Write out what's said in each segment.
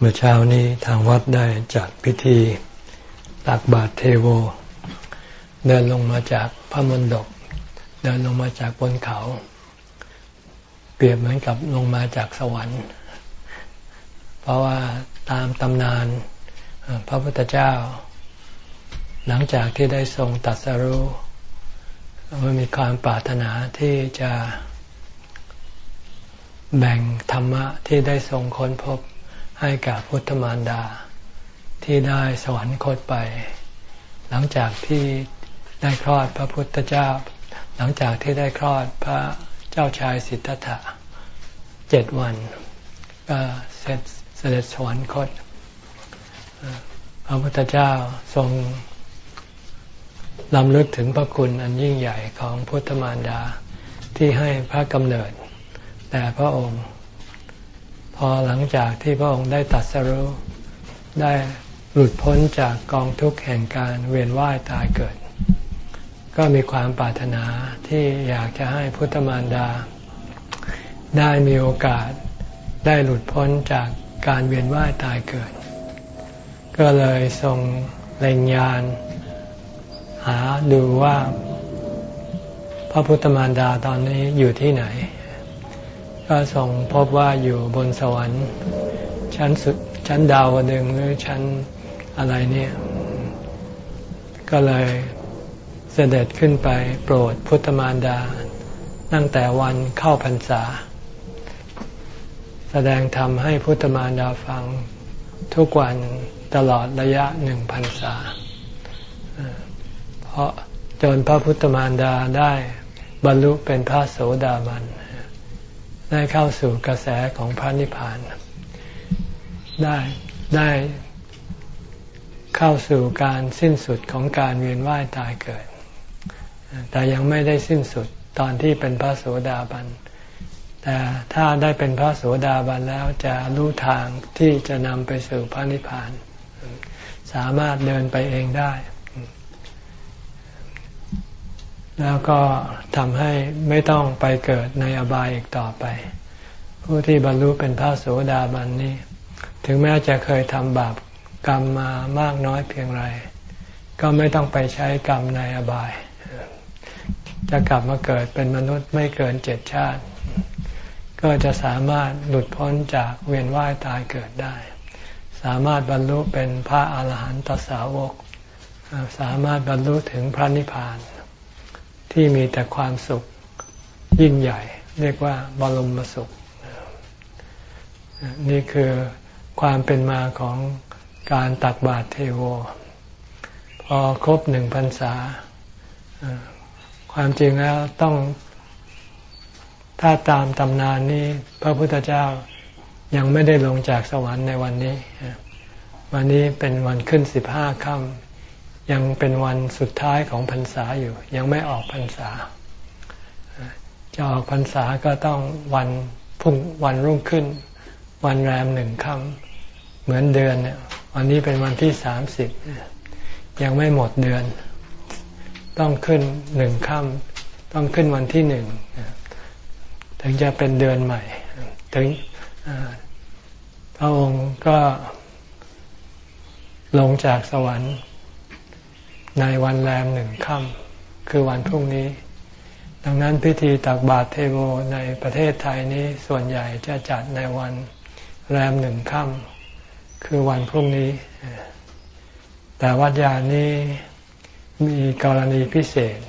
เมื่อเช้านี้ทางวัดได้จัดพิธีตักบาตรเทโว เดินลงมาจากพระมณฑปเดินลงมาจากบนเขา เปรียบเหมือนกับลงมาจากสวรรค์ เพราะว่าตามตำนานพระพุทธเจ้า หลังจากที่ได้ทรงตัดสรู้มันมีความปรารถนาที่จะแบ่งธรรมะที่ได้ทรงค้นพบ ให้กับพุทธมารดา ที่ได้สวรรคตไป หลังจากที่ได้คลอดพระพุทธเจ้า หลังจากที่ได้คลอดพระเจ้าชายสิทธัตถะเจ็ดวัน ก็เสร็จเสด็จสวรรคต พระพุทธเจ้าทรงลำลึกถึงพระคุณอันยิ่งใหญ่ของพุทธมารดาที่ให้พระกำเนิด แต่พระองค์ พอหลังจากที่พระองค์ได้ตัดสรุได้หลุดพ้นจากกองทุกข์แห่งการเวียนว่ายตายเกิด ก็มีความปรารถนาที่อยากจะให้พุทธมารดา ได้มีโอกาสได้หลุดพ้นจากการเวียนว่ายตายเกิด ก็เลยทรงเล็งยาน หาดูว่า พระพุทธมารดาตอนนี้อยู่ที่ไหน ก็ทรงพบว่าอยู่บนสวรรค์ ชั้นสุดชั้นดาวดึงหรือชั้นอะไรเนี่ย ก็เลยเสด็จขึ้นไปโปรดพุทธมารดา ตั้งแต่วันเข้าพรรษา แสดงธรรมให้พุทธมารดาฟังทุกวันตลอดระยะหนึ่งพรรษา เพราะจนพระพุทธมารดาได้บรรลุเป็นพระโสดาบัน ได้เข้าสู่กระแสของพระนิพพาน ได้ได้เข้าสู่การสิ้นสุดของการเวียนว่ายตายเกิด แต่ยังไม่ได้สิ้นสุดตอนที่เป็นพระโสดาบัน แต่ถ้าได้เป็นพระโสดาบันแล้วจะรู้ทางที่จะนำไปสู่พระนิพพาน สามารถเดินไปเองได้ แล้วก็ทำให้ไม่ต้องไปเกิดในอบายอีกต่อไป ผู้ที่บรรลุเป็นพระโสดาบันนี้ ถึงแม้จะเคยทำบาปกรรมมามากน้อยเพียงไร ก็ไม่ต้องไปใช้กรรมในอบาย จะกลับมาเกิดเป็นมนุษย์ไม่เกินเจ็ดชาติ ก็จะสามารถหลุดพ้นจากเวียนว่ายตายเกิดได้ สามารถบรรลุเป็นพระอาหารหันตสาวก สามารถบรรลุถึงพระนิพพาน ที่มีแต่ความสุขยิ่งใหญ่ เรียกว่าบรมสุข นี่คือความเป็นมาของการตักบาตรเทโว พอครบหนึ่งพรรษา ความจริงแล้วต้อง ถ้าตามตำนานนี้ พระพุทธเจ้ายังไม่ได้ลงจากสวรรค์ในวันนี้ วันนี้เป็นวันขึ้นสิบห้าค่ำ ยังเป็นวันสุดท้ายของพรรษาอยู่ ยังไม่ออกพรรษา จะออกพรรษาก็ต้องวันพุ่งวันรุ่งขึ้น วันแรมหนึ่งค่ำเหมือนเดือนเนี่ยวันนี้เป็นวันที่สามสิบยังไม่หมดเดือน ต้องขึ้นหนึ่งค่ำต้องขึ้นวันที่หนึ่งถึงจะเป็นเดือนใหม่ ถึงพระองค์ก็ลงจากสวรรค์ ในวันแรมหนึ่งค่ำคือวันพรุ่งนี้ ดังนั้นพิธีตักบาตรเทโวในประเทศไทยนี้ส่วนใหญ่จะจัดในวันแรมหนึ่งค่ำคือวันพรุ่งนี้ แต่วัดยานี้มีกรณีพิเศษ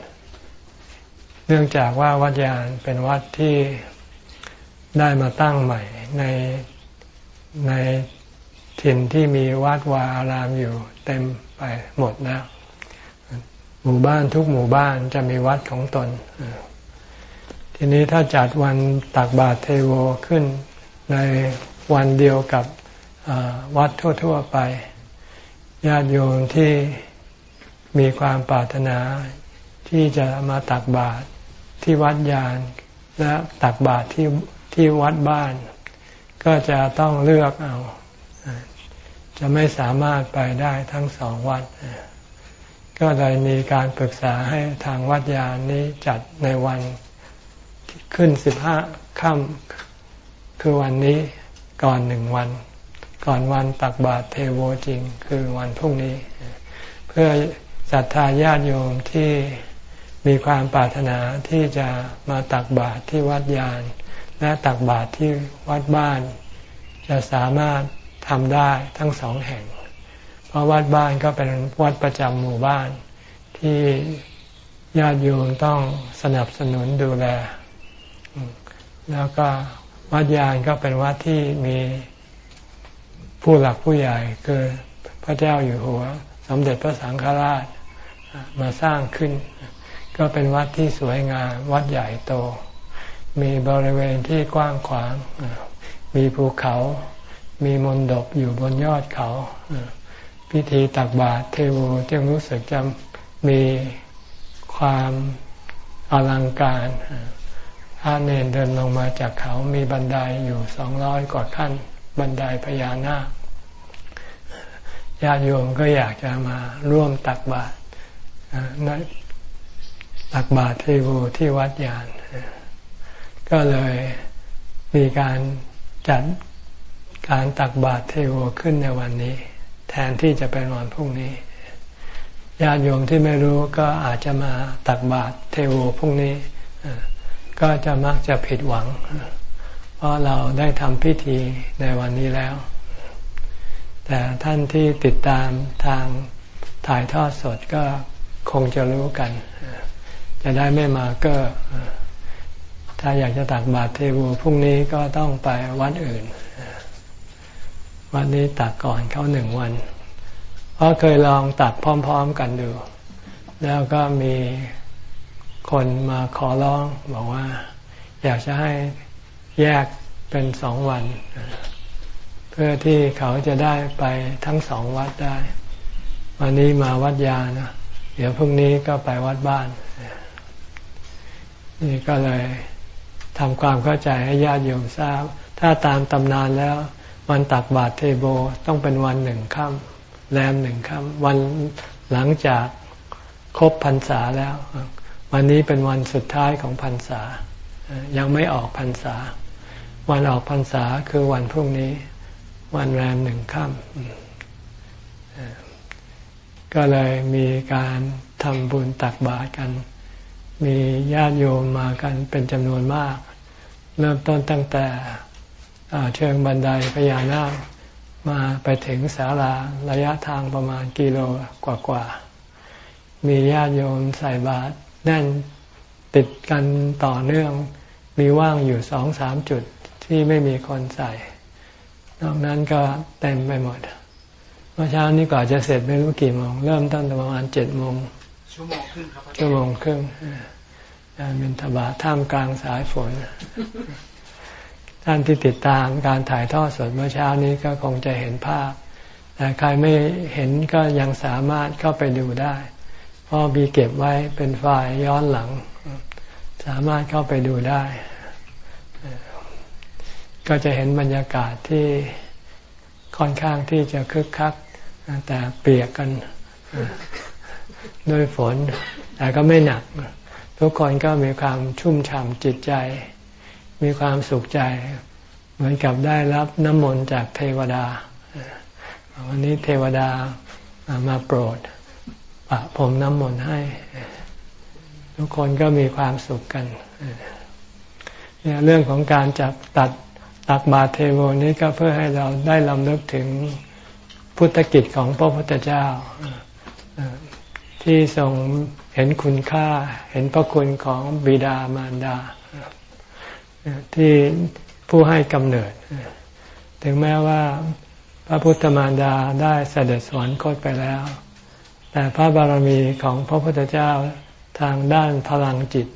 เนื่องจากว่าวัดยานเป็นวัดที่ได้มาตั้งใหม่ในในถิ่นที่มีวัดวาอารามอยู่เต็มไปหมดแล้ว หมู่บ้านทุกหมู่บ้านจะมีวัดของตน ทีนี้ถ้าจัดวันตักบาตรเทโวขึ้นในวันเดียวกับวัดทั่ว ๆ ไป ญาติโยมที่มีความปรารถนาที่จะมาตักบาตรที่วัดยาน และตักบาตรที่ที่วัดบ้าน ก็จะต้องเลือกเอา จะไม่สามารถไปได้ทั้งสองวัด ก็เลยมีการปรึกษาให้ทางวัดยานี้จัดในวันขึ้นสิบห้าค่ำคือวันนี้ก่อนหนึ่งวัน ก่อนวันตักบาตรเทโวจริง คือวันพรุ่งนี้ เพื่อศรัทธาญาติโยมที่มีความปรารถนาที่จะมาตักบาตรที่วัดยาน และตักบาตรที่วัดบ้าน จะสามารถทำได้ทั้งสองแห่ง เพราะวัดบ้านก็เป็นวัดประจำหมู่บ้าน ที่ญาติโยมต้องสนับสนุนดูแล แล้วก็วัดยานก็เป็นวัดที่มีผู้หลักผู้ใหญ่คือพระเจ้าอยู่หัว สมเด็จพระสังฆราชมาสร้างขึ้น ก็เป็นวัดที่สวยงามวัดใหญ่โต มีบริเวณที่กว้างขวาง มีภูเขา มีมนดบอยู่บนยอดเขา พิธีตักบาตรเทวจึงรู้สึกจะมีความอลังการพระเนนเดินลงมาจากเขามีบันไดอยู่สองร้อยกว่าขั้น บันไดพญานาคญาติโยมก็อยากจะมาร่วมตักบาตรตักบาตรเทโวที่วัดยาน ก็เลยมีการจัดการตักบาตรเทโวขึ้นในวันนี้ แทนที่จะเป็นวันพรุ่งนี้ญาติโยมที่ไม่รู้ก็อาจจะมาตักบาตรเทโวพรุ่งนี้ ก็จะมักจะผิดหวัง เพราะเราได้ทำพิธีในวันนี้แล้ว แต่ท่านที่ติดตามทางถ่ายทอดสดก็คงจะรู้กัน จะได้ไม่มาก็ ถ้าอยากจะตักบาตรเทโวพรุ่งนี้ก็ต้องไปวัดอื่น วันนี้ตักก่อนเขาหนึ่งวัน เพราะเคยลองตักพร้อม ๆกันดู แล้วก็มีคนมาขอร้องบอกว่า อยากจะให้แยกเป็นสองวัน เพื่อที่เขาจะได้ไปทั้งสองวัดได้ วันนี้มาวัดยานะเดี๋ยวพรุ่งนี้ก็ไปวัดบ้าน นี่ก็เลยทำความเข้าใจให้ญาติโยมทราบ ถ้าตามตำนานแล้ว วันตักบาตรเทโบต้องเป็นวันหนึ่งค่ำแรมหนึ่งค่ำวันหลังจากครบพรรษาแล้ว วันนี้เป็นวันสุดท้ายของพรรษา ยังไม่ออกพรรษา วันออกพรรษาคือวันพรุ่งนี้ วันแรมหนึ่งค่ำก็เลยมีการทำบุญตักบาตรกัน มีญาติโยมมากันเป็นจำนวนมาก เริ่มต้นตั้งแต่ เชิงบันไดพญานาคมาไปถึงศาลาระยะทางประมาณกิโลกว่าๆ มีญาติโยมใส่บาตรแน่นติดกันต่อเนื่อง มีว่างอยู่สองสามจุดที่ไม่มีคนใส่ นอกนั้นก็เต็มไปหมด เมื่อเช้านี้ก่อนจะเสร็จไม่รู้กี่โมง เริ่มต้นประมาณเจ็ดโมงชั่วโมงครึ่งครับชั่วโมงครึ่งการบินทบาทท่ามกลางสายฝน ท่านที่ติดตามการถ่ายทอดสดเมื่อเช้านี้ก็คงจะเห็นภาพ แต่ใครไม่เห็นก็ยังสามารถเข้าไปดูได้พราะมีเก็บไว้เป็นไฟล์ย้อนหลัง สามารถเข้าไปดูได้ ก็จะเห็นบรรยากาศที่ค่อนข้างที่จะคึกคัก แต่เปียกกันด้วยฝน แต่ก็ไม่หนัก ทุกคนก็มีความชุ่มฉ่ำจิตใจ มีความสุขใจ เหมือนกับได้รับน้ำมนต์จากเทวดา วันนี้เทวดามาโปรดปะพรมน้ำมนต์ให้ ทุกคนก็มีความสุขกันเนี่ยเรื่องของการจับตัดตักบาเทโวนี้ก็เพื่อให้เราได้ลำลึกถึงพุทธกิจของพระพุทธเจ้าที่ทรงเห็นคุณค่า เห็นพระคุณของบิดามารดา ที่ผู้ให้กำเนิด ถึงแม้ว่าพระพุทธมารดาได้เสด็จสวรรคตไปแล้ว แต่พระบารมีของพระพุทธเจ้าทางด้านพลังจิต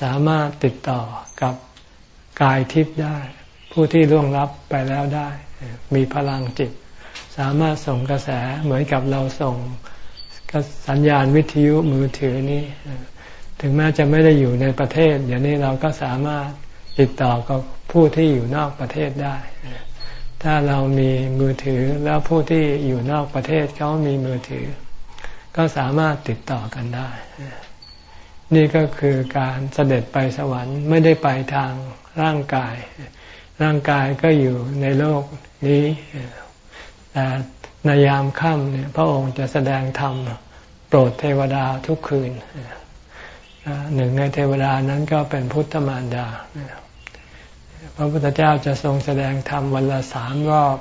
สามารถติดต่อกับกายทิพย์ได้ ผู้ที่ล่วงลับไปแล้วได้ มีพลังจิต สามารถส่งกระแสเหมือนกับเราส่งสัญญาณวิทยุมือถือนี้ ถึงแม้จะไม่ได้อยู่ในประเทศ เดี๋ยวนี้เราก็สามารถ ติดต่อกับผู้ที่อยู่นอกประเทศได้ ถ้าเรามีมือถือแล้วผู้ที่อยู่นอกประเทศเขามีมือถือ ก็สามารถติดต่อกันได้ นี่ก็คือการเสด็จไปสวรรค์ไม่ได้ไปทางร่างกาย ร่างกายก็อยู่ในโลกนี้แต่ในยามค่ำเนี่ยพระองค์จะแสดงธรรมโปรดเทวดาทุกคืนหนึ่งในเทวดานั้นก็เป็นพุทธมารดา พระพุทธเจ้าจะทรงแสดงธรรมวันละสามรอบ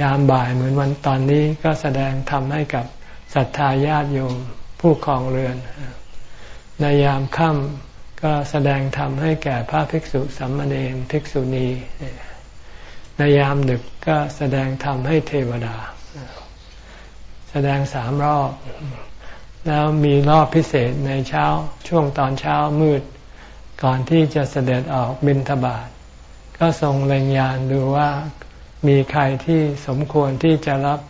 ยามบ่ายเหมือนวันตอนนี้ก็แสดงธรรมให้กับศรัทธาญาติโยมผู้ครองเรือน ในยามค่ำก็แสดงธรรมให้แก่พระภิกษุสัมมาเนรภิกษุณีในยามดึกก็แสดงธรรมให้เทวดา แสดงสามรอบ แล้วมีรอบพิเศษในเช้าช่วงตอนเช้ามืด ก่อนที่จะเสด็จออกบินทบาทก็ทรงเล็งยานดูว่ามีใครที่สมควรที่จะรับ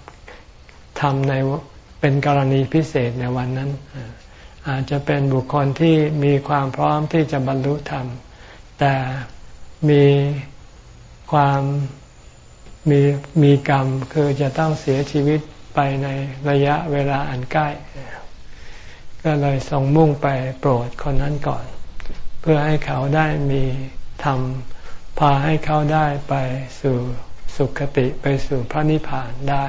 ทำในเป็นกรณีพิเศษในวันนั้น อาจจะเป็นบุคคลที่มีความพร้อมที่จะบรรลุธรรม แต่มีความมีมีกรรมคือจะต้องเสียชีวิตไปในระยะเวลาอันใกล้ ก็เลยทรงมุ่งไปโปรดคนนั้นก่อน พื่อให้เขาได้มีธรรม พาให้เขาได้ไปสู่สุขติไปสู่พระนิพพานได้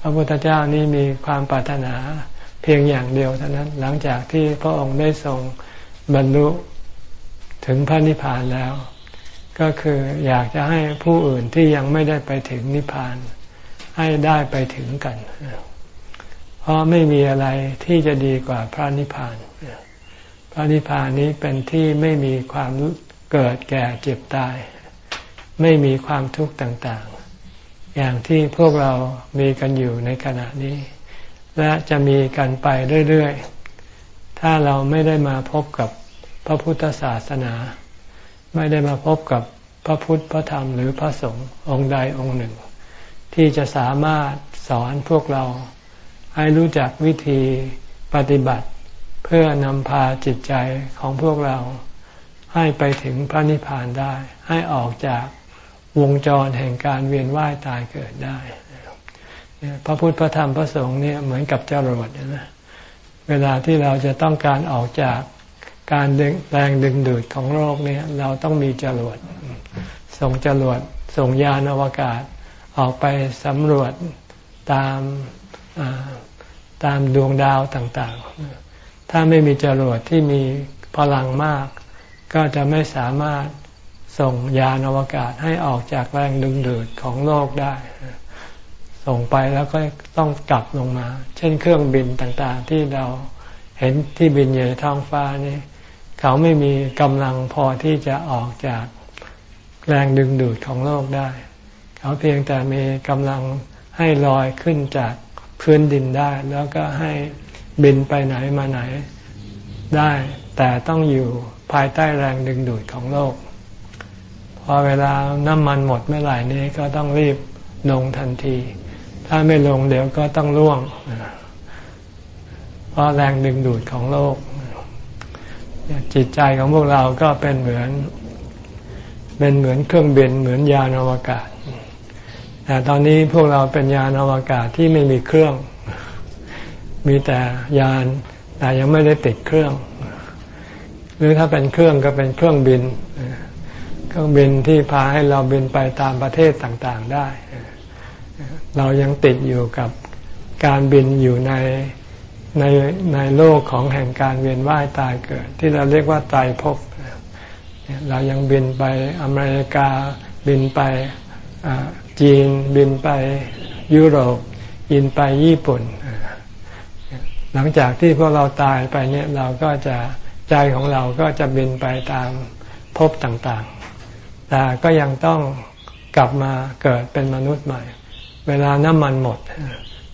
พระพุทธเจ้านี้มีความปรารถนาเพียงอย่างเดียวเท่านั้น หลังจากที่พระองค์ได้ทรงบรรลุถึงพระนิพพานแล้ว ก็คืออยากจะให้ผู้อื่นที่ยังไม่ได้ไปถึงนิพพาน ให้ได้ไปถึงกัน เพราะไม่มีอะไรที่จะดีกว่าพระนิพพานพ ระนิพพานนี้เป็นที่ไม่มีความเกิดแก่เจ็บตาย ไม่มีความทุกข์ต่างๆ อย่างที่พวกเรามีกันอยู่ในขณะนี้ และจะมีกันไปเรื่อยๆ ถ้าเราไม่ได้มาพบกับพระพุทธศาสนา ไม่ได้มาพบกับพระพุทธพระธรรมหรือพระสงฆ์องค์ใดองค์หนึ่ง ที่จะสามารถสอนพวกเราให้รู้จักวิธีปฏิบัติ เพื่อนำพาจิตใจของพวกเราให้ไปถึงพระนิพพานได้ ให้ออกจากวงจรแห่งการเวียนว่ายตายเกิดได้ พระพุทธพระธรรมพระสงฆ์เนี่ยเหมือนกับจรวดนะเวลาที่เราจะต้องการออกจากการดึงแรงดึงดูดของโลกเนี้เราต้องมีจรวดส่งจรวดส่งยานอวกาศ ออกไปสำรวจตามตามดวงดาวต่างๆ ถ้าไม่มีจรวดที่มีพลังมาก ก็จะไม่สามารถส่งยานอวกาศให้ออกจากแรงดึงดูดของโลกได้ ส่งไปแล้วก็ต้องกลับลงมา เช่นเครื่องบินต่างๆ ที่เราเห็นที่บินอยู่ในท้องฟ้านี่เขาไม่มีกำลังพอที่จะออกจากแรงดึงดูดของโลกได้ เขาเพียงแต่มีกำลังให้ลอยขึ้นจากพื้นดินได้ แล้วก็ให้ บินไปไหนมาไหนได้ แต่ต้องอยู่ภายใต้แรงดึงดูดของโลก พอเวลาน้ำมันหมดเมื่อไหร่นี้ก็ต้องรีบลงทันที ถ้าไม่ลงเดี๋ยวก็ต้องล่วง เพราะแรงดึงดูดของโลก จิตใจของพวกเราก็เป็นเหมือน เป็นเหมือนเครื่องบินเหมือนยานอวกาศแต่ตอนนี้พวกเราเป็นยานอวกาศที่ไม่มีเครื่อง มีแต่ยาน แต่ยังไม่ได้ติดเครื่อง หรือถ้าเป็นเครื่องก็เป็นเครื่องบิน เครื่องบินที่พาให้เราบินไปตามประเทศต่างๆได้ เรายังติดอยู่กับการบินอยู่ในในในโลกของแห่งการเวียนว่ายตายเกิด ที่เราเรียกว่าตายภพเรายังบินไปอเมริกาบินไปจีนบินไปยุโรปบินไปญี่ปุ่น หลังจากที่พวกเราตายไปเนี่ยเราก็จะใจของเราก็จะบินไปตามภพต่างๆ แต่ก็ยังต้องกลับมาเกิดเป็นมนุษย์ใหม่ เวลาน้ำมันหมด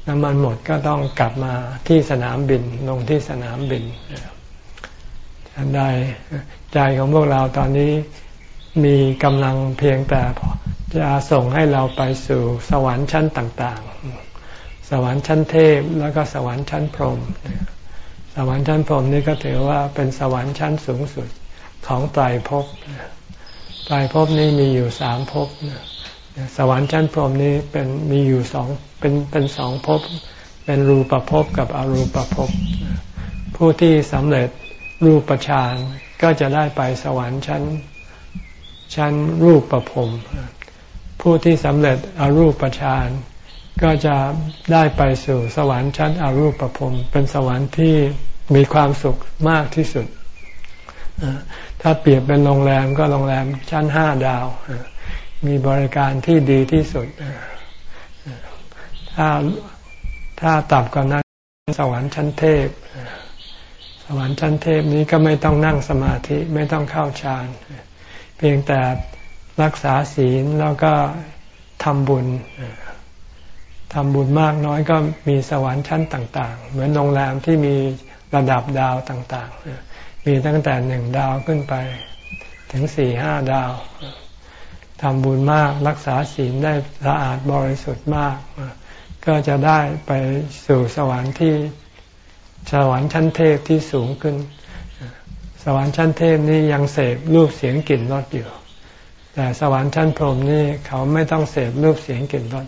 น้ำมันหมดก็ต้องกลับมาที่สนามบินลงที่สนามบินทันใดใจของพวกเราตอนนี้มีกำลังเพียงแต่จะส่งให้เราไปสู่สวรรค์ชั้นต่าง ๆ สวรรค์ชั้นเทพแล้วก็สวรรค์ชั้นพรหมสวรรค์ชั้นพรหมนี่ก็ถือว่าเป็นสวรรค์ชั้นสูงสุดของไตรภพไตรภพนี้มีอยู่สามภพสวรรค์ชั้นพรหมนี้เป็นมีอยู่สองเป็นเป็นสองภพเป็นรูปภพกับอรูปภพผู้ที่สำเร็จรูปฌานก็จะได้ไปสวรรค์ชั้นชั้นรูปประพรมผู้ที่สำเร็จอรูปฌาน ก็จะได้ไปสู่สวรรค์ชั้นอรูปประพเป็นสวรรค์ที่มีความสุขมากที่สุด ถ้าเปรียบเป็นโรงแรมก็โรงแรมชั้นห้าดาว มีบริการที่ดีที่สุด ถ้าถ้าต่ำกว่านั้นสวรรค์ชั้นเทพ สวรรค์ชั้นเทพนี้ก็ไม่ต้องนั่งสมาธิไม่ต้องเข้าฌาน เพียงแต่รักษาศีลแล้วก็ทำบุญ ทำบุญมากน้อยก็มีสวรรค์ชั้นต่าง ๆ เหมือนโรงแรมที่มีระดับดาวต่างๆ มีตั้งแต่หนึ่งดาวขึ้นไป ถึงสี่ห้าดาวทำบุญมากรักษาศีลได้สะอาดบริสุทธิ์มาก ก็จะได้ไปสู่สวรรค์ที่สวรรค์ชั้นเทพที่สูงขึ้น สวรรค์ชั้นเทพนี่ยังเสพรูปเสียงกลิ่นรสอยู่ แต่สวรรค์ชั้นพรหมนี่เขาไม่ต้องเสพรูปเสียงกลิ่นรส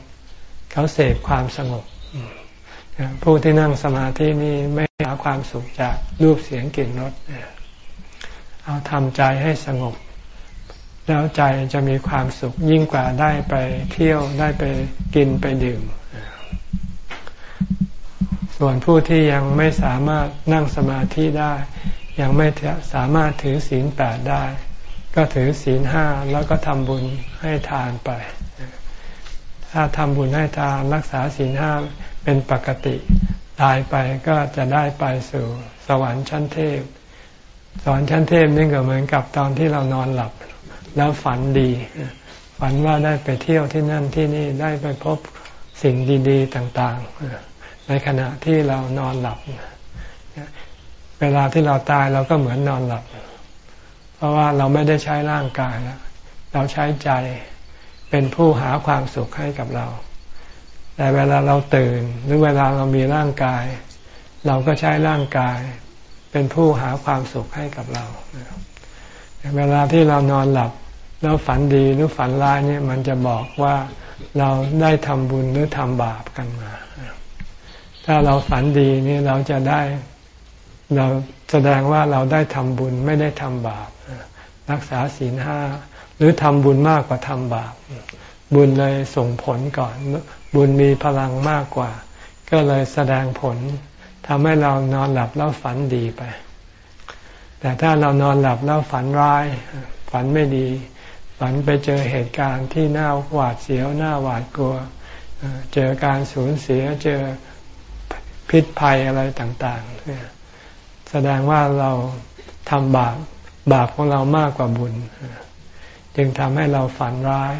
เขาเสพความสงบผู้ที่นั่งสมาธินี่ไม่หาความสุขจากรูปเสียงกลิ่นรสเอาทำใจให้สงบ แล้วใจจะมีความสุขยิ่งกว่าได้ไปเที่ยวได้ไปกินไปดื่ม ส่วนผู้ที่ยังไม่สามารถนั่งสมาธิได้ ยังไม่สามารถถือศีลแปดได้ ก็ถือศีลห้าแล้วก็ทำบุญให้ทานไป ถ้าทำบุญให้ทานรักษาศีลห้าเป็นปกติ ตายไปก็จะได้ไปสู่สวรรค์ชั้นเทพ สวรรค์ชั้นเทพนี่ก็เหมือนกับตอนที่เรานอนหลับ แล้วฝันดี ฝันว่าได้ไปเที่ยวที่นั่นที่นี่ได้ไปพบสิ่งดีๆต่างๆ ในขณะที่เรานอนหลับ เวลาที่เราตายเราก็เหมือนนอนหลับ เพราะว่าเราไม่ได้ใช้ร่างกายแล้วเราใช้ใจ เป็นผู้หาความสุขให้กับเรา แต่เวลาเราตื่นหรือเวลาเรามีร่างกาย เราก็ใช้ร่างกาย เป็นผู้หาความสุขให้กับเรา เวลาที่เรานอนหลับแล้วฝันดีหรือฝันร้ายเนี่ยมันจะบอกว่าเราได้ทำบุญหรือทำบาปกันมา ถ้าเราฝันดีนี่เราจะได้เราแสดงว่าเราได้ทำบุญไม่ได้ทำบาปรักษาศีลห้า หรือทำบุญมากกว่าทำบาป บุญเลยส่งผลก่อน บุญมีพลังมากกว่า ก็เลยแสดงผลทำให้เรานอนหลับแล้วฝันดีไป แต่ถ้าเรานอนหลับแล้วฝันร้าย ฝันไม่ดี ฝันไปเจอเหตุการณ์ที่น่าหวาดเสียวน่าหวาดกลัว เจอการสูญเสียเจอพิษภัยอะไรต่างๆแสดงว่าเราทำบาปบาปของเรามากกว่าบุญ จึงทำให้เราฝันร้าย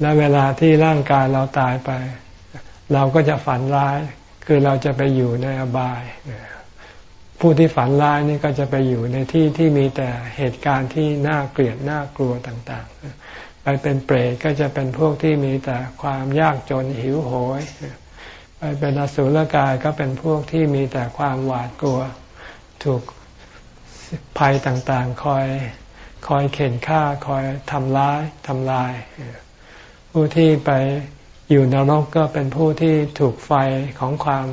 และเวลาที่ร่างกายเราตายไป เราก็จะฝันร้าย คือเราจะไปอยู่ในอบาย ผู้ที่ฝันร้ายนี่ก็จะไปอยู่ในที่ที่มีแต่เหตุการณ์ที่น่าเกลียดน่ากลัวต่าง ๆ ไปเป็นเปรตก็จะเป็นพวกที่มีแต่ความยากจนหิวโหย ไปเป็นอสุรกายก็เป็นพวกที่มีแต่ความหวาดกลัว ถูกภัยต่างๆ คอย คอยเข็นฆ่าคอยทำร้ายทำลาย ผู้ที่ไปอยู่นรกก็เป็นผู้ที่ถูกไฟของความ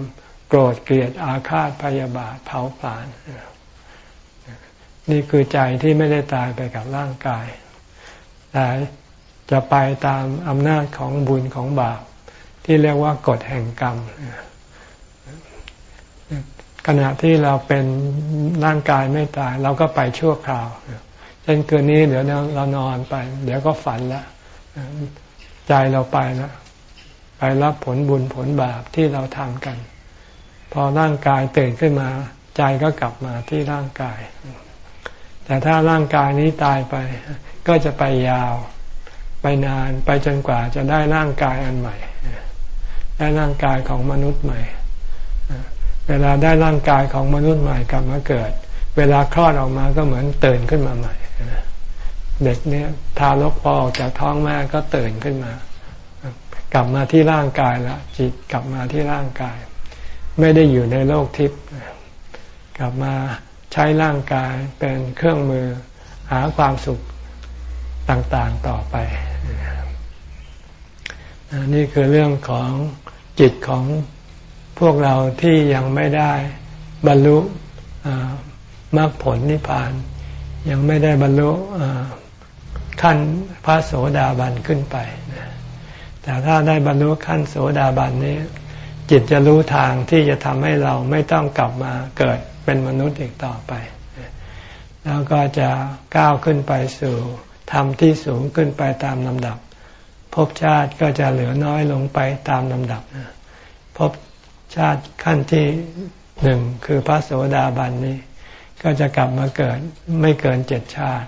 โกรธเกลียดอาฆาตพยาบาทเผาผลาญนี่คือใจที่ไม่ได้ตายไปกับร่างกาย แต่จะไปตามอำนาจของบุญของบาป ที่เรียกว่ากฎแห่งกรรม ขณะที่เราเป็นร่างกายไม่ตาย เราก็ไปชั่วคราว เช่นคืนนี้เดี๋ยวเรานอนไป เดี๋ยวก็ฝันล้วใจเราไปล้วไปรับผลบุญผลบาปที่เราทำกัน พอร่างกายตื่นขึ้นมา ใจก็กลับมาที่ร่างกาย แต่ถ้าร่างกายนี้ตายไป ก็จะไปยาว ไปนานไปจนกว่าจะได้ร่างกายอันใหม่ได้ร่างกายของมนุษย์ใหม่ เวลาได้ร่างกายของมนุษย์ใหม่กลับมาเกิด เวลาคลอดออกมาก็เหมือนตื่นขึ้นมาใหม่ เด็กเนี่ยทารกพอออกจากท้องแม่ก็ตื่นขึ้นมา กลับมาที่ร่างกายแล้วจิตกลับมาที่ร่างกาย ไม่ได้อยู่ในโลกทิพย์กลับมาใช้ร่างกายเป็นเครื่องมือหาความสุขต่างๆต่อไป นี่คือเรื่องของจิตของพวกเราที่ยังไม่ได้บรรลุมรรคผลนิพพาน ยังไม่ได้บรรลุ ขั้นพระโสดาบันขึ้นไป แต่ถ้าได้บรรลุขั้นโสดาบันนี้ จิตจะรู้ทางที่จะทำให้เราไม่ต้องกลับมาเกิดเป็นมนุษย์อีกต่อไป แล้วก็จะก้าวขึ้นไปสู่ธรรมที่สูงขึ้นไปตามลำดับภพชาติก็จะเหลือน้อยลงไปตามลำดับภพชาติขั้นที่หนึ่งคือพระโสดาบันนี้ ก็จะกลับมาเกิดไม่เกินเจ็ดชาติ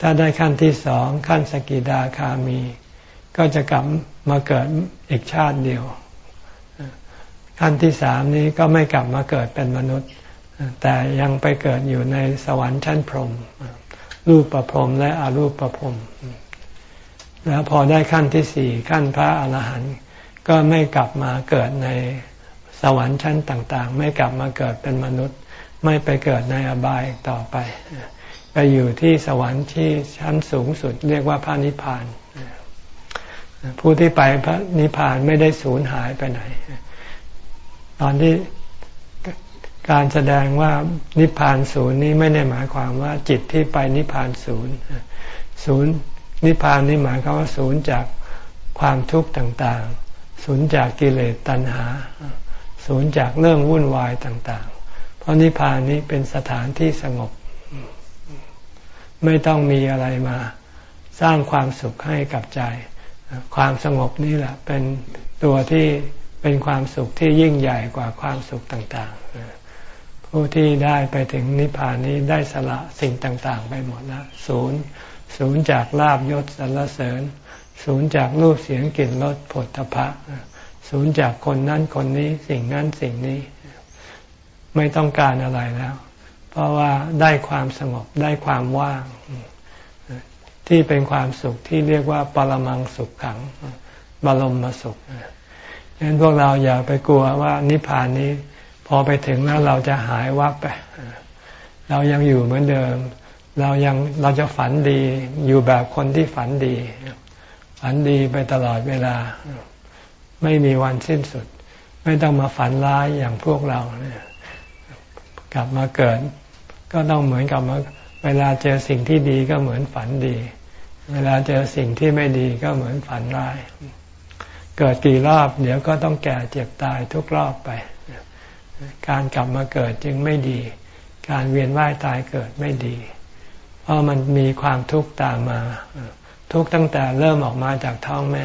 ถ้าได้ขั้นที่สองขั้นสกิดาคามี ก็จะกลับมาเกิดอีกชาติเดียว ขั้นที่สามนี้ก็ไม่กลับมาเกิดเป็นมนุษย์ แต่ยังไปเกิดอยู่ในสวรรค์ชั้นพรหมรูปประพรมและอรูปประพรมแล้วพอได้ขั้นที่สี่ขั้นพระอรหันต์ก็ไม่กลับมาเกิดในสวรรค์ชั้นต่าง ๆ ไม่กลับมาเกิดเป็นมนุษย์ ไม่ไปเกิดในอบายต่อไป ไปอยู่ที่สวรรค์ที่ชั้นสูงสุดเรียกว่าพระนิพพาน ผู้ที่ไปพระนิพพานไม่ได้สูญหายไปไหน ตอนที่การแสดงว่านิพพานศูนย์นี้ไม่ได้หมายความว่าจิตที่ไปนิพพานศูนย์ศูนย์นิพพานนี่หมายความว่าศูนย์จากความทุกข์ต่างๆ ศูนย์จากกิเลสตัณหา ศูนย์จากเรื่องวุ่นวายต่างๆ เพราะนิพพานนี้เป็นสถานที่สงบ ไม่ต้องมีอะไรมาสร้างความสุขให้กับใจ ความสงบนี่แหละ เป็นตัวที่เป็นความสุขที่ยิ่งใหญ่กว่าความสุขต่างๆ ผู้ที่ได้ไปถึงนิพพานนี้ได้สละสิ่งต่างๆ ไปหมดแล้วศูนย์ศูนย์จากลาบยศสรรเสริญ ศูนย์จากรูปเสียงกลิ่นรสผลทพะศูนย์จากคนนั้นคนนี้สิ่งนั้นสิ่งนี้ ไม่ต้องการอะไรแล้ว เพราะว่าได้ความสงบได้ความว่าง ที่เป็นความสุขที่เรียกว่าปรมังสุขขังบรมมสุขฉะนั้นพวกเราอย่าไปกลัวว่านิพพานนี้ พอไปถึงแล้วเราจะหายวับไป เรายังอยู่เหมือนเดิม เรายังเราจะฝันดีอยู่แบบคนที่ฝันดี ฝันดีไปตลอดเวลา ไม่มีวันสิ้นสุด ไม่ต้องมาฝันร้ายอย่างพวกเราเนี่ยกลับมาเกิด ก็ต้องเหมือนกับมาเวลาเจอสิ่งที่ดีก็เหมือนฝันดี เวลาเจอสิ่งที่ไม่ดีก็เหมือนฝันร้าย เกิดกี่รอบเดี๋ยวก็ต้องแก่เจ็บตายทุกรอบไป การกลับมาเกิดจึงไม่ดี การเวียนว่ายตายเกิดไม่ดี เพราะมันมีความทุกข์ตามมา ทุกตั้งแต่เริ่มออกมาจากท้องแม่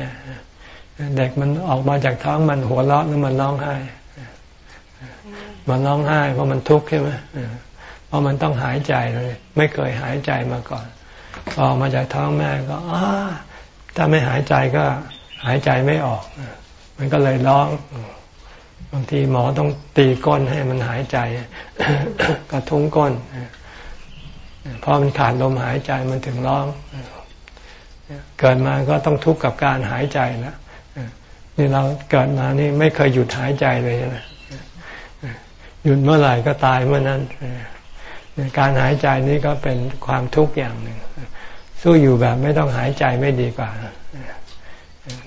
เด็กมันออกมาจากท้องมันหัวเราะหรือมันร้องไห้ มันร้องไห้เพราะมันทุกข์ใช่ไหม เพราะมันต้องหายใจเลย ไม่เคยหายใจมาก่อนออกมาจากท้องแม่ก็ถ้าไม่หายใจก็หายใจไม่ออก มันก็เลยร้อง บางทีหมอต้องตีก้นให้มันหายใจ กระทุ้งก้นพอมันขาดลมหายใจมันถึงร้อง เกิดมาก็ต้องทุกข์กับการหายใจแล้วนี่เราเกิดมานี่ไม่เคยหยุดหายใจเลยนะหยุดเมื่อไหร่ก็ตายเมื่อนั้น การหายใจนี่ก็เป็นความทุกข์อย่างหนึ่ง สู้อยู่แบบไม่ต้องหายใจไม่ดีกว่า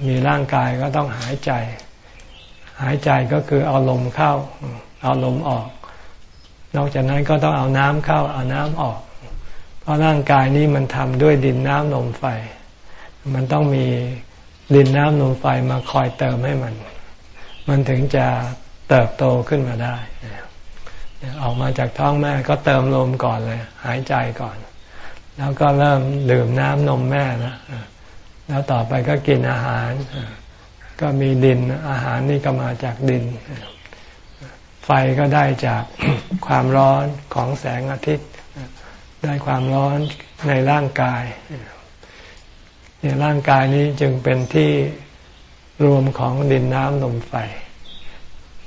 มีร่างกายก็ต้องหายใจ หายใจก็คือเอาลมเข้า เอาลมออก นอกจากนั้นก็ต้องเอาน้ำเข้า เอาน้ำออก เพราะร่างกายนี้มันทำด้วยดินน้ำลมไฟ มันต้องมีดินน้ำลมไฟมาคอยเติมให้มัน มันถึงจะเติบโตขึ้นมาได้ ออกมาจากท้องแม่ก็เติมลมก่อนเลย หายใจก่อน แล้วก็เริ่มดื่มน้ำนมแม่นะแล้วต่อไปก็กินอาหาร ก็มีดินอาหารนี่ก็มาจากดิน ไฟก็ได้จากความร้อนของแสงอาทิตย์ ได้ความร้อนในร่างกายในร่างกายนี้จึงเป็นที่รวมของดินน้ำลมไฟ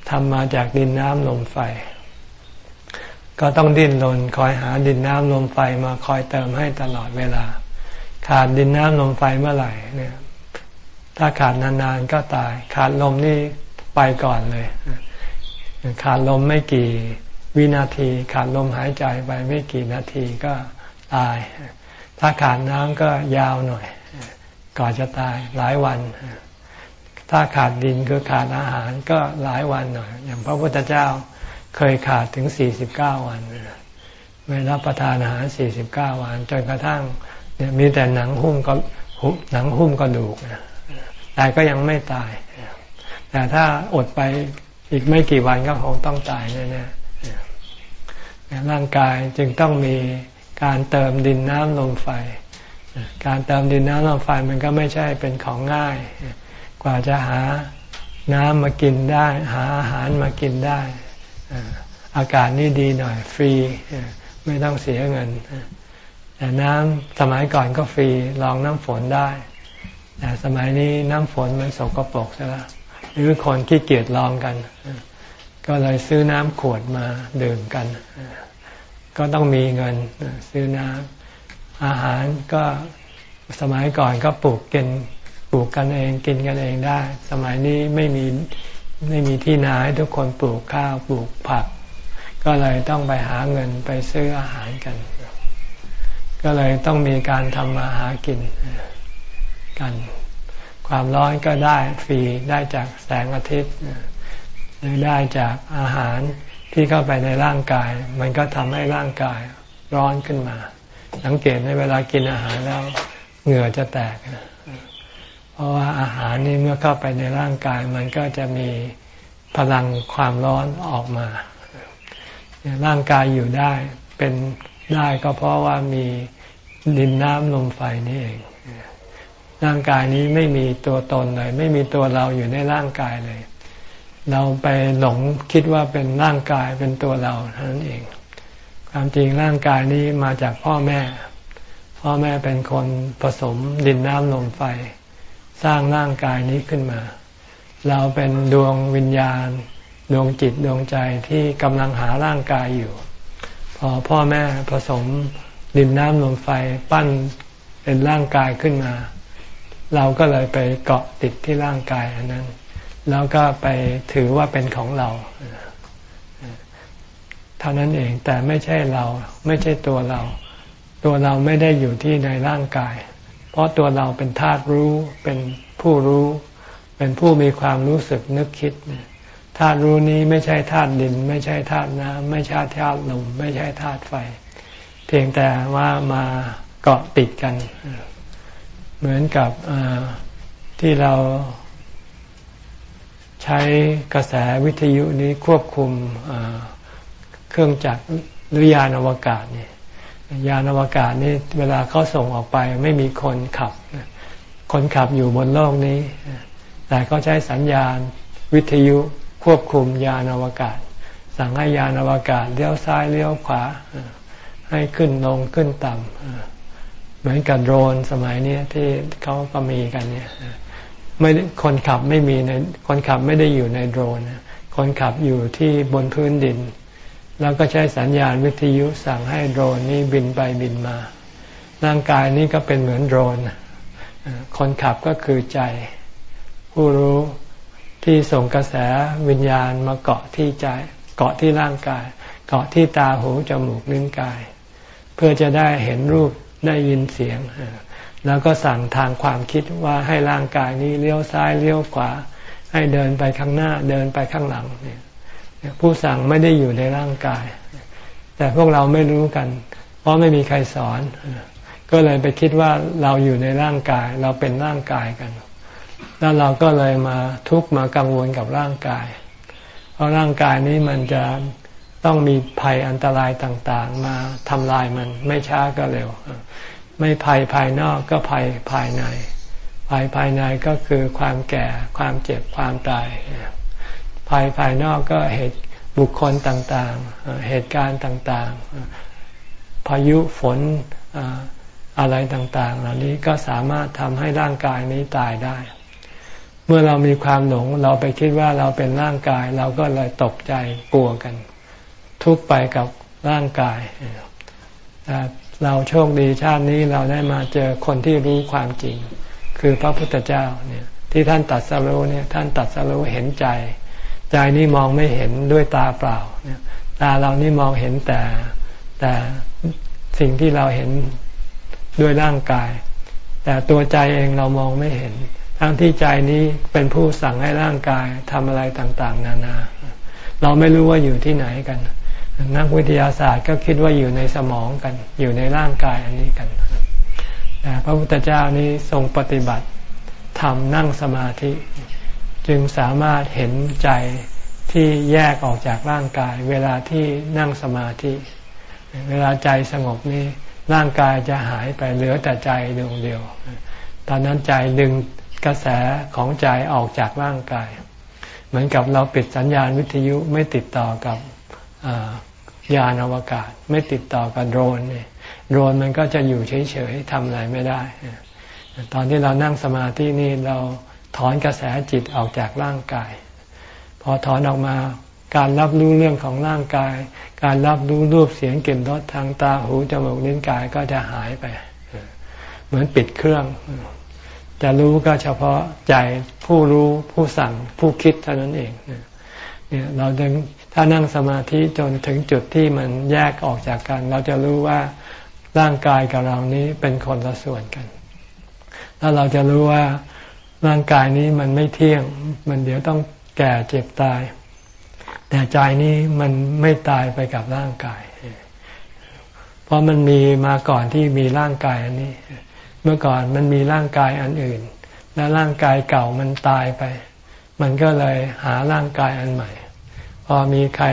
ทำมาจากดินน้ำลมไฟ ก็ต้องดิ้นรนคอยหาดินน้ำลมไฟมาคอยเติมให้ตลอดเวลา ขาดดินน้ำลมไฟเมื่อไหร่เนี่ย ถ้าขาดนานๆก็ตาย ขาดลมนี่ไปก่อนเลย ขาดลมไม่กี่วินาที ขาดลมหายใจไปไม่กี่นาทีก็ตาย ถ้าขาดน้ำก็ยาวหน่อย ก่อนจะตายหลายวัน ถ้าขาดดินคือขาดอาหารก็หลายวันหน่อย อย่างพระพุทธเจ้า เคยขาดถึงสี่สิบเก้าวันไม่รับประทานอาหารสี่สิบเก้าวัน จนกระทั่งเนี่ยมีแต่หนังหุ้มก็หนังหุ้มกระดูกแต่ก็ยังไม่ตาย แต่ถ้าอดไปอีกไม่กี่วันก็คงต้องตายแน่ๆร่างกายจึงต้องมีการเติมดินน้ำลมไฟ การเติมดินน้ำลมไฟมันก็ไม่ใช่เป็นของง่าย กว่าจะหาน้ำมากินได้ หาอาหารมากินได้ อากาศนี่ดีหน่อย ฟรีไม่ต้องเสียเงินแต่น้ำสมัยก่อนก็ฟรีลองน้ำฝนได้ แต่สมัยนี้น้ำฝนมันสกปรกซะแล้วหรือคนขี้เกียจลองกัน ก็เลยซื้อน้ำขวดมาดื่มกัน ก็ต้องมีเงินซื้อน้ำอาหารก็สมัยก่อนก็ปลูกกินปลูกกันเองกินกันเองได้ สมัยนี้ไม่มี ไม่มีที่นาให้ทุกคนปลูกข้าวปลูกผัก ก็เลยต้องไปหาเงินไปซื้ออาหารกัน ก็เลยต้องมีการทำมาหากินกัน ความร้อนก็ได้ฟรีได้จากแสงอาทิตย์ หรือได้จากอาหารที่เข้าไปในร่างกาย มันก็ทำให้ร่างกายร้อนขึ้นมา สังเกตในเวลากินอาหารแล้วเหงื่อจะแตก เพราะว่าอาหารนี่เมื่อเข้าไปในร่างกายมันก็จะมีพลังความร้อนออกมา ร่างกายอยู่ได้เป็นได้ก็เพราะว่ามีดินน้ำลมไฟนี่เอง ร่างกายนี้ไม่มีตัวตนเลย ไม่มีตัวเราอยู่ในร่างกายเลย เราไปหลงคิดว่าเป็นร่างกายเป็นตัวเราเท่านั้นเอง ความจริงร่างกายนี้มาจากพ่อแม่ พ่อแม่เป็นคนผสมดินน้ำลมไฟ สร้างร่างกายนี้ขึ้นมา เราเป็นดวงวิญญาณ ดวงจิตดวงใจที่กำลังหาร่างกายอยู่ พอพ่อแม่ผสมดินน้ำลมไฟปั้นเป็นร่างกายขึ้นมา เราก็เลยไปเกาะติดที่ร่างกายอันนั้น แล้วก็ไปถือว่าเป็นของเราเท่านั้นเองแต่ไม่ใช่เราไม่ใช่ตัวเรา ตัวเราไม่ได้อยู่ที่ในร่างกาย ราะตัวเราเป็นธาตุรู้เป็นผู้รู้ เป็นผู้มีความรู้สึกนึกคิดธาตุรู้นี้ไม่ใช่ธาตุดิน ไม่ใช่ธาตุน้ำไม่ใช่ธาตุลมไม่ใช่ธาตุไฟ เพียงแต่ว่ามาเกาะติดกัน เหมือนกับที่เราใช้กระแสวิทยุนี้ควบคุมเครื่องจักรหรือยานอวกาศเนี่ย ยานอวกาศนี่เวลาเขาส่งออกไปไม่มีคนขับ คนขับอยู่บนโลกนี้ แต่เขาใช้สัญญาณวิทยุควบคุมยานอวกาศ สั่งให้ยานอวกาศเลี้ยวซ้ายเลี้ยวขวา ให้ขึ้นลงขึ้นต่ำเหมือนกับโดรนสมัยนี้ที่เขาก็มีกันเนี่ยไม่คนขับไม่มีในคนขับไม่ได้อยู่ในโดรนคนขับอยู่ที่บนพื้นดิน แล้วก็ใช้สัญญาณวิทยุสั่งให้โดรนนี้บินไปบินมา ร่างกายนี้ก็เป็นเหมือนโดรน คนขับก็คือใจ ผู้รู้ที่ส่งกระแสวิญญาณมาเกาะที่ใจ เกาะที่ร่างกาย เกาะที่ตาหูจมูกลิ้นกาย เพื่อจะได้เห็นรูปได้ยินเสียง แล้วก็สั่งทางความคิดว่าให้ร่างกายนี้เลี้ยวซ้ายเลี้ยวขวา ให้เดินไปข้างหน้าเดินไปข้างหลังเนี่ย ผู้สั่งไม่ได้อยู่ในร่างกาย แต่พวกเราไม่รู้กัน เพราะไม่มีใครสอน ก็เลยไปคิดว่าเราอยู่ในร่างกาย เราเป็นร่างกายกัน แล้วเราก็เลยมาทุกข์มากังวลกับร่างกาย เพราะร่างกายนี้มันจะต้องมีภัยอันตรายต่างๆ มาทำลายมันไม่ช้าก็เร็ว ไม่ภัยภายนอกก็ภัยภายใน ภัยภายในก็คือความแก่ความเจ็บความตาย ภายภายนอกก็เหตุบุคคลต่างๆ เหตุการณ์ต่างๆ พายุฝนอะไรต่างๆ เหล่านี้ก็สามารถทำให้ร่างกายนี้ตายได้ เมื่อเรามีความหลงเราไปคิดว่าเราเป็นร่างกาย เราก็เลยตกใจกลัวกัน ทุกไปกับร่างกายเราโชคดีชาตินี้เราได้มาเจอคนที่รู้ความจริง คือพระพุทธเจ้าเนี่ยที่ท่านตัดสรู้เนี่ยท่านตัดสรู้เห็นใจ ใจนี่มองไม่เห็นด้วยตาเปล่าตาเรานี่มองเห็นแต่แต่สิ่งที่เราเห็นด้วยร่างกาย แต่ตัวใจเองเรามองไม่เห็น ทั้งที่ใจนี้เป็นผู้สั่งให้ร่างกายทำอะไรต่างๆ นานา เราไม่รู้ว่าอยู่ที่ไหนกัน นักวิทยาศาสตร์ก็คิดว่าอยู่ในสมองกัน อยู่ในร่างกายอันนี้กันแต่พระพุทธเจ้านี้ทรงปฏิบัติทำนั่งสมาธิ จึงสามารถเห็นใจที่แยกออกจากร่างกาย เวลาที่นั่งสมาธิ เวลาใจสงบนี้ร่างกายจะหายไปเหลือแต่ใจดวงเดียว ตอนนั้นใจดึงกระแสของใจออกจากร่างกาย เหมือนกับเราปิดสัญญาณวิทยุไม่ติดต่อกับยานอวกาศ ไม่ติดต่อกับโดรนเนี่ยโดรนมันก็จะอยู่เฉยๆทำอะไรไม่ได้ ตอนที่เรานั่งสมาธินี่เรา ถอนกระแสจิตออกจากร่างกาย พอถอนออกมาการรับรู้เรื่องของร่างกาย การรับรู้รูปเสียงกลิ่นรสทางตาหูจมูกลิ้นกายก็จะหายไป เหมือนปิดเครื่อง จะรู้ก็เฉพาะใจผู้รู้ผู้สั่งผู้คิดเท่านั้นเองเนี่ยเราดึงถ้านั่งสมาธิจนถึงจุดที่มันแยกออกจากกัน เราจะรู้ว่าร่างกายกับเรานี้เป็นคนละส่วนกัน แล้วเราจะรู้ว่า ร่างกายนี้มันไม่เที่ยง มันเดี๋ยวต้องแก่เจ็บตาย แต่ใจนี้มันไม่ตายไปกับร่างกาย เพราะมันมีมาก่อนที่มีร่างกายอันนี้ เมื่อก่อนมันมีร่างกายอันอื่น และร่างกายเก่ามันตายไป มันก็เลยหาร่างกายอันใหม่ พอมีใคร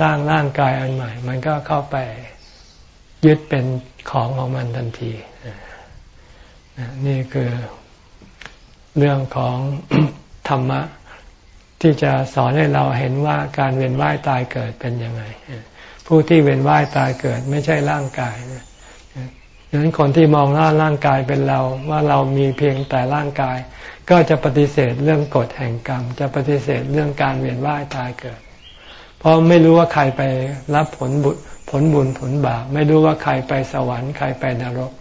สร้างร่างกายอันใหม่ มันก็เข้าไปยึดเป็นของของมันทันทีนี่คือ เรื่องของธรรมะ ที่จะสอนให้เราเห็นว่าการเวียนว่ายตายเกิดเป็นยังไง ผู้ที่เวียนว่ายตายเกิดไม่ใช่ร่างกายดังนั้นคนที่มองว่าร่างกายเป็นเราว่าเรามีเพียงแต่ร่างกาย ก็จะปฏิเสธเรื่องกฎแห่งกรรม จะปฏิเสธเรื่องการเวียนว่ายตายเกิด เพราะไม่รู้ว่าใครไปรับผลบุญผลบุญผลบาปไม่รู้ว่าใครไปสวรรค์ใครไปนรก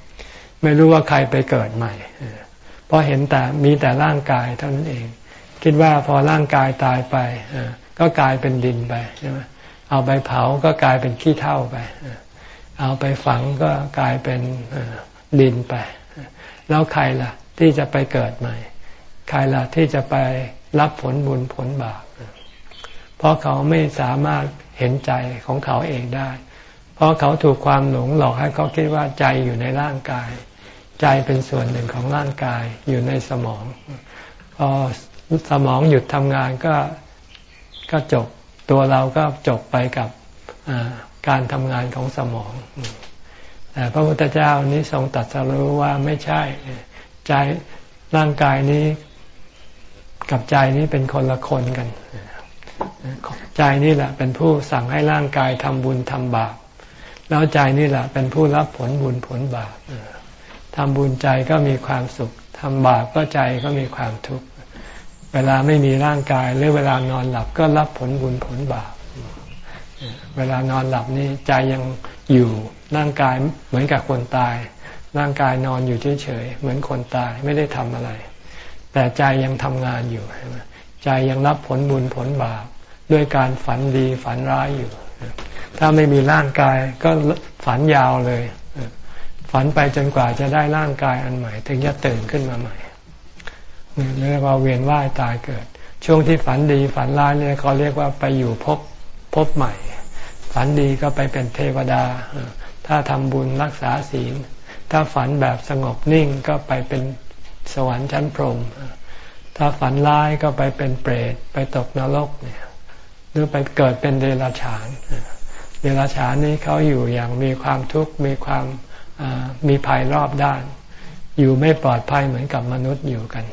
ไม่รู้ว่าใครไปเกิดใหม่ เพราะเห็นแต่มีแต่ร่างกายเท่านั้นเอง คิดว่าพอร่างกายตายไปก็กลายเป็นดินไปใช่ไหมเอาไปเผาก็กลายเป็นขี้เถ้าไป เอาไปฝังก็กลายเป็นดินไป แล้วใครล่ะ ที่จะไปเกิดใหม่ ใครล่ะที่จะไปรับผลบุญผลบาปเพราะเขาไม่สามารถเห็นใจของเขาเองได้ เพราะเขาถูกความหลงหลอกให้เขาคิดว่าใจอยู่ในร่างกาย ใจเป็นส่วนหนึ่งของร่างกายอยู่ในสมองพอสมองหยุดทำงานก็ก็จบตัวเราก็จบไปกับการทำงานของสมองแต่พระพุทธเจ้านี้ทรงตัดสรู้ว่าไม่ใช่ใจร่างกายนี้กับใจนี้เป็นคนละคนกัน ใจนี่แหละเป็นผู้สั่งให้ร่างกายทำบุญทำบาป แล้วใจนี่แหละเป็นผู้รับผลบุญผลบาป ทำบุญใจก็มีความสุขทำบาปก็ใจก็มีความทุกข์เวลาไม่มีร่างกายหรือเวลานอนหลับก็รับผลบุญผลบาปเวลานอนหลับนี่ใจยังอยู่ร่างกายเหมือนกับคนตาย ร่างกายนอนอยู่เฉยๆเหมือนคนตายไม่ได้ทำอะไร แต่ใจยังทำงานอยู่ใช่ไหมใจยังรับผลบุญผลบาปด้วยการฝันดีฝันร้ายอยู่ ถ้าไม่มีร่างกายก็ฝันยาวเลย ฝันไปจนกว่าจะได้ร่างกายอันใหม่ ถึงจะตื่นขึ้นมาใหม่เรียกว่าเวียนว่ายตายเกิด ช่วงที่ฝันดีฝันร้ายเนี่ยเขาเรียกว่าไปอยู่พบพบใหม่ ฝันดีก็ไปเป็นเทวดา ถ้าทำบุญรักษาศีล ถ้าฝันแบบสงบนิ่งก็ไปเป็นสวรรค์ชั้นพรหมถ้าฝันร้ายก็ไปเป็นเปรตไปตกนรกเนี่ยหรือไปเกิดเป็นเดรัจฉาน เดรัจฉานนี้เขาอยู่อย่างมีความทุกข์มีความ มีภัยรอบด้าน อยู่ไม่ปลอดภัยเหมือนกับมนุษย์อยู่กัน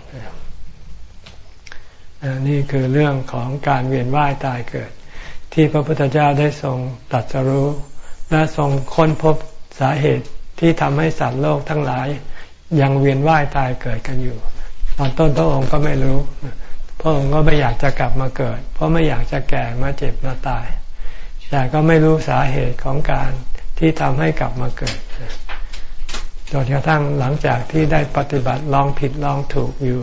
นี่คือเรื่องของการเวียนว่ายตายเกิด ที่พระพุทธเจ้าได้ทรงตรัสรู้ และทรงค้นพบสาเหตุที่ทำให้สัตว์โลกทั้งหลาย ยังเวียนว่ายตายเกิดกันอยู่ ตอนต้นพระองค์ก็ไม่รู้พระองค์ก็ไม่อยากจะกลับมาเกิด เพราะไม่อยากจะแก่มาเจ็บมาตาย แต่ก็ไม่รู้สาเหตุของการ ที่ทำให้กลับมาเกิดจนกระทั่งหลังจากที่ได้ปฏิบัติลองผิดลองถูกอยู่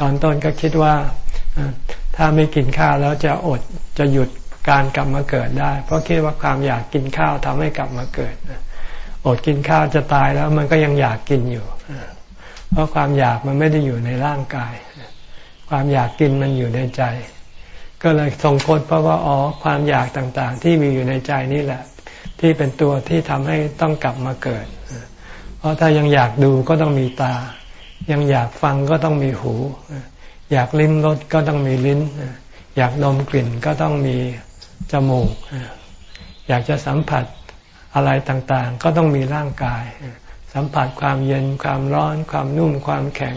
ตอนต้นก็คิดว่าถ้าไม่กินข้าวแล้วจะอดจะหยุดการกลับมาเกิดได้ เพราะคิดว่าความอยากกินข้าวทำให้กลับมาเกิดอดกินข้าวจะตายแล้วมันก็ยังอยากกินอยู่เพราะความอยากมันไม่ได้อยู่ในร่างกาย ความอยากกินมันอยู่ในใจ ก็เลยทรงค้นเพราะว่าอ๋อความอยากต่างๆ ที่มีอยู่ในใจนี่แหละ ที่เป็นตัวที่ทำให้ต้องกลับมาเกิด เพราะถ้ายังอยากดูก็ต้องมีตา ยังอยากฟังก็ต้องมีหู อยากลิ้มรสก็ต้องมีลิ้น อยากดมกลิ่นก็ต้องมีจมูก อยากจะสัมผัสอะไรต่างๆ ก็ต้องมีร่างกาย สัมผัสความเย็นความร้อน ความนุ่มความแข็ง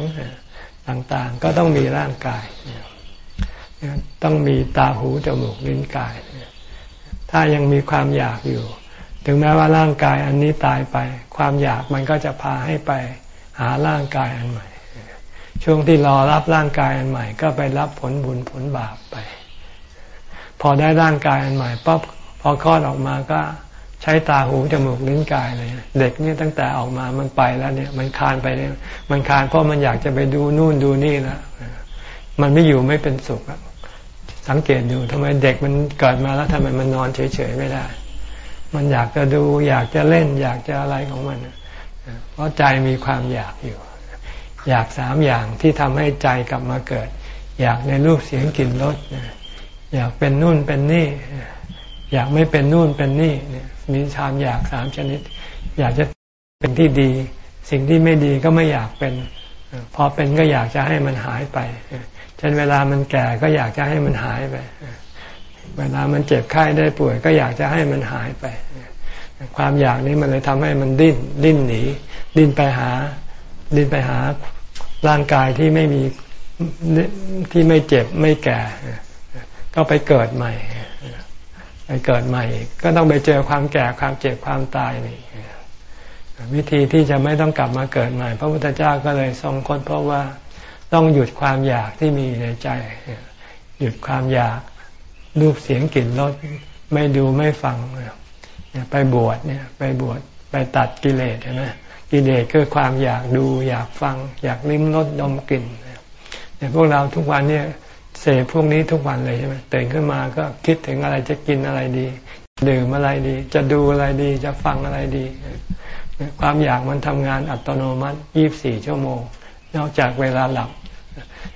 ต่างๆ ก็ต้องมีร่างกาย ต้องมีตาหูจมูกลิ้นกาย ถ้ายังมีความอยากอยู่ ถึงแม้ว่าร่างกายอันนี้ตายไป ความอยากมันก็จะพาให้ไปหาร่างกายอันใหม่ ช่วงที่รอรับร่างกายอันใหม่ ก็ไปรับผลบุญผลบาปไป พอได้ร่างกายอันใหม่ปั๊บพอคลอดออกมาก็ใช้ตาหูจมูกลิ้นกายเลย เด็กเนี่ยตั้งแต่ออกมามันไปแล้วเนี่ย มันคานไปเนี่ยมันคานเพราะมันอยากจะไปดูนู่นดูนี่แล้วมันไม่อยู่ไม่เป็นสุขสังเกตดูทำไมเด็กมันเกิดมาแล้วทำไมมันนอนเฉยๆไม่ได้ มันอยากจะดู อยากจะเล่น อยากจะอะไรของมัน เพราะใจมีความอยากอยู่ อยากสามอย่างที่ทำให้ใจกลับมาเกิด อยากในรูปเสียงกลิ่นรสอยากเป็นนู่นเป็นนี่ อยากไม่เป็นนู่นเป็นนี่มีชามอยากสามชนิด อยากจะเป็นที่ดี สิ่งที่ไม่ดีก็ไม่อยากเป็น พอเป็นก็อยากจะให้มันหายไปเช่นเวลามันแก่ก็อยากจะให้มันหายไป เวลามันเจ็บไข้ได้ป่วย ก็อยากจะให้มันหายไป ความอยากนี้มันเลยทำให้มันดิ้นดิ้นหนี ดิ้นไปหา ดิ้นไปหาร่างกายที่ไม่มีที่ไม่เจ็บไม่แก่ ก็ไปเกิดใหม่ ไปเกิดใหม่ ก็ต้องไปเจอความแก่ความเจ็บความตายนี่วิธีที่จะไม่ต้องกลับมาเกิดใหม่ พระพุทธเจ้าก็เลยทรงค้นเพราะว่าต้องหยุดความอยากที่มีในใจ หยุดความอยาก รูปเสียงกลิ่นรสไม่ดูไม่ฟังเนี่ยไปบวชเนี่ย ไปบวชไปตัดกิเลสใช่ไหมกิเลสคือความอยากดูอยากฟัง อยากลิ้มรสดมกลิ่นเนี่ยพวกเราทุกวันเนี่ยเสพพวกนี้ทุกวันเลยใช่ไหมตื่นขึ้นมาก็คิดถึงอะไรจะกินอะไรดีดื่มอะไรดี จะดูอะไรดีจะฟังอะไรดี ความอยากมันทำงานอัตโนมัติ 24 ชั่วโมง นอกจากเวลาหลับ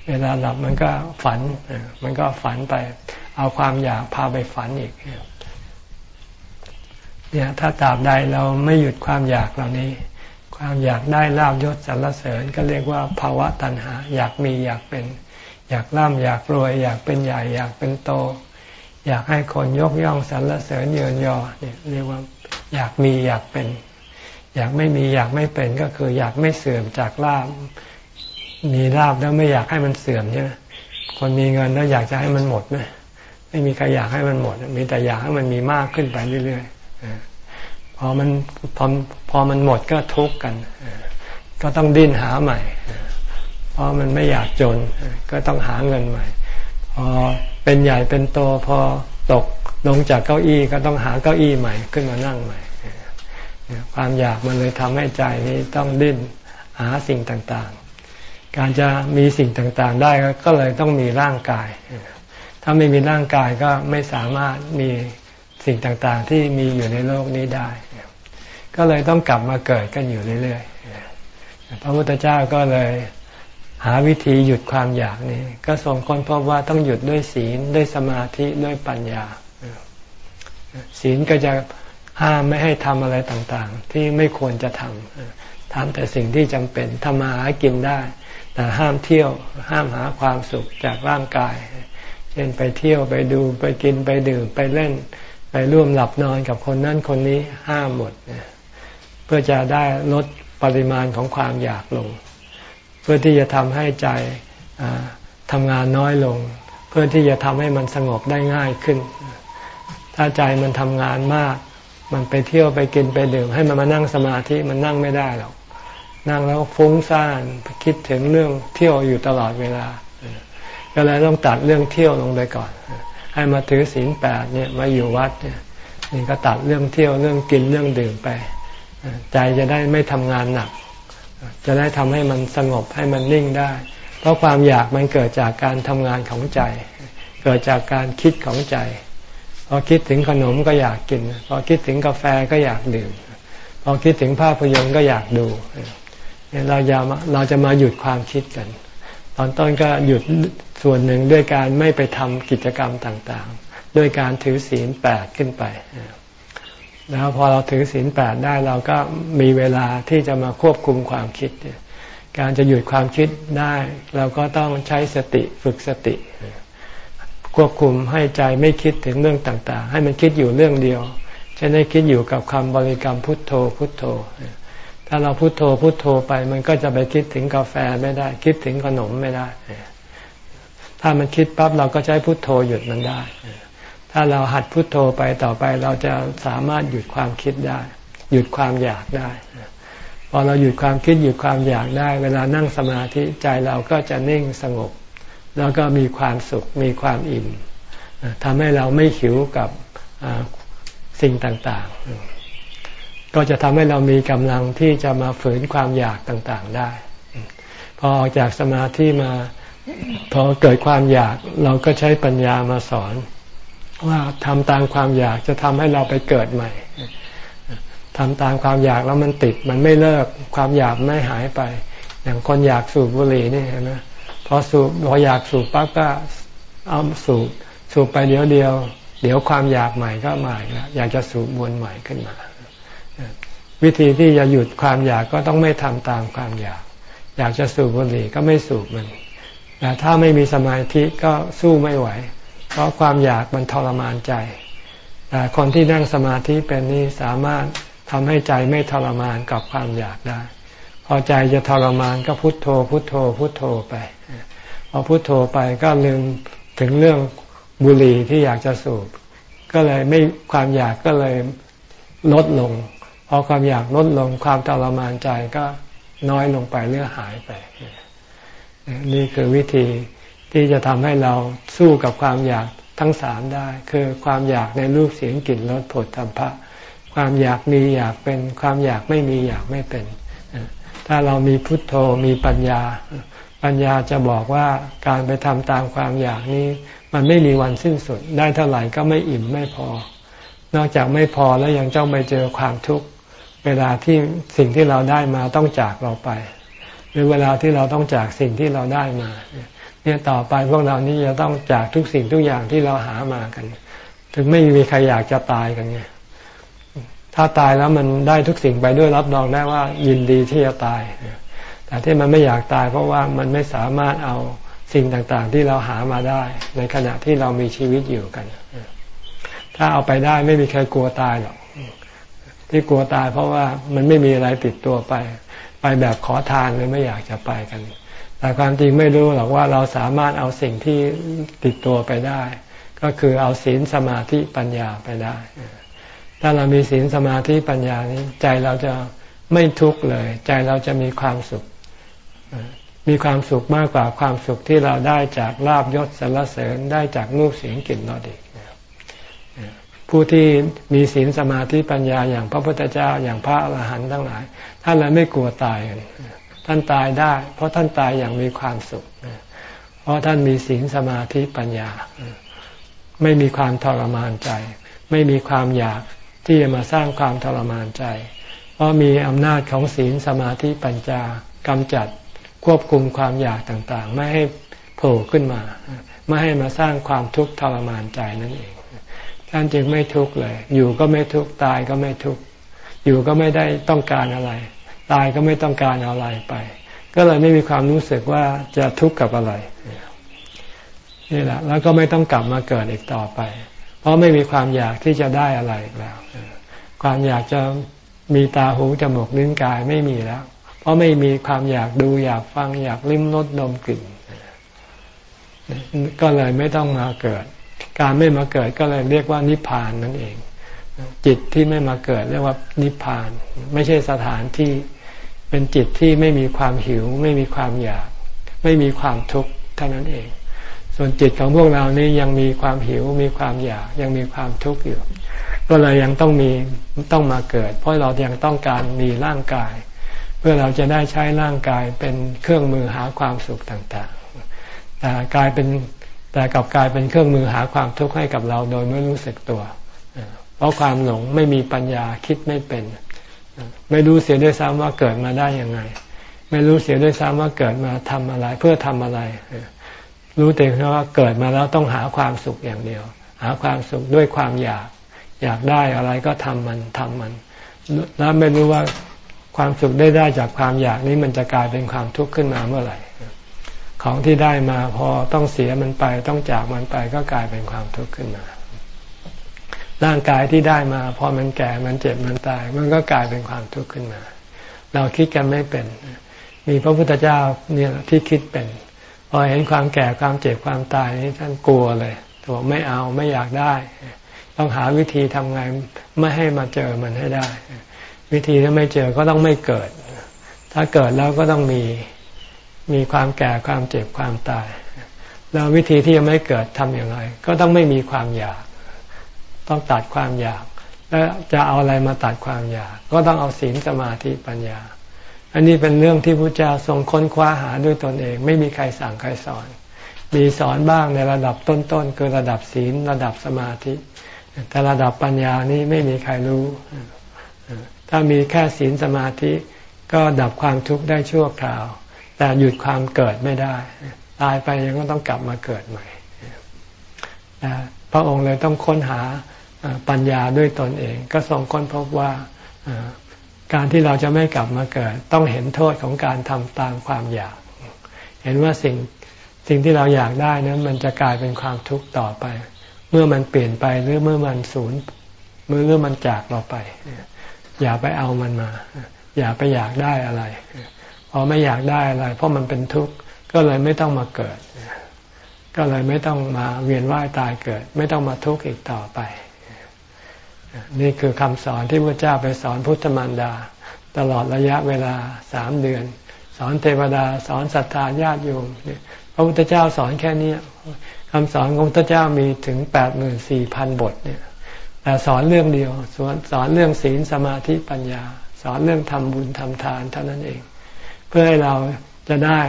เวลาหลับมันก็ฝัน มันก็ฝันไป เอาความอยากพาไปฝันอีกเนี่ยถ้าตราบใดเราไม่หยุดความอยากเหล่านี้ ความอยากได้ลาบยศสรรเสริญก็เรียกว่าภาวะตัณหา อยากมีอยากเป็น อยากร่ำอยากรวย อยากเป็นใหญ่อยากเป็นโต อยากให้คนยกย่องสรรเสริญเยินยอเนี่ยเรียกว่าอยากมีอยากเป็น อยากไม่มีอยากไม่เป็นก็คือ อยากไม่เสื่อมจากลาบมีลาบแล้วไม่อยากให้มันเสื่อมใช่ไหมคนมีเงินแล้วอยากจะให้มันหมดไหม ไม่มีใครอยากให้มันหมด มีแต่อยากให้มันมีมากขึ้นไปเรื่อยๆพอมันพอพอมันหมดก็ทุกข์กัน ก็ต้องดิ้นหาใหม่ เพราะมันไม่อยากจน ก็ต้องหาเงินใหม่ พอเป็นใหญ่เป็นโตพอตกลงจากเก้าอี้ก็ต้องหาเก้าอี้ใหม่ขึ้นมานั่งใหม่ ความอยากมันเลยทำให้ใจนี้ต้องดิ้นหาสิ่งต่างๆ การจะมีสิ่งต่างๆได้ก็เลยต้องมีร่างกาย ถ้าไม่มีร่างกายก็ไม่สามารถมีสิ่งต่างๆ ที่มีอยู่ในโลกนี้ได้ ก็เลยต้องกลับมาเกิดกันอยู่เรื่อยๆ พระพุทธเจ้าก็เลยหาวิธีหยุดความอยากนี้ ก็ทรงค้นพบว่าต้องหยุดด้วยศีลด้วยสมาธิด้วยปัญญา ศีลก็จะห้ามไม่ให้ทำอะไรต่างๆ ที่ไม่ควรจะทำทำแต่สิ่งที่จำเป็นทำมาหากินได้ แต่ห้ามเที่ยวห้ามหาความสุขจากร่างกายเช่นไปเที่ยวไปดูไปกินไปดื่มไปเล่น ไปร่วมหลับนอนกับคนนั้นคนนี้ห้ามหมด เพื่อจะได้ลดปริมาณของความอยากลง เพื่อที่จะทำให้ใจทำงานน้อยลง เพื่อที่จะทำให้มันสงบได้ง่ายขึ้น ถ้าใจมันทำงานมาก มันไปเที่ยวไปกินไปดื่ม ให้มันมานั่งสมาธิมันนั่งไม่ได้หรอกนั่งแล้วฟุ้งซ่านคิดถึงเรื่องเที่ยวอยู่ตลอดเวลา ก็เลยต้องตัดเรื่องเที่ยวลงไปก่อน ให้มาถือศีลแปดเนี่ยมาอยู่วัดเนี่ยนี่ก็ตัดเรื่องเที่ยวเรื่องกินเรื่องดื่มไป ใจจะได้ไม่ทำงานหนัก จะได้ทำให้มันสงบให้มันนิ่งได้ เพราะความอยากมันเกิดจากการทำงานของใจ เกิดจากการคิดของใจพอคิดถึงขนมก็อยากกิน พอคิดถึงกาแฟก็อยากดื่ม พอคิดถึงภาพยนตร์ก็อยากดู เราจะเราจะมาหยุดความคิดกัน ตอนต้นก็หยุดส่วนหนึ่งด้วยการไม่ไปทำกิจกรรมต่างๆ ด้วยการถือศีลแปดขึ้นไป แล้วพอเราถือศีลแปดได้เราก็มีเวลาที่จะมาควบคุมความคิด การจะหยุดความคิดได้ เราก็ต้องใช้สติฝึกสติ ควบคุมให้ใจไม่คิดถึงเรื่องต่างๆ ให้มันคิดอยู่เรื่องเดียวจะได้คิดอยู่กับคำบริกรรมพุทโธพุทโธ ถ้าเราพุโทโธพุโทโธไป มันก็จะไปคิดถึงกาแฟไม่ได้ คิดถึงขนมไม่ได้ ถ้ามันคิดปั๊บเราก็ใช้พุโทโธหยุดมันได้ ถ้าเราหัดพุโทโธไปต่อไปเราจะสามารถหยุดความคิดได้ หยุดความอยากได้ พอเราหยุดความคิดหยุดความอยากได้ เวลานั่งสมาธิใจเราก็จะนิ่งสงบ แล้วก็มีความสุขมีความอิ่มทำให้เราไม่หิวกับสิ่งต่าง ๆ ก็จะทำให้เรามีกำลังที่จะมาฝืนความอยากต่างๆได้ พอออกจากสมาธิมาพอเกิดความอยากเราก็ใช้ปัญญามาสอน ว่าทำตามความอยากจะทำให้เราไปเกิดใหม่ทำตามความอยากแล้วมันติดมันไม่เลิกความอยากไม่หายไป อย่างคนอยากสูบบุหรี่นี่เห็นไหมพอสูบพออยากสูบปั๊บก็เอาสูบสูบไปเดี๋ยวเดียว เดี๋ยวความอยากใหม่ก็มาแล้วอยากจะสูบวนใหม่ขึ้นมา วิธีที่จะหยุดความอยากก็ต้องไม่ทำตามความอยาก อยากจะสูบบุหรี่ก็ไม่สูบมันแต่ถ้าไม่มีสมาธิก็สู้ไม่ไหว เพราะความอยากมันทรมานใจ แต่คนที่นั่งสมาธิเป็นนี่สามารถทำให้ใจไม่ทรมานกับความอยากได้ พอใจจะทรมานก็พุโทโธ พุโทโธ พุโทโธไป พอพุโทโธไปก็ลืมถึงเรื่องบุหรี่ที่อยากจะสูบ ก็เลยไม่ความอยากก็เลยลดลง พอความอยากลดลงความทรมานใจก็น้อยลงไปเรื่อหายไป นี่คือวิธีที่จะทำให้เราสู้กับความอยากทั้งสามได้ คือความอยากในรูปเสียงกลิ่นรสผลธรรมะความอยากมีอยากเป็นความอยากไม่มีอยากไม่เป็น ถ้าเรามีพุทโธมีปัญญา ปัญญาจะบอกว่าการไปทำตามความอยากนี้ มันไม่มีวันสิ้นสุด ได้เท่าไหร่ก็ไม่อิ่มไม่พอ นอกจากไม่พอแล้วยังต้องไปเจอความทุกข์ เวลาที่สิ่งที่เราได้มาต้องจากเราไป หรือเวลาที่เราต้องจากสิ่งที่เราได้มา เนี่ยต่อไปพวกเรานี่จะต้องจากทุกสิ่งทุกอย่างที่เราหามากัน ถึงไม่มีใครอยากจะตายกันไงถ้าตายแล้วมันได้ทุกสิ่งไปด้วยรับรองได้ว่ายินดีที่จะตาย แต่ที่มันไม่อยากตาย เพราะว่ามันไม่สามารถเอาสิ่งต่างๆ ที่เราหามาได้ ในขณะที่เรามีชีวิตอยู่กัน ถ้าเอาไปได้ไม่มีใครกลัวตายหรอก ที่กลัวตายเพราะว่ามันไม่มีอะไรติดตัวไป ไปแบบขอทานเลยไม่อยากจะไปกัน แต่ความจริงไม่รู้หรอกว่าเราสามารถเอาสิ่งที่ติดตัวไปได้ ก็คือเอาศีลสมาธิปัญญาไปได้ ถ้าเรามีศีลสมาธิปัญญานี้ใจเราจะไม่ทุกข์เลย ใจเราจะมีความสุข มีความสุขมากกว่าความสุขที่เราได้จากลาบยศสรรเสริญได้จากรูปเสียงกลิ่นรสอีก ผู้ที่มีศีลสมาธิปัญญาอย่างพระพุทธเจ้าอย่างพระอรหันต์ทั้งหลาย ท่านเลยไม่กลัวตายท่านตายได้ เพราะท่านตายอย่างมีความสุข เพราะท่านมีศีลสมาธิปัญญา ไม่มีความทรมานใจ ไม่มีความอยากที่จะมาสร้างความทรมานใจ เพราะมีอำนาจของศีลสมาธิปัญญากำจัดควบคุมความอยากต่างๆ ไม่ให้โผล่ขึ้นมา ไม่ให้มาสร้างความทุกข์ทรมานใจนั่นเอง ท่านจึงไม่ทุกข์เลย อยู่ก็ไม่ทุกข์ตายก็ไม่ทุกข์อยู่ก็ไม่ได้ต้องการอะไร ตายก็ไม่ต้องการอะไรไป ก็เลยไม่มีความรู้สึกว่าจะทุกข์กับอะไรนี่แหละ แล้วก็ไม่ต้องกลับมาเกิดอีกต่อไป เพราะไม่มีความอยากที่จะได้อะไรแล้ว ความอยากจะมีตาหูจมูกลิ้นกายไม่มีแล้ว เพราะไม่มีความอยากดูอยากฟังอยากลิ้มรสดมกลิ่นก็เลยไม่ต้องมาเกิด การไม่มาเกิดก็เลยเรียกว่านิพพานนั่นเอง จิตที่ไม่มาเกิดเรียกว่านิพพาน ไม่ใช่สถานที่เป็นจิตที่ไม่มีความหิว ไม่มีความอยาก ไม่มีความทุกข์เท่านั้นเอง ส่วนจิตของพวกเรานี่ยังมีความหิวมีความอยากยังมีความทุกข์อยู่ ก็เลยยังต้องมีต้องมาเกิด เพราะเรายังต้องการมีร่างกาย เพื่อเราจะได้ใช้ร่างกายเป็นเครื่องมือหาความสุขต่างๆแต่กลายเป็น แต่กลับกลายเป็นเครื่องมือหาความทุกข์ให้กับเราโดยไม่รู้สึกตัว เพราะความหลงไม่มีปัญญาคิดไม่เป็น ไม่รู้เสียด้วยซ้ำว่าเกิดมาได้ยังไง ไม่รู้เสียด้วยซ้ำว่าเกิดมาทำอะไรเพื่อทำอะไร รู้แต่ว่าเกิดมาแล้วต้องหาความสุขอย่างเดียว หาความสุขด้วยความอยาก อยากได้อะไรก็ทำมันทำมัน แล้วไม่รู้ว่าความสุขได้ได้จากความอยากนี้มันจะกลายเป็นความทุกข์ขึ้นมาเมื่อไหร่ ของที่ได้มาพอต้องเสียมันไป ต้องจากมันไปก็กลายเป็นความทุกข์ขึ้นมา ร่างกายที่ได้มาพอมันแก่มันเจ็บมันตาย มันก็กลายเป็นความทุกข์ขึ้นมา เราคิดกันไม่เป็น มีพระพุทธเจ้าเนี่ยที่คิดเป็น พอเห็นความแก่ความเจ็บความตายนี่ท่านกลัวเลยบอกไม่เอาไม่อยากได้ ต้องหาวิธีทำไงไม่ให้มาเจอมันให้ได้ วิธีถ้าไม่เจอก็ต้องไม่เกิด ถ้าเกิดแล้วก็ต้องมี มีความแก่ความเจ็บความตาย แล้ววิธีที่จะไม่เกิดทำอย่างไร ก็ต้องไม่มีความอยาก ต้องตัดความอยาก แล้วจะเอาอะไรมาตัดความอยาก ก็ต้องเอาศีลสมาธิปัญญา อันนี้เป็นเรื่องที่พระเจ้าทรงค้นคว้าหาด้วยตนเอง ไม่มีใครสั่งใครสอน มีสอนบ้างในระดับต้นๆคือระดับศีลระดับสมาธิ แต่ระดับปัญญานี้ไม่มีใครรู้ ถ้ามีแค่ศีลสมาธิก็ดับความทุกข์ได้ชั่วคราว แต่หยุดความเกิดไม่ได้ ตายไปยังก็ต้องกลับมาเกิดใหม่พระองค์เลยต้องค้นหาปัญญาด้วยตนเอง ก็ทรงค้นพบว่าการที่เราจะไม่กลับมาเกิด ต้องเห็นโทษของการทำตามความอยาก เห็นว่าสิ่งสิ่งที่เราอยากได้นั้นมันจะกลายเป็นความทุกข์ต่อไป เมื่อมันเปลี่ยนไปหรือเมื่อมันสูญเมื่อมันจากเราไป อย่าไปเอามันมา อย่าไปอยากได้อะไร อไม่อยากได้อะไร เพราะมันเป็นทุกข์ก็เลยไม่ต้องมาเกิด ก็เลยไม่ต้องมาเวียนว่ายตายเกิด ไม่ต้องมาทุกข์อีกต่อไป นี่คือคำสอนที่พระเจ้าไปสอนพุทธมารดา ตลอดระยะเวลาสามเดือน สอนเทวดา สอนศรัทธาญาติโยมพระพุทธเจ้าสอนแค่นี้คำสอนของพระเจ้ามีถึงแปดหมื่นสี่พันบทเนี่ยแต่สอนเรื่องเดียวสอนสอนเรื่องศีลสมาธิปัญญา สอนเรื่องทำบุญทำทานเท่านั้นเอง เพื่อให้เราจะได้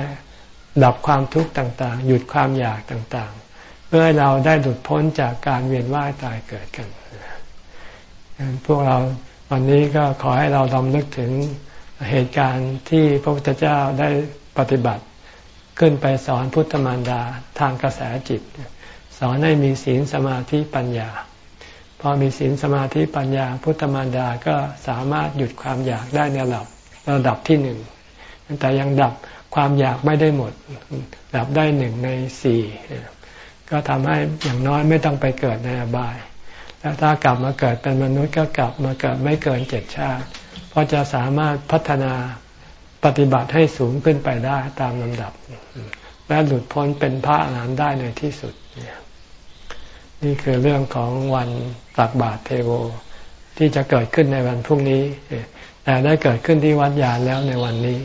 ดับความทุกข์ต่างๆ หยุดความอยากต่างๆ เพื่อให้เราได้หลุดพ้นจากการเวียนว่ายตายเกิดกันพวกเราวันนี้ก็ขอให้เราลำลึกถึงเหตุการณ์ที่พระพุทธเจ้าได้ปฏิบัติ ขึ้นไปสอนพุทธมารดาทางกระแสจิต สอนให้มีศีลสมาธิปัญญา พอมีศีลสมาธิปัญญา พุทธมารดาก็สามารถหยุดความอยากได้ในระดับระดับที่หนึ่ง แต่ยังดับความอยากไม่ได้หมด ดับได้หนึ่งในสี่ก็ทำให้อย่างน้อยไม่ต้องไปเกิดในอบาย แล้วถ้ากลับมาเกิดเป็นมนุษย์ก็กลับมาเกิดไม่เกินเจ็ดชาติ เพราะจะสามารถพัฒนาปฏิบัติให้สูงขึ้นไปได้ตามลำดับ และหลุดพ้นเป็นพระอรหันต์ได้ในที่สุด นี่คือเรื่องของวันตักบาตรเทโวที่จะเกิดขึ้นในวันพรุ่งนี้ แต่ได้เกิดขึ้นที่วัดยานแล้วในวันนี้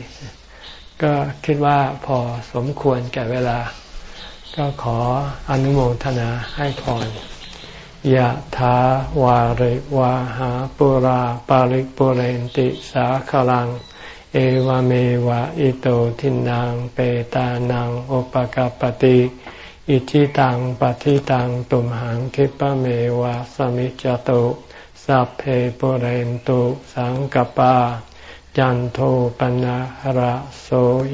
ก็คิดว่าพอสมควรแก่เวลา ก็ขออนุโมทนาให้พรยะถาวาริวาหาปุราปาริกปุเรนติสาขลัง เอวเมวะอิโตทินังเปตานังอุปกปติอิทิตังปฏิตังตุมหังคิปะเมวะสมิจจตุ สัพเพปุเรนตุสังกปา จันโทปนะระโส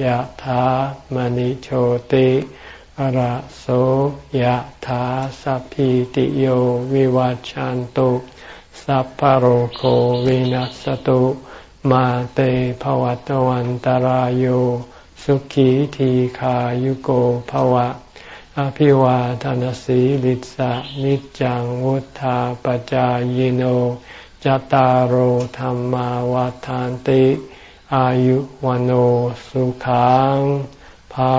ยธามณิโชติระโสยธาสัพพิติโยวิวัจจันตุสัพพโรโควินัสตุมาเตภวัตวันตารโยสุขีทีขายุโกภวะ อภิวาทานสีลิสะนิจังวุธาปจายโนจตารโหธรรมาวาทานติ อายุวันโอสุขังภา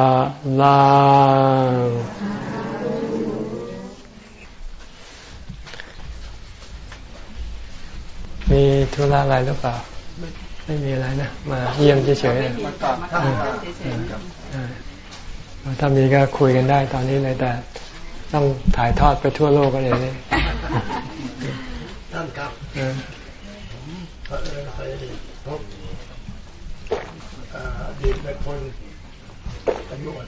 ลังมีธุระอะไรหรือเปล่า ไม่มีอะไรนะ มาเยี่ยมเฉยๆ ถ้ามีก็คุยกันได้ตอนนี้เลยแต่ ต้องถ่ายทอดไปทั่วโลกกันเลยนี่ท่านครับผมเคยเคยพบอดีตในคนตำรวจ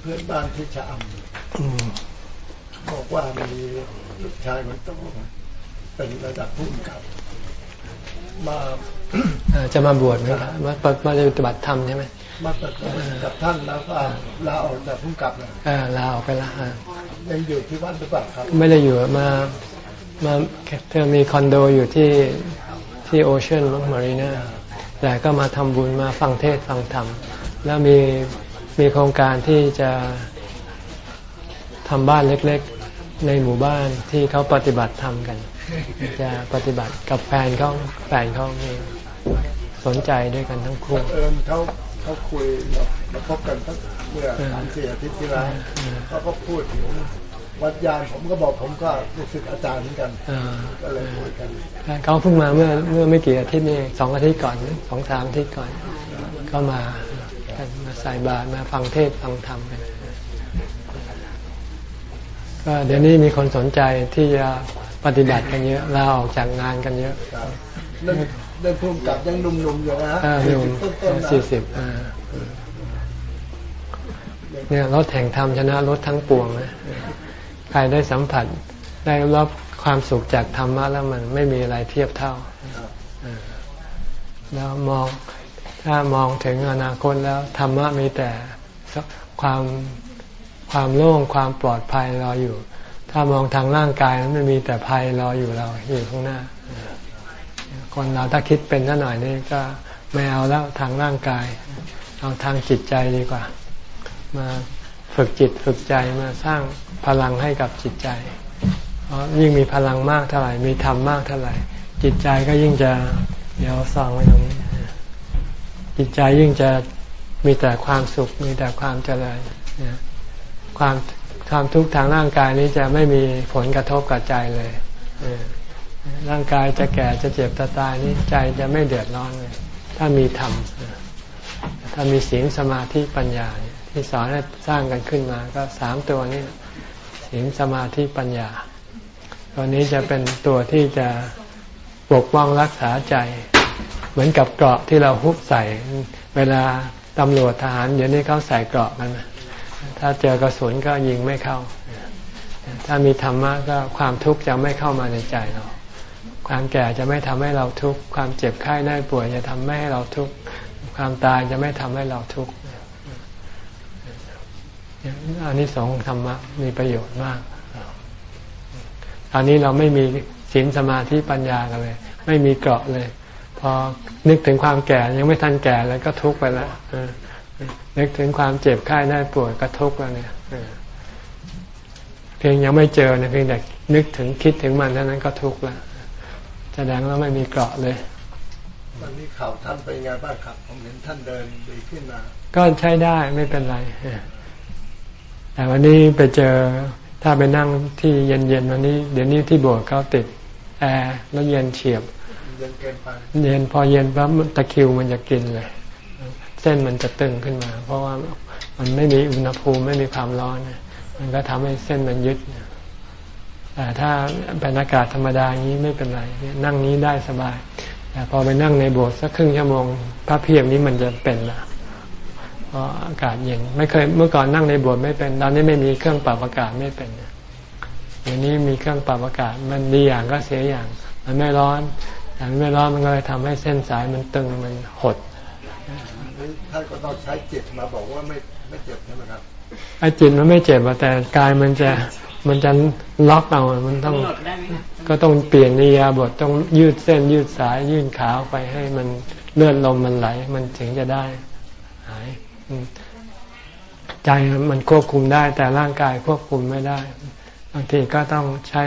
เพื่อนบ้านที่ชะอำบอกว่ามีลูกชายคนโตเป็นระดับผู้กำกับมาจะมาบวชไหมมามาปฏิบัติธรรมใช่ไหม มาปฏิบัติกับท่านแล้วก็ลาออกจากผู้กับเลยลาออกไปละยังอยู่ที่วัดหรือเปล่าครับ ไม่ได้อยู่มามาเธอมีคอนโดอยู่ที่ที่โอเชียนมารีนาแต่ก็มาทำบุญมาฟังเทศฟังธรรม แล้วมีมีโครงการที่จะทำบ้านเล็กๆ ในหมู่บ้านที่เขาปฏิบัติธรรมกัน จะปฏิบัติกับแฟนเขาแฟนเขามีสนใจด้วยกันทั้งคู่เออเขา เขาคุยมาพบกันตั้งเมื่อสามสี่อาทิตย์ที่แล้วเขาก็พูดถึงวัดยานผมก็บอกผมก็รู้สึกอาจารย์เหมือนกันก็เลยคุยกันเขาเพิ่งมาเมื่อเมื่อไม่กี่อาทิตย์นี่สองอาทิตย์ก่อนสองสามอาทิตย์ก่อน ก็มามาใส่บาตรมาฟังเทศฟังธรรมกันก็เดี๋ยวนี้มีคนสนใจที่จะปฏิบัติกันเยอะลาออกจากงานกันเยอะ เรื่องเรื่องภูมิกับยังหนุ่มๆอยู่นะหนุ่มสี่สิบเนี่ยรถแห่งธรรมชนะรถทั้งปวงนะใครได้สัมผัสได้รับความสุขจากธรรมะแล้วมันไม่มีอะไรเทียบเท่าแล้วมองถ้ามองถึงอนาคตแล้วธรรมะมีแต่ความความโล่งความปลอดภัยรออยู่ ถ้ามองทางร่างกายมันมีแต่ภัยรออยู่เราอยู่ข้างหน้า คนเราถ้าคิดเป็นสักหน่อยนี่ก็ไม่เอาแล้วทางร่างกาย เอาทางจิตใจดีกว่า มาฝึกจิตฝึกใจมาสร้างพลังให้กับจิตใจเพราะยิ่งมีพลังมากเท่าไหร่ มีธรรมมากเท่าไหร่ จิตใจก็ยิ่งจะเดี๋ยวส่องไว้ตรงนี้จิตใจยิ่งจะมีแต่ความสุขมีแต่ความเจริญความความทุกข์ทางร่างกายนี้จะไม่มีผลกระทบกับใจเลย ร่างกายจะแก่จะเจ็บจะตายนี้ใจจะไม่เดือดร้อนเลยถ้ามีธรรมถ้ามีศีลสมาธิปัญญาที่สอนให้สร้างกันขึ้นมา ก็สามตัวนี้ศีลสมาธิปัญญา ตัวนี้จะเป็นตัวที่จะปกป้องรักษาใจ เหมือนกับเกราะที่เราฮุบใส่ เวลาตำรวจทหารเดี๋ยวนี้เขาใส่เกราะกันถ้าเจอกระสุนก็ยิงไม่เข้า ถ้ามีธรรมะก็ความทุกข์จะไม่เข้ามาในใจเรา ความแก่จะไม่ทำให้เราทุกข์ความเจ็บไข้ได้ป่วยจะทำไม่ให้เราทุกข์ความตายจะไม่ทำให้เราทุกข์อันนี้สองธรรมะมีประโยชน์มากตอนนี้เราไม่มีศีลสมาธิปัญญากันเลย ไม่มีเกราะเลย พอนึกถึงความแก่ยังไม่ทันแก่เลยก็ทุกข์ไปแล้วนึกถึงความเจ็บไข้ได้ป่วยกระทุกข์แล้วเนี่ยเพียงยังไม่เจอเนี่ยเพียงแต่นึกถึงคิดถึงมันเท่านั้นก็ทุกข์แล้ว แสดงว่าไม่มีเกราะเลยวันนี้ข่าวท่านเป็นไงบ้างครับผมเห็นท่านเดินดีขึ้นมา ก็ใช้ได้ไม่เป็นไรแต่วันนี้ไปเจอถ้าไปนั่งที่เย็นๆวันนี้ เดี๋ยวนี้ที่โบสถ์เขาติดแอร์แล้วเย็นเฉียบ เย็นเกินไปเย็นพอเย็นปั๊บตะคิวมันจะกินเลย เส้นมันจะตึงขึ้นมา เพราะว่ามันไม่มีอุณหภูมิไม่มีความร้อนมันก็ทำให้เส้นมันยึด แต่ถ้าเป็นอากาศธรรมดาอย่างนี้ไม่เป็นไรนั่งนี้ได้สบาย แต่พอไปนั่งในโบสถ์สักครึ่งชั่วโมงพระเพียบนี้มันจะเป็นละเพราะอากาศเย็นไม่เคยเมื่อก่อนนั่งในโบสถ์ไม่เป็นตอนนี้ไม่มีเครื่องปรับอากาศไม่เป็นอย่างนี้มีเครื่องปรับอากาศ มันดีอย่างก็เสียอย่าง มันไม่ร้อนแต่ไม่ร้อนมันก็เลยทำให้เส้นสายมันตึงมันหดท่านก็ต้องใช้จิตมาบอกว่าไม่ไม่เจ็บใช่ไหมครับไอ้จิตมันไม่เจ็บแต่กายมันจะ มันจะล็อกเอามันต้องก็ต้องเปลี่ยนนิยาบทต้องยืดเส้นยืดสายยืดขาไปให้มันเลือดลมมันไหล มันถึงจะได้หายใจมันควบคุมได้ แต่ร่างกายควบคุมไม่ได้ บางทีก็ต้องใช้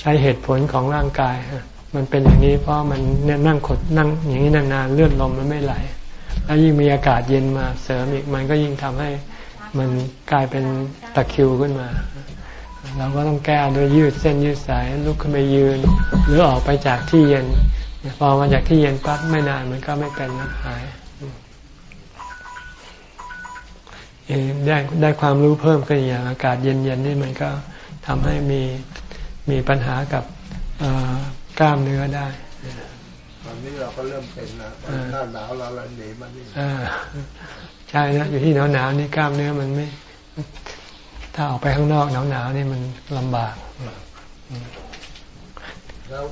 ใช้เหตุผลของร่างกาย มันเป็นอย่างนี้เพราะมันเนี่ยนั่งขดนั่งอย่างนี้นานๆเลือดลมมันไม่ไหล แล้วยิ่งมีอากาศเย็นมาเสริมอีกมันก็ยิ่งทำให้ มันกลายเป็นตะคิวขึ้นมา เราก็ต้องแก้โดยยืดเส้นยืดสายลุกขึ้นไปยืน หรือออกไปจากที่เย็น พอมาจากที่เย็นปั๊บไม่นานมันก็ไม่เป็นนะหายได้ได้ความรู้เพิ่มขึ้นอย่างอากาศเย็นๆนี่มันก็ทำให้มีมีปัญหากับกล้ามเนื้อได้ตอนนี้เราก็เริ่มเป็นนะหน้าหนาวเราเลยหนีมันนี่ ใช่นะอยู่ที่หนาวหนาวนี่กล้ามเนื้อมันไม่ ถ้าออกไปข้างนอกหนาวหนาวนี่มันลำบาก แล้ว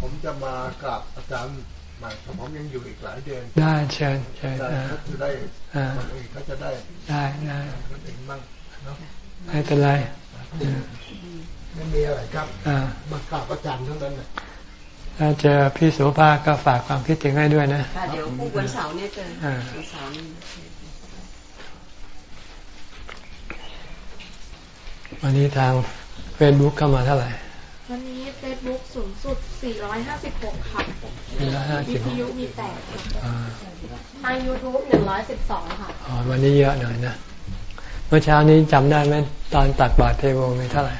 ผมจะมากราบอาจารย์ใหม่ผมยังอยู่อีกหลายเดือนได้เชิญเชิญแต่อ่าเขาจะได้อ่าคนอื่นเขาจะได้ได้ได้คนอื่นบ้างเนาะไม่เป็นไรอ่าไม่มีอะไรครับอ่ามากราบอาจารย์เท่านั้นนะถ้าเจอพี่โสภาก็ฝากความคิดถึงให้ด้วยนะค่ะเดี๋ยวพรุ่งวันเสาร์เนี่ยเจออ่าวันเสาร์ วันนี้ทางเฟซบุ๊กเข้ามาเท่าไหร่ วันนี้ Facebook สูงสุด 456 ค่ะมีละห้าสิบวิทยุมี8ค่ะอ่าทาง YouTube 112 ค่ะอ๋อวันนี้เยอะหน่อยนะ เมื่อเช้านี้จำได้ไหมตอนตักบาตรเทโวมีเท่าไหร่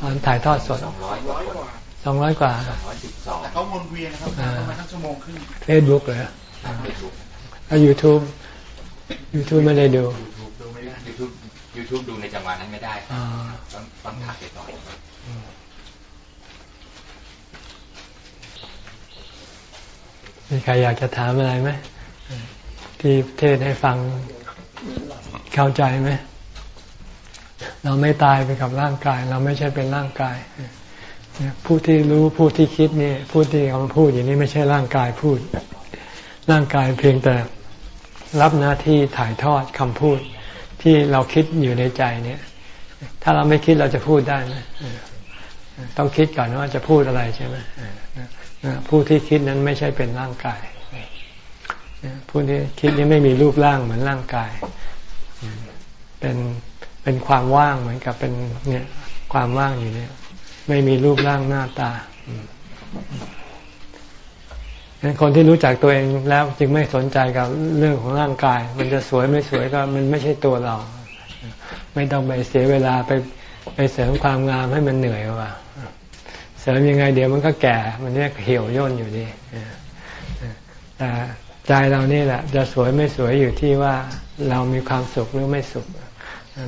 ตอนถ่ายทอดสดสองร้อยกว่าคนสองร้อยกว่าสองร้อยสิบสองแต่เขาวนเวียนนะครับอ่าประมาณทั้งชั่วโมงครึ่งเฟซบุ๊กเลยทางเฟซบุ๊กแล้วยูทูบยูทูบไม่ได้ดูยูทูบดูไม่ได้ยู ทูบยูทูบดูในจังหวะนั้นไม่ได้อ่าต้องต้องถ่ายไปก่อนมีใครอยากจะถามอะไรไหมที่เทศให้ฟังเข้าใจไหมเราไม่ตายไปกับร่างกาย เราไม่ใช่เป็นร่างกายเนี่ยผู้ที่รู้ผู้ที่คิดนี่ผู้ที่กำลังพูดอย่างนี้ไม่ใช่ร่างกายพูด ร่างกายเพียงแต่รับหน้าที่ถ่ายทอดคำพูด ที่เราคิดอยู่ในใจเนี่ย ถ้าเราไม่คิดเราจะพูดได้ไหมต้องคิดก่อนว่าจะพูดอะไรใช่ไหมผู้ที่คิดนั้นไม่ใช่เป็นร่างกายผู้ที่คิดนี้ไม่มีรูปร่างเหมือนร่างกาย เป็นเป็นความว่างเหมือนกับเป็นเนี่ยความว่างอยู่เนี่ย ไม่มีรูปร่างหน้าตา คนที่รู้จักตัวเองแล้วจึงไม่สนใจกับเรื่องของร่างกาย มันจะสวยไม่สวยก็มันไม่ใช่ตัวเรา ไม่ต้องไปเสียเวลาไปไปเสริมความงามให้มันเหนื่อยว่าเสริมยังไงเดี๋ยวมันก็แก่ มันเนี่ยเหี่ยวย่นอยู่ดีแต่ใจเรานี่แหละ จะสวยไม่สวยอยู่ที่ว่าเรามีความสุขหรือไม่สุข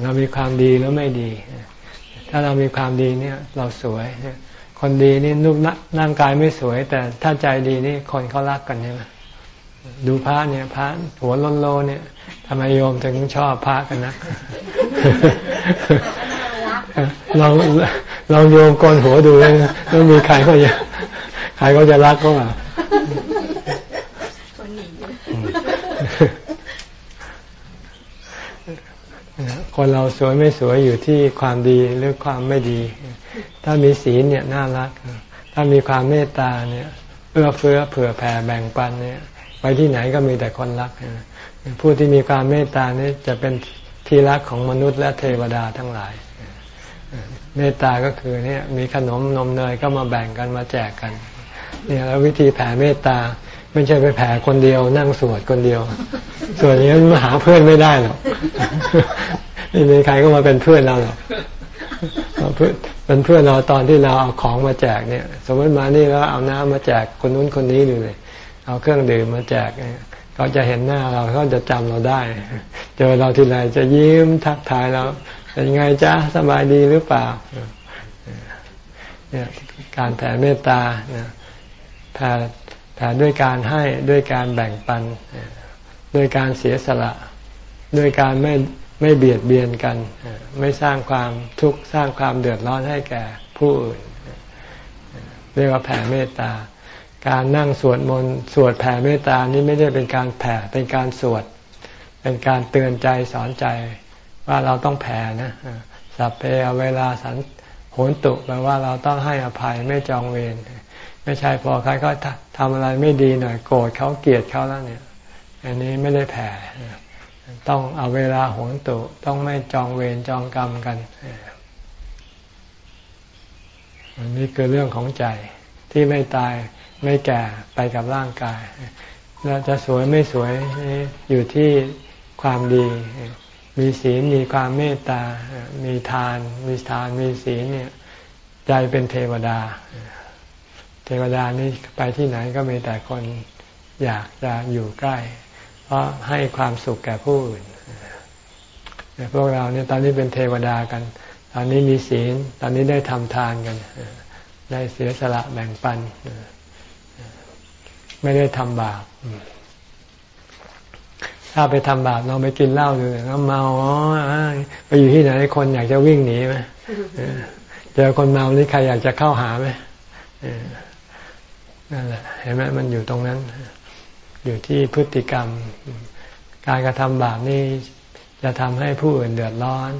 เรามีความดีหรือไม่ดี ถ้าเรามีความดีเนี่ย เราสวย คนดีนี่รูปร่างกายไม่สวย แต่ถ้าใจดีนี่คนเขารักกันใช่ไหมดูพระเนี่ยพระหัวโลนโลเนี่ยทำไมโยมถึงชอบพระกันนะลองลองโยมโกนหัวดูแล้วไม่มีใครก็จะใครก็จะรักก็อะคนหนีคนเราสวยไม่สวยอยู่ที่ความดีหรือความไม่ดี ถ้ามีศีลเนี่ยน่ารัก ถ้ามีความเมตตาเนี่ยเอื้อเฟื้อเผื่อแผ่แบ่งปันเนี่ยไปที่ไหนก็มีแต่คนรัก ผู้ที่มีความเมตตานี่จะเป็นที่รักของมนุษย์และเทวดาทั้งหลาย เมตตาก็คือเนี่ยมีขนมนมเนยก็มาแบ่งกันมาแจกกัน เนี่ยแล้ววิธีแผ่เมตตาไม่ใช่ไปแผ่คนเดียว นั่งสวดคนเดียว ส่วนอย่างนี้มาหาเพื่อนไม่ได้หรอกไม่มีใครก็มาเป็นเพื่อนเราหรอก เพื่อเป็นเพื่อนเราตอนที่เราเอาของมาแจกเนี่ย สมมติมานี่แล้วเอาน้ำมาแจกคนนู้นคนนี้ดูเลย เอาเครื่องดื่มมาแจกเนี่ยเขาจะเห็นหน้าเราเขาจะจำเราได้ เจอเราทีไรจะยิ้มทักทายเราเป็นไงจ๊ะสบายดีหรือเปล่าเนี่ยการแผ่เมตตาเนี่ยแผ่แผ่ด้วยการให้ด้วยการแบ่งปัน ด้วยการเสียสละ ด้วยการไม่ ไม่เบียดเบียนกัน ไม่สร้างความทุกข์สร้างความเดือดร้อนให้แก่ผู้อื่น เรียกว่าแผ่เมตตา การนั่งสวดมนต์สวดแผ่เมตตานี้ไม่ได้เป็นการแผ่เป็นการสวด เป็นการเตือนใจสอนใจว่าเราต้องแผ่นะสัพเพเวลาสันโหนตุแปลว่าเราต้องให้อภัยไม่จองเวรไม่ใช่พอใครก็ทำอะไรไม่ดีหน่อยโกรธเขาเกลียดเขาแล้วเนี่ย อันนี้ไม่ได้แผ่ ต้องเอาเวลาโหนตุต้องไม่จองเวรจองกรรมกันอันนี้คือเรื่องของใจที่ไม่ตายไม่แก่ไปกับร่างกายแล้วจะสวยไม่สวยอยู่ที่ความดี มีศีลมีความเมตตา มีทาน มีทานมีศีลเนี่ยใจเป็นเทวดา เทวดานี่ไปที่ไหนก็มีแต่คนอยากจะอยู่ใกล้ เพราะให้ความสุขแก่ผู้อื่นพวกเราเนี่ยตอนนี้เป็นเทวดากัน ตอนนี้มีศีล ตอนนี้ได้ทำทานกัน ได้เสียสละแบ่งปัน ไม่ได้ทำบาป ถ้าไปทำบาปเราไปกินเหล้าอยู่แล้วเมาไปอยู่ที่ไหนคนอยากจะวิ่งหนีไหมเจอคนเมานี่ใครอยากจะเข้าหาไหมนั่นแหละเห็นไหมมันอยู่ตรงนั้น อยู่ที่พฤติกรรม การกระทำบาปนี่จะทำให้ผู้อื่นเดือดร้อน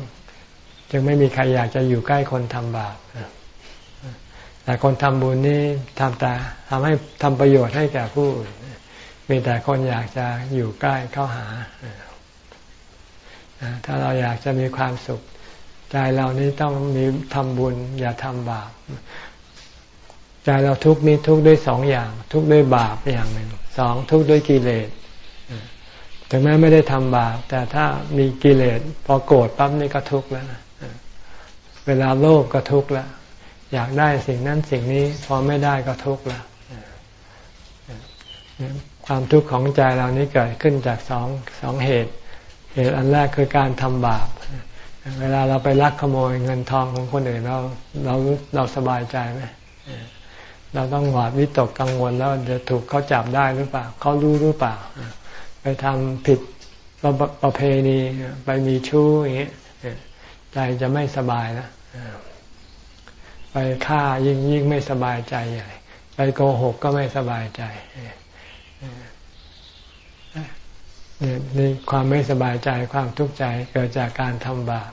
จึงไม่มีใครอยากจะอยู่ใกล้คนทำบาปแต่คนทำบุญนี่ทำแต่ทำให้ทำประโยชน์ให้แก่ผู้อื่นมีแต่คนอยากจะอยู่ใกล้เข้าหา ถ้าเราอยากจะมีความสุข ใจเรานี้ต้องมีทำบุญ อย่าทำบาป ใจเราทุกข์นี้ทุกข์ด้วยสองอย่าง ทุกข์ด้วยบาปอย่างหนึ่ง สองทุกข์ด้วยกิเลสถึงแม้ไม่ได้ทำบาปแต่ถ้ามีกิเลสพอโกรธปั๊บนี่ก็ทุกข์แล้วเวลาโลภก็ทุกข์แล้วอยากได้สิ่งนั้นสิ่งนี้พอไม่ได้ก็ทุกข์แล้วความทุกข์ของใจเรานี้เกิดขึ้นจากสองสองเหตุ เหตุอันแรกคือการทำบาป เวลาเราไปลักขโมยเงินทองของคนอื่นเราเราเราสบายใจไหม เราต้องหวาดวิตกกังวลแล้วจะถูกเขาจับได้หรือเปล่าเขารู้หรือเปล่า ไปทำผิดประประเพณีไปมีชู้อย่างนี้ยใจจะไม่สบายนะไปฆ่ายิ่งยิ่งไม่สบายใจใหญ่ไปโกหกก็ไม่สบายใจนี่ความไม่สบายใจความทุกข์ใจเกิดจากการทำบาป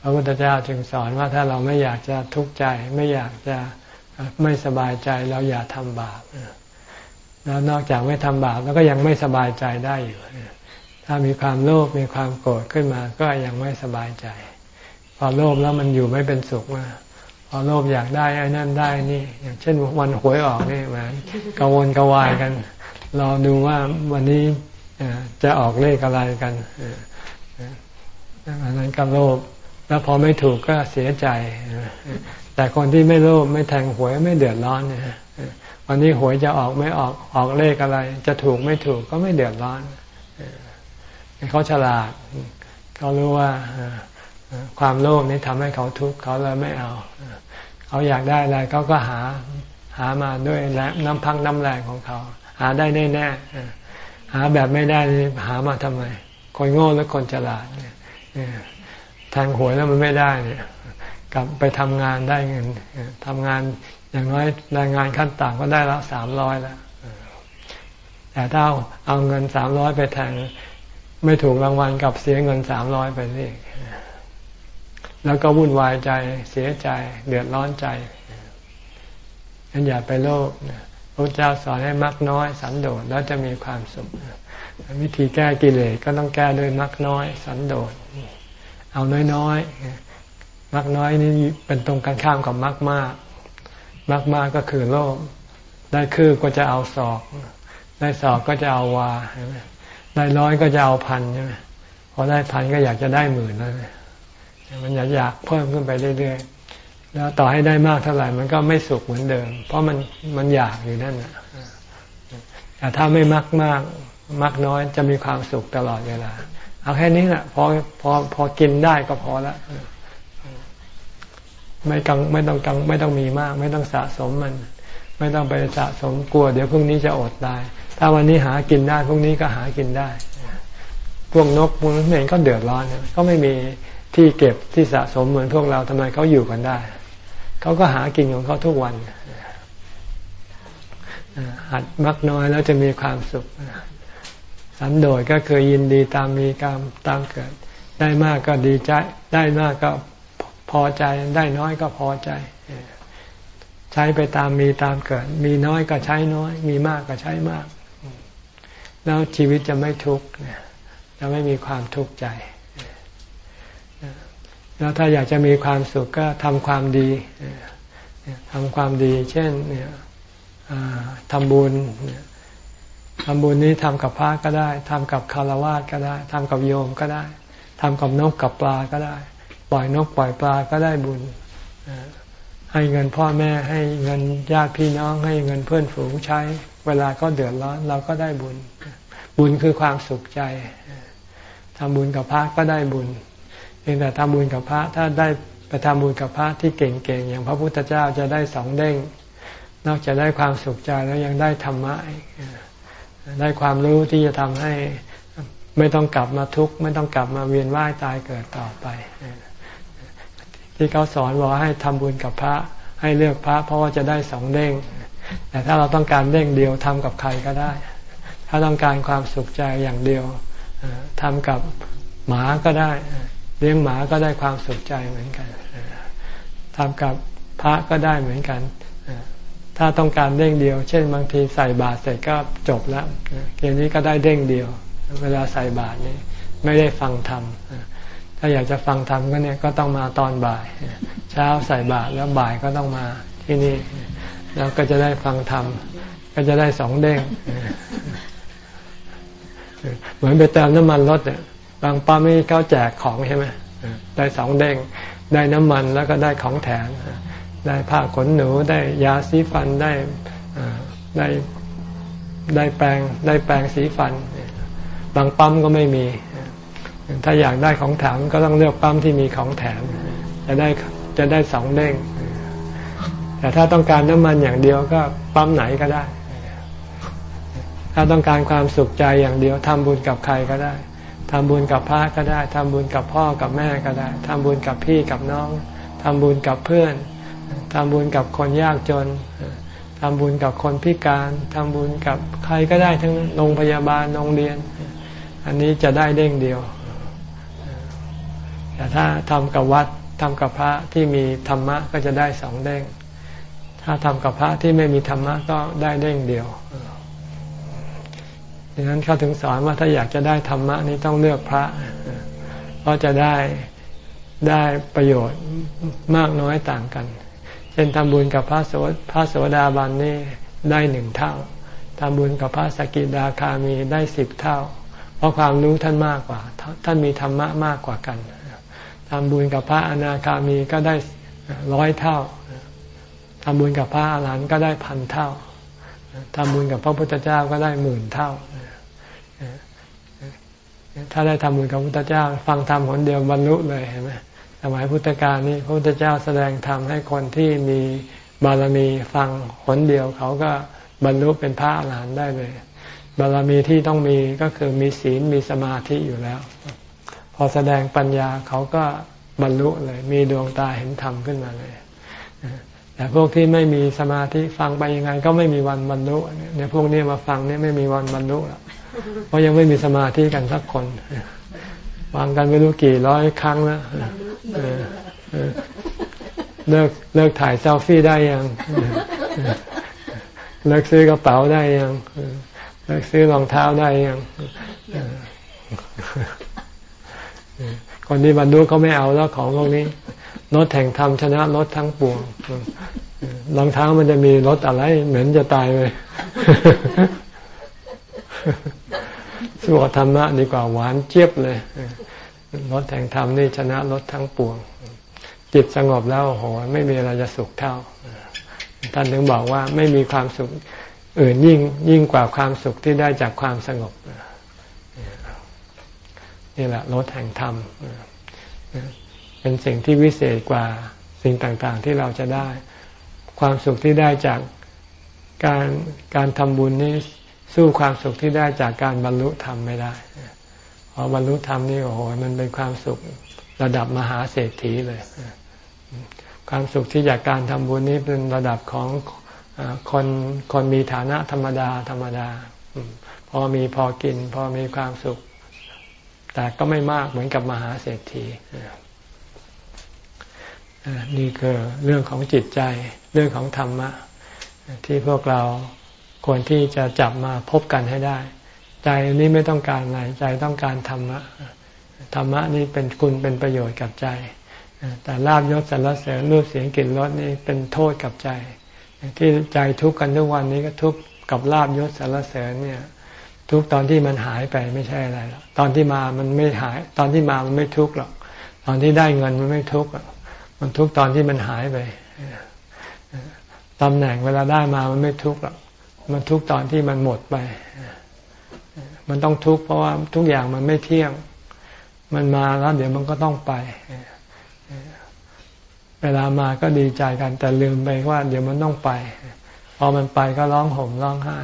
พระพุทธเจ้าจึงสอนว่าถ้าเราไม่อยากจะทุกข์ใจ ไม่อยากจะ ไม่สบายใจเราอย่าทำบาปแล้วนอกจากไม่ทำบาปแล้วก็ยังไม่สบายใจได้อยู่ ถ้ามีความโลภมีความโกรธขึ้นมา ก็ยังไม่สบายใจ พอโลภแล้วมันอยู่ไม่เป็นสุขมาพอโลภอยากได้ไอ้นั่นได้นี่ อย่างเช่นวันหวยออกนี่มากระวนกระวายกันรอดูว่าวันนี้จะออกเลขอะไรกันอันนั้นก็โลภแล้วพอไม่ถูกก็เสียใจ แต่คนที่ไม่โลภไม่แทงหวยไม่เดือดร้อนเนี่ยวันนี้หวยจะออกไม่ออกออกเลขอะไร จะถูกไม่ถูกก็ไม่เดือดร้อนเขาฉลาดเขารู้ว่าความโลภนี้ทำให้เขาทุกข์เขาเลยไม่เอาเขาอยากได้อะไรเขาก็หาหามาด้วยแรงน้ำพักน้ำแรงของเขา หาได้แน่ๆหาแบบไม่ได้หามาทำไมคนโง่หรือคนฉลาดเนี่ยทางหวยแล้วมันไม่ได้เนี่ย กลับไปทำงานได้เงินทำงานอย่างน้อยแรายงานขั้นต่ำก็ได้ละสามร้อยแล้วแต่ถ้าเอาเงินสามร้อยไปแทงไม่ถูกรางวัลกับเสียเงินสามร้อยไปนี่แล้วก็วุ่นวายใจเสียใจ เดือดร้อนใจงั้นอย่าไปโลภพระเจ้าสอนให้มักน้อยสันโดษแล้วจะมีความสุข วิธีแก้กิเลสก็ต้องแก้ด้วยมักน้อย สันโดษเอาน้อยๆ มักน้อยนี่เป็นตรงกันข้ามกับมักมากมักมากก็คือโลภได้คือก็จะเอาศอก ได้ศอกก็จะเอาวาได้ร้อยก็จะเอาพันใช่ไหมพอได้พันก็อยากจะได้หมื่นแล้วมันอยากอยากเพิ่มขึ้นไปเรื่อยๆแล้วต่อให้ได้มากเท่าไหร่มันก็ไม่สุขเหมือนเดิม เพราะมันมันอยากอยู่นั่นแหะแต่ถ้าไม่มักมากมักน้อยจะมีความสุขตลอดเวลาเอาแค่นี้แหละพอพอพอกินได้ก็พอละ ไม่กังไม่ต้องกังไม่ต้องมีมาก ไม่ต้องสะสมมัน ไม่ต้องไปสะสมกลัว เดี๋ยวพรุ่งนี้จะอดตาย ถ้าวันนี้หากินได้พรุ่งนี้ก็หากินได้ พวกนกพวกนั้นเองก็เดือดร้อนก็ไม่มีที่เก็บที่สะสมเหมือนพวกเราทำไมเขาอยู่กันได้เขาก็หากินของเขาทุกวันหัดมักน้อยแล้วจะมีความสุขสันโดษก็คือยินดีตามมีกรรมตามเกิด ได้มากก็ดีใจ ได้มากก็ พอใจได้น้อยก็พอใจ ใช้ไปตามมีตามเกิด มีน้อยก็ใช้น้อย มีมากก็ใช้มาก แล้วชีวิตจะไม่ทุกข์จะไม่มีความทุกข์ใจแล้วถ้าอยากจะมีความสุขก็ทำความดีทำความดี เช่นเนี่ยทำบุญทำบุญนี้ทำกับพระก็ได้ทำกับคารวะก็ได้ทำกับโยมก็ได้ทำกับนกกับปลาก็ได้ ปล่อยนกปล่อยปลาก็ได้บุญให้เงินพ่อแม่ให้เงินญาติพี่น้อง ให้เงินเพื่อนฝูงใช้ เวลาก็เดือดร้อนเราก็ได้บุญ บุญคือความสุขใจทำบุญกับพระก็ได้บุญพียงแต่ทำบุญกับพระถ้าได้ไปทำบุญกับพระที่เก่งๆอย่างพระพุทธเจ้าจะได้สองเด้ง นอกจากได้ความสุขใจแล้วยังได้ธรรมะได้ความรู้ที่จะทำให้ไม่ต้องกลับมาทุกข์ไม่ต้องกลับมาเวียนว่ายตายเกิดต่อไป ที่เขาสอนบอกให้ทำบุญกับพระ ให้เลือกพระ เพราะว่าจะได้สองเด้ง แต่ถ้าเราต้องการเร่งเดียวทำกับใครก็ได้ ถ้าต้องการความสุขใจอย่างเดียวทำกับหมาก็ได้ เลี้ยงหมาก็ได้ความสุขใจเหมือนกันทำกับพระก็ได้เหมือนกันถ้าต้องการเด้งเดียว เช่นบางทีใส่บาตรเสร็จก็จบแล้วเกมนี้ก็ได้เด้งเดียว เวลาใส่บาตรนี้ไม่ได้ฟังธรรม ถ้าอยากจะฟังธรรมก็เนี่ยก็ต้องมาตอนบ่าย เช้าใส่บาตรแล้วบ่ายก็ต้องมาที่นี่ แล้วก็จะได้ฟังธรรมก็จะได้สองเด้งเหมือนไปเติมน้ำมันรถเนี่ยบางปั๊มนี่เขาแจกของใช่ไหมได้สองเด้งได้น้ำมันแล้วก็ได้ของแถมได้ผ้าขนหนูได้ยาสีฟันได้ได้ได้แปรงได้แปรงสีฟัน บางปั๊มก็ไม่มี ถ้าอยากได้ของแถมก็ต้องเลือกปั๊มที่มีของแถม จะได้จะได้สองเด้ง แต่ถ้าต้องการน้ำมันอย่างเดียวก็ปั๊มไหนก็ได้ ถ้าต้องการความสุขใจอย่างเดียวทำบุญกับใครก็ได้ทำบุญกับพระก็ได้ทำบุญกับพ่อกับแม่ก็ได้ทำบุญกับพี่กับน้องทำบุญกับเพื่อนทำบุญกับคนยากจนทำบุญกับคนพิการทำบุญกับใครก็ได้ทั้งโรงพยาบาลโรงเรียน อันนี้จะได้เด้งเดียว แต่ถ้าทำกับวัดทำกับพระที่มีธรรมะก็จะได้สองเด้ง ถ้าทำกับพระที่ไม่มีธรรมะก็ได้เด้งเดียวดังนั้นเขาถึงสอนว่าถ้าอยากจะได้ธรรมะนี่ต้องเลือกพระ เพราะจะได้ได้ประโยชน์มากน้อยต่างกันเช่นทำบุญกับพระโสพระโสดาบันนี่ได้หนึ่งเท่าทำบุญกับพระสกิดาคามีได้สิบเท่า เพราะความรู้ท่านมากกว่า ท่านมีธรรมะมากกว่ากัน ทำบุญกับพระอนาคามีก็ได้ร้อยเท่าทำบุญกับพระอรหันต์ก็ได้พันเท่าทำบุญกับพระพุทธเจ้าก็ได้หมื่นเท่า ถ้าได้ทำบุญกับพระพุทธเจ้า ฟังธรรมคนเดียวบรรลุเลยเห็นไหมสมัยพุทธกาลนี้พระพุทธเจ้าแสดงธรรมให้คนที่มีบารมีฟังคนเดียว เขาก็บรรลุเป็นพระอรหันต์ได้เลย บารมีที่ต้องมีก็คือมีศีลมีสมาธิอยู่แล้ว พอแสดงปัญญาเขาก็บรรลุเลย มีดวงตาเห็นธรรมขึ้นมาเลยแต่พวกที่ไม่มีสมาธิฟังไปยังไง ก็ไม่มีวันบรรลุเนี่ยพวกนี้มาฟังเนี่ยไม่มีวันบรรลุล้วเพราะยังไม่มีสมาธิกันสักคนฟังกันไม่รู้กี่ร้อยครั้งแล้วเลิกเลิกถ่ายเซลฟี่ได้ยังเลิกซื้อกระเป๋าได้ยังเลิกซื้อรองเท้าได้ยัง คนที่บรรลุเขาไม่เอาแล้วของพวกนี้รถแห่งธรรมชนะรถทั้งปวงรองเท้ามันจะมีรถอะไร เหมือนจะตายเลยสู้ธรรมะดีกว่าหวานเจี๊ยบเลยรถแห่งธรรมนี่ชนะรถทั้งปวง จิตสงบแล้วโอ้โหไม่มีอะไรจะสุขเท่าท่านถึงบอกว่าไม่มีความสุขอื่นยิ่งยิ่งกว่าความสุขที่ได้จากความสงบ นี่แหละรถแห่งธรรมเป็นสิ่งที่วิเศษกว่าสิ่งต่างๆที่เราจะได้ ความสุขที่ได้จากการการทำบุญนี้สู้ความสุขที่ได้จากการบรรลุธรรมไม่ได้พอบรรลุธรรมนี่โอ้โหมันเป็นความสุขระดับมหาเศรษฐีเลย ความสุขที่จากการทำบุญนี้เป็นระดับของคนคนมีฐานะธรรมดาธรรมดา พอมีพอกิน พอมีความสุข แต่ก็ไม่มากเหมือนกับมหาเศรษฐีนี่คือเรื่องของจิตใจเรื่องของธรรมะ ที่พวกเราควรที่จะจับมาพบกันให้ได้ ใจนี้ไม่ต้องการอะไรใจต้องการธรรมะธรรมะนี่เป็นคุณเป็นประโยชน์กับใจ แต่ลาบยศสรรเสริญรูปเสียงกลิ่นรสนี่เป็นโทษกับใจ ที่ใจทุกข์กันทุกวันนี้ก็ทุกข์กับลาบยศสรรเสริญเนี่ย ทุกตอนที่มันหายไปไม่ใช่อะไรหรอกตอนที่มามันไม่หาย ตอนที่มามันไม่ทุกข์หรอก ตอนที่ได้เงินมันไม่ทุกข์มันทุกข์ตอนที่มันหายไปตำแหน่งเวลาได้มามันไม่ทุกข์หรอกมันทุกข์ตอนที่มันหมดไป มันต้องทุกข์เพราะว่าทุกอย่างมันไม่เที่ยง มันมาแล้วเดี๋ยวมันก็ต้องไป เวลามาก็ดีใจกัน แต่ลืมไปว่า เดี๋ยวมันต้องไป พอมันไปก็ร้องห่มร้องไห้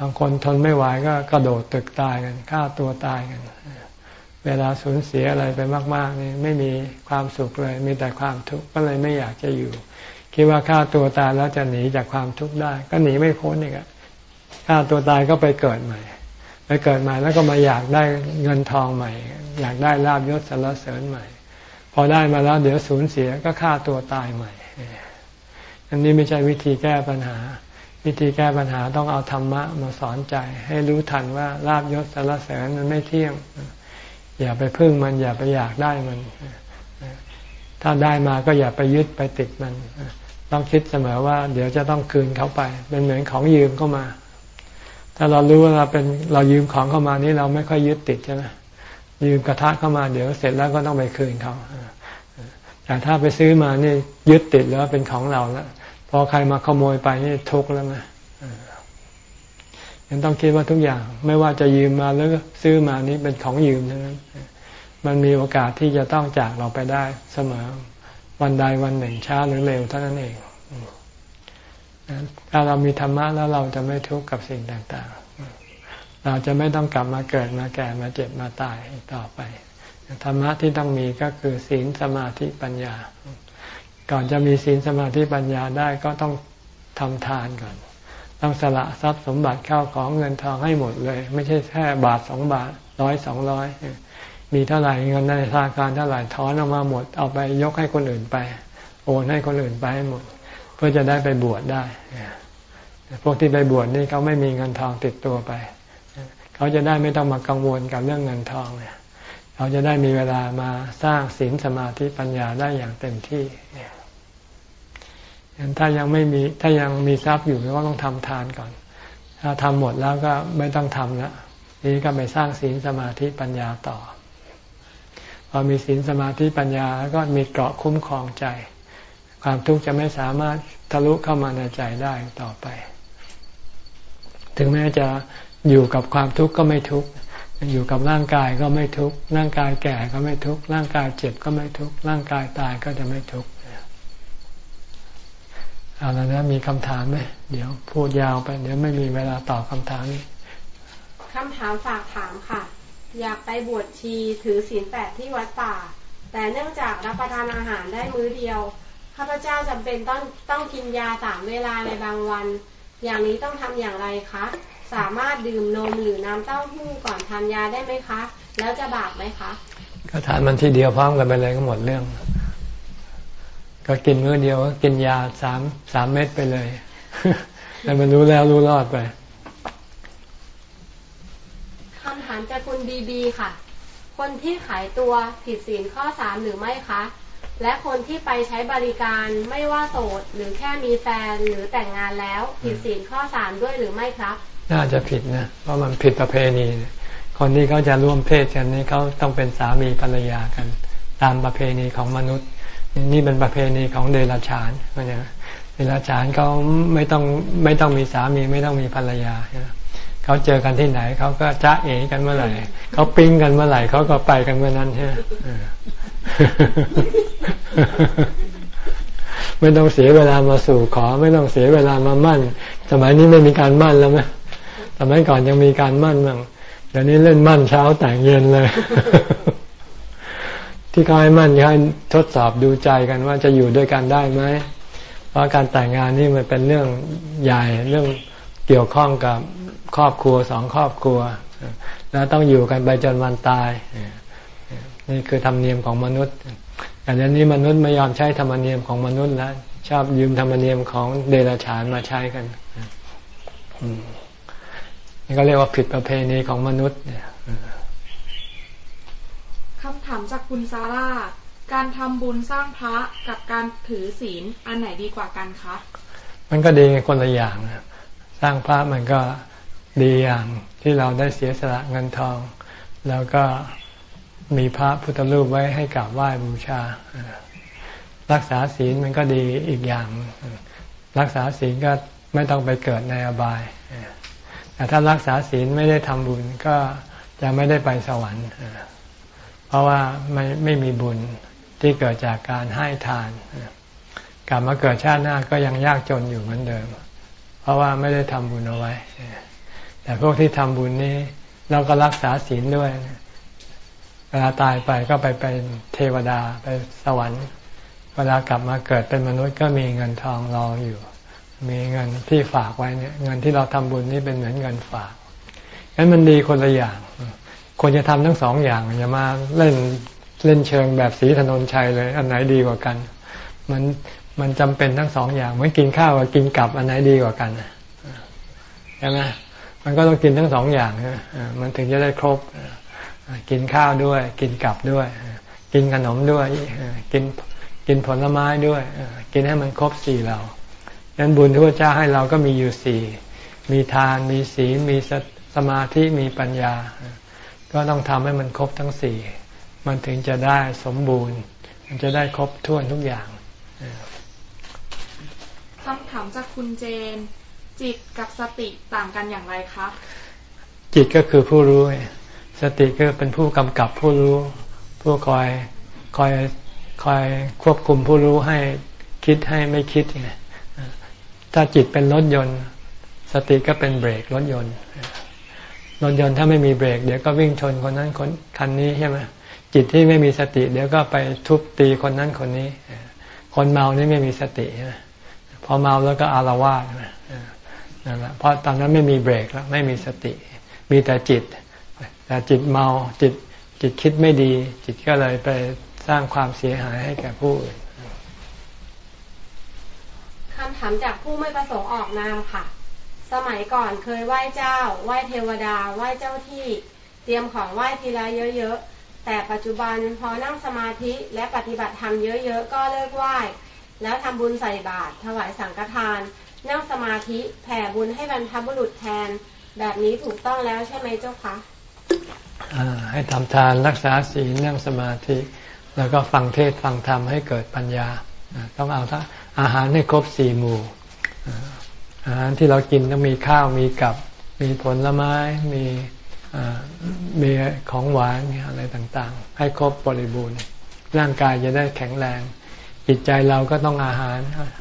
บางคนทนไม่ไหวก็กระโดดตึกตายกันฆ่าตัวตายกัน เวลาสูญเสียอะไรไปมาก ๆ นี่ไม่มีความสุขเลย มีแต่ความทุกข์ก็เลยไม่อยากจะอยู่คิดคิดว่าฆ่าตัวตายแล้วจะหนีจากความทุกข์ได้ ก็หนีไม่พ้นอีกอะฆ่าตัวตายก็ไปเกิดใหม่ ไปเกิดใหม่แล้วก็มาอยากได้เงินทองใหม่ อยากได้ลาบยศสรรเสริญใหม่ พอได้มาแล้วเดี๋ยวสูญเสียก็ฆ่าตัวตายใหม่อันนี้ไม่ใช่วิธีแก้ปัญหา วิธีแก้ปัญหาต้องเอาธรรมะมาสอนใจ ให้รู้ทันว่าลาบยศสรรเสริญมันไม่เที่ยง อย่าไปพึ่งมันอย่าไปอยากได้มัน ถ้าได้มาก็อย่าไปยึดไปติดมัน ต้องคิดเสมอว่า เดี๋ยวจะต้องคืนเขาไป เป็นเหมือนของยืมเข้ามา ถ้าเรารู้ว่าเราเป็นเรายืมของเข้ามานี่เราไม่ค่อยยึดติดใช่ไหมยืมกระทะเข้ามาเดี๋ยวเสร็จแล้วก็ต้องไปคืนเขาแต่ถ้าไปซื้อมานี่ยึดติดแล้วเป็นของเราแล้ว พอใครมาขโมยไปนี่ทุกข์แล้วนะยังต้องคิดว่าทุกอย่าง ไม่ว่าจะยืมมาหรือซื้อมานี้เป็นของยืมทั้งนั้น มันมีโอกาสที่จะต้องจากเราไปได้เสมอ วันใดวันหนึ่งช้าหรือเร็วเท่านั้นเองถ้าเรามีธรรมะแล้วเราจะไม่ทุกข์กับสิ่งต่าง ๆ เราจะไม่ต้องกลับมาเกิดมาแก่มาเจ็บมาตายต่อไป ธรรมะที่ต้องมีก็คือศีลสมาธิปัญญา ก่อนจะมีศีลสมาธิปัญญาได้ก็ต้องทำทานก่อน ต้องสละทรัพย์สมบัติเข้าของเงินทองให้หมดเลย ไม่ใช่แค่บาทสองบาทร้อยสองร้อยมีเท่าไหร่เงินในธนาคารเท่าไหร่ถอนออกมาหมด เอาไปยกให้คนอื่นไป โอนให้คนอื่นไปให้หมด เพื่อจะได้ไปบวชได้พวกที่ไปบวชนี่เขาไม่มีเงินทองติดตัวไป เขาจะได้ไม่ต้องมากังวลกับเรื่องเงินทองเนี่ยเขาจะได้มีเวลามาสร้างศีลสมาธิปัญญาได้อย่างเต็มที่ ถ้ายังไม่มีถ้ายังมีทรัพย์อยู่ก็ต้องทำทานก่อน ถ้าทำหมดแล้วก็ไม่ต้องทำแล้วนี้ก็ไปสร้างศีลสมาธิปัญญาต่อ พอมีศีลสมาธิปัญญาก็มีเกราะคุ้มครองใจ ความทุกข์จะไม่สามารถทะลุเข้ามาในใจได้ต่อไป ถึงแม้จะอยู่กับความทุกข์ก็ไม่ทุกข์อยู่กับร่างกายก็ไม่ทุกข์ร่างกายแก่ก็ไม่ทุกข์ร่างกายเจ็บก็ไม่ทุกข์ร่างกายตายก็จะไม่ทุกข์ เอาแล้วนะมีคำถามไหมเดี๋ยวพูดยาวไป เดี๋ยวไม่มีเวลาตอบคำถามนี้คำถามฝากถามค่ะ อยากไปบวชชีถือศีลแปดที่วัดป่า แต่เนื่องจากรับประทานอาหารได้มื้อเดียวข้าพเจ้าจำเป็นต้องต้องกินยาสามเวลาในบางวัน อย่างนี้ต้องทำอย่างไรคะสามารถดื่มนมหรือน้ำเต้าหู้ก่อนทานยาได้ไหมคะ แล้วจะบาปไหมคะก็ทานมันทีเดียวพร้อมกันไปเลยก็หมดเรื่อง ก็กินมื้อเดียวก็กินยาสามสามเม็ดไปเลยแต่มันรู้แล้วรู้รอดไปามจากคุณบีบีค่ะ คนที่ขายตัวผิดศีลข้อสามหรือไม่คะ และคนที่ไปใช้บริการไม่ว่าโสด หรือแค่มีแฟนหรือแต่งงานแล้ว ผิดศีลข้อสามด้วยหรือไม่ครับ น่าจะผิดนะเพราะมันผิดประเพณี คนที่เขาจะร่วมเพศกันนี่เขาต้องเป็นสามีภรรยากัน ตามประเพณีของมนุษย์ นี่เป็นประเพณีของเดรัจฉานเข้าใจเดรัจฉานเขาไม่ต้องไม่ต้องมีสามีไม่ต้องมีภรรยาเขาเจอกันที่ไหนเขาก็จ้าเอกันเมื่อไหร่เขาปิ้งกันเมื่อไหร่เขาก็ไปกันเมื่อนั้นใช่ไหมไม่ต้องเสียเวลามาสู่ขอ ไม่ต้องเสียเวลามามั่น สมัยนี้ไม่มีการมั่นแล้วไหมสมัยก่อนยังมีการมั่นบ้างเดี๋ยวนี้เล่นมั่นเช้าแต่งเย็นเลย ที่เขาให้มั่นให้ทดสอบดูใจกันว่าจะอยู่ด้วยกันได้ไหมเพราะการแต่งงานนี่มันเป็นเรื่องใหญ่เรื่องเกี่ยวข้องกับครอบครัวสองครอบครัว แล้วต้องอยู่กันไปจนวันตาย นี่คือธรรมเนียมของมนุษย์แต่เดี๋ยวนี้มนุษย์ไม่ยอมใช้ธรรมเนียมของมนุษย์แล้วชอบยืมธรรมเนียมของเดรัจฉานมาใช้กันนี่ก็เรียกว่าผิดประเพณีของมนุษย์เนี่ย คำถามจากคุณซาร่า การทำบุญสร้างพระกับการถือศีลอันไหนดีกว่ากันคะ มันก็ดีคนละอย่าง สร้างพระมันก็ดีอย่างที่เราได้เสียสละเงินทอง แล้วก็มีพระพุทธรูปไว้ให้กราบไหว้บูชา รักษาศีลมันก็ดีอีกอย่าง รักษาศีลก็ไม่ต้องไปเกิดในอบาย แต่ถ้ารักษาศีลไม่ได้ทำบุญก็จะไม่ได้ไปสวรรค์ เพราะว่าไม่ไม่มีบุญที่เกิดจากการให้ทานกลับมาเกิดชาติหน้าก็ยังยากจนอยู่เหมือนเดิม เพราะว่าไม่ได้ทำบุญเอาไว้ แต่พวกที่ทำบุญนี้เราก็รักษาศีลด้วยเวลาตายไปก็ไปเป็นเทวดาไปสวรรค์ เวลากลับมาเกิดเป็นมนุษย์ก็มีเงินทองรออยู่ มีเงินที่ฝากไว้เนี่ย เงินที่เราทำบุญนี่เป็นเหมือนเงินฝากงั้นมันดีคนละอย่าง ควรจะทำทั้งสองอย่างอย่ามาเล่นเล่นเชิงแบบสีถนนชัยเลย อันไหนดีกว่ากัน มันมันจำเป็นทั้งสองอย่างเหมือนกินข้าวกับกินกับอันไหนดีกว่ากันใช่ไหมมันก็ต้องกินทั้งสองอย่างมันถึงจะได้ครบกินข้าวด้วย กินกับด้วย กินขนมด้วยกินกินผลไม้ด้วย กินให้มันครบสี่เราดังนั้นบุญที่พระเจ้าให้เราก็มีอยู่สี่มีทานมีศีลมีสมาธิมีปัญญา ก็ต้องทำให้มันครบทั้งสี่มันถึงจะได้สมบูรณ์ มันจะได้ครบถ้วนทุกอย่างคำถามจากคุณเจน จิตกับสติต่างกันอย่างไรคะ จิตก็คือผู้รู้ สติก็เป็นผู้กำกับผู้รู้ ผู้คอยคอยคอยควบคุมผู้รู้ให้คิดให้ไม่คิดไงถ้าจิตเป็นรถยนต์ สติก็เป็นเบรกรถยนต์ รถยนต์ถ้าไม่มีเบรกเดี๋ยวก็วิ่งชนคนนั้นคนคันนี้ใช่ไหมจิตที่ไม่มีสติ เดี๋ยวก็ไปทุบตีคนนั้นคนนี้ คนเมานี่ไม่มีสติพอเมาแล้วก็อารวาสนั่นแหละเพราะตอนนั้นไม่มีเบรกแล้วไม่มีสติ มีแต่จิต แต่จิตเมาจิตจิตคิดไม่ดี จิตก็เลยไปสร้างความเสียหายให้แก่ผู้อื่นคำถามจากผู้ไม่ประสงค์ออกนามค่ะ สมัยก่อนเคยไหว้เจ้า ไหว้เทวดา ไหว้เจ้าที่ เตรียมของไหว้ทีละเยอะๆ แต่ปัจจุบันพอนั่งสมาธิและปฏิบัติธรรมเยอะๆ ก็เลิกไหว้ แล้วทำบุญใส่บาตร ถวายสังฆทาน นั่งสมาธิแผ่บุญให้บรรพบุรุษแทน แบบนี้ถูกต้องแล้วใช่ไหมเจ้าคะให้ทำทานรักษาศีลนั่งสมาธิ แล้วก็ฟังเทศฟังธรรมให้เกิดปัญญา ต้องเอาทั้งอาหารให้ครบสี่หมู่ อาหารที่เรากินต้องมีข้าวมีกับ มีผลไม้ มีมีของหวานอะไรต่างๆ ให้ครบบริบูรณ์ ร่างกายจะได้แข็งแรง จิตใจเราก็ต้องอาหาร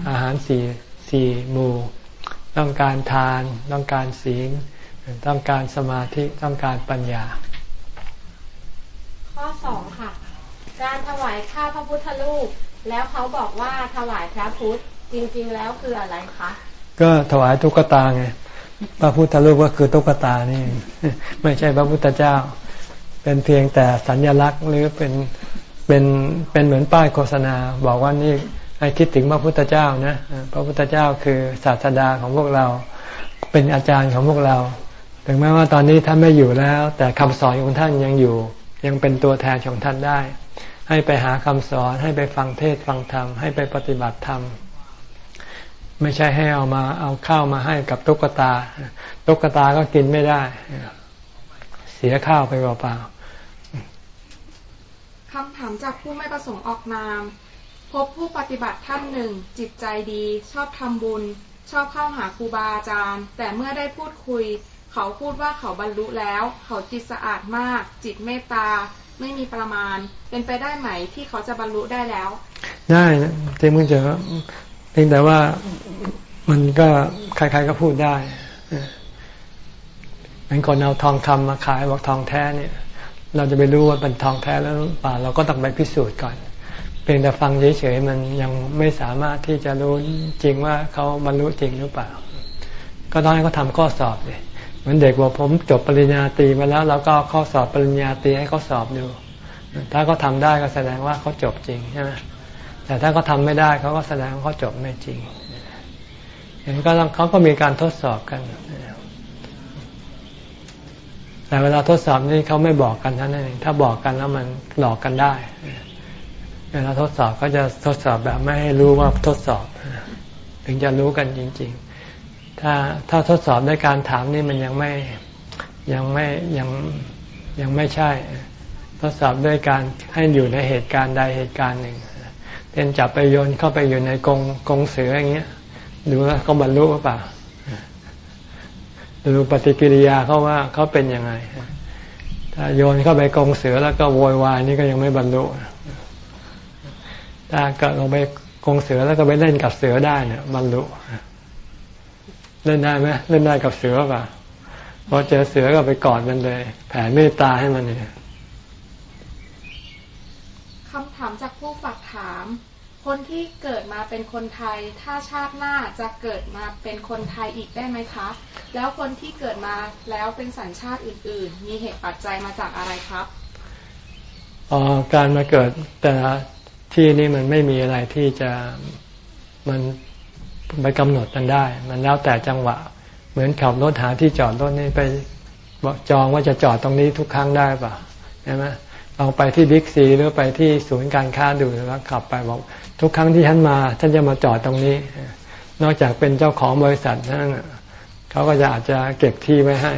อาหารสี่สี่หมู่ ต้องการทาน ต้องการศีล ต้องการสมาธิ ต้องการปัญญา ข้อสองค่ะ การถวายข้าพระพุทธรูป แล้วเขาบอกว่าถวายพระพุทธจริง ๆ แล้วคืออะไรคะ ก็ถวายตุ๊กตาไงพระพุทธรูปก็คือตุ๊กตานี่ ไม่ใช่พระพุทธเจ้า เป็นเพียงแต่สัญลักษณ์หรือเป็นเป็นเป็นเหมือนป้ายโฆษณา บอกว่านี่ให้คิดถึงพระพุทธเจ้านะพระพุทธเจ้าคือศาสดาของพวกเรา เป็นอาจารย์ของพวกเรา ถึงแม้ว่าตอนนี้ท่านไม่อยู่แล้ว แต่คำสอนของท่านยังอยู่ ยังเป็นตัวแทนของท่านได้ ให้ไปหาคำสอนให้ไปฟังเทศฟังธรรมให้ไปปฏิบัติธรรม ไม่ใช่ให้เอามาเอาข้าวมาให้กับตุ๊กตา ตุ๊กตาก็กินไม่ได้ เสียข้าวไปเปล่าๆคำถามจากผู้ไม่ประสงค์ออกนาม พบผู้ปฏิบัติท่านหนึ่ง จิตใจดี ชอบทำบุญ ชอบเข้าหาครูบาอาจารย์ แต่เมื่อได้พูดคุย เขาพูดว่าเขาบรรลุแล้ว เขาจิตสะอาดมาก จิตเมตตาไม่มีประมาณ เป็นไปได้ไหมที่เขาจะบรรลุได้แล้ว ได้นะเจมึงจะ เพียงแต่ว่ามันก็ใคร ๆก็พูดได้เหมือนคนเอาทองคำมาขายบอกทองแท้เนี่ย เราจะไปรู้ว่าเป็นทองแท้แล้วป่าเราก็ต้องไปพิสูจน์ก่อน เพียงแต่ฟังเฉยๆมันยังไม่สามารถที่จะรู้จริงว่าเขาบรรลุจริงหรือเปล่า ก็ต้องให้เขาทำข้อสอบเลยเหมือนเด็กว่าผมจบปริญญาตรีมาแล้วเราก็ข้อสอบปริญญาตรีให้เขาสอบดู ถ้าเขาทาได้ก็แสดงว่าเขาจบจริงใช่ไหม แต่ถ้าเขาทาไม่ได้เขาก็แสดงว่าเขาจบไม่จริงอย่างนี้ก็เขาก็มีการทดสอบกัน แต่เวลาทดสอบนี่เขาไม่บอกกันท่านเองถ้าบอกกันแล้วมันหลอกกันได้เวลาทดสอบก็จะทดสอบแบบไม่ให้รู้ว่าทดสอบ ถึงจะรู้กันจริง ๆ ถ้าถ้าทดสอบด้วยการถามนี่มันยังไม่ยังไม่ยังยังไม่ใช่ ทดสอบด้วยการให้อยู่ในเหตุการณ์ใดเหตุการณ์หนึ่ง ช่นจับไปโยนเข้าไปอยู่ในกรงกรงเสืออย่างเงี้ยดูว่าเขาบรรลุหรือเปล่าดูปฏิกิริยาเขาว่าเขาเป็นยังไง ถ้าโยนเข้าไปกรงเสือแล้วก็โวยวายนี่ก็ยังไม่บรรลุถ้าก็ลงไปกรงเสือแล้วก็ไปเล่นกับเสือได้เนี่ยบรรลุเล่นได้ไหมเล่นได้กับเสือป่ะพอเจอเสือก็ไปกอดมันเลย แผ่เมตตาให้มันเนี่ยคำถามจากผู้ฝากถาม คนที่เกิดมาเป็นคนไทย ถ้าชาติหน้าจะเกิดมาเป็นคนไทยอีกได้ไหมคะ แล้วคนที่เกิดมาแล้วเป็นสัญชาติอื่น ๆ มีเหตุปัจจัยมาจากอะไรครับอ๋อการมาเกิดแต่ที่นี่มันไม่มีอะไรที่จะมันไปกำหนดกันได้ มันแล้วแต่จังหวะ เหมือนขับรถหาที่จอดรถนี่ไปจองว่าจะจอดตรงนี้ทุกครั้งได้ปะใช่ไหม ลองไปที่บิ๊กซีหรือไปที่ศูนย์การค้าดูแล้วขับไปบอก ทุกครั้งที่ฉันมาฉันจะมาจอดตรงนี้ นอกจากเป็นเจ้าของบริษัทนั่นเขาก็จะอาจจะเก็บที่ไว้ให้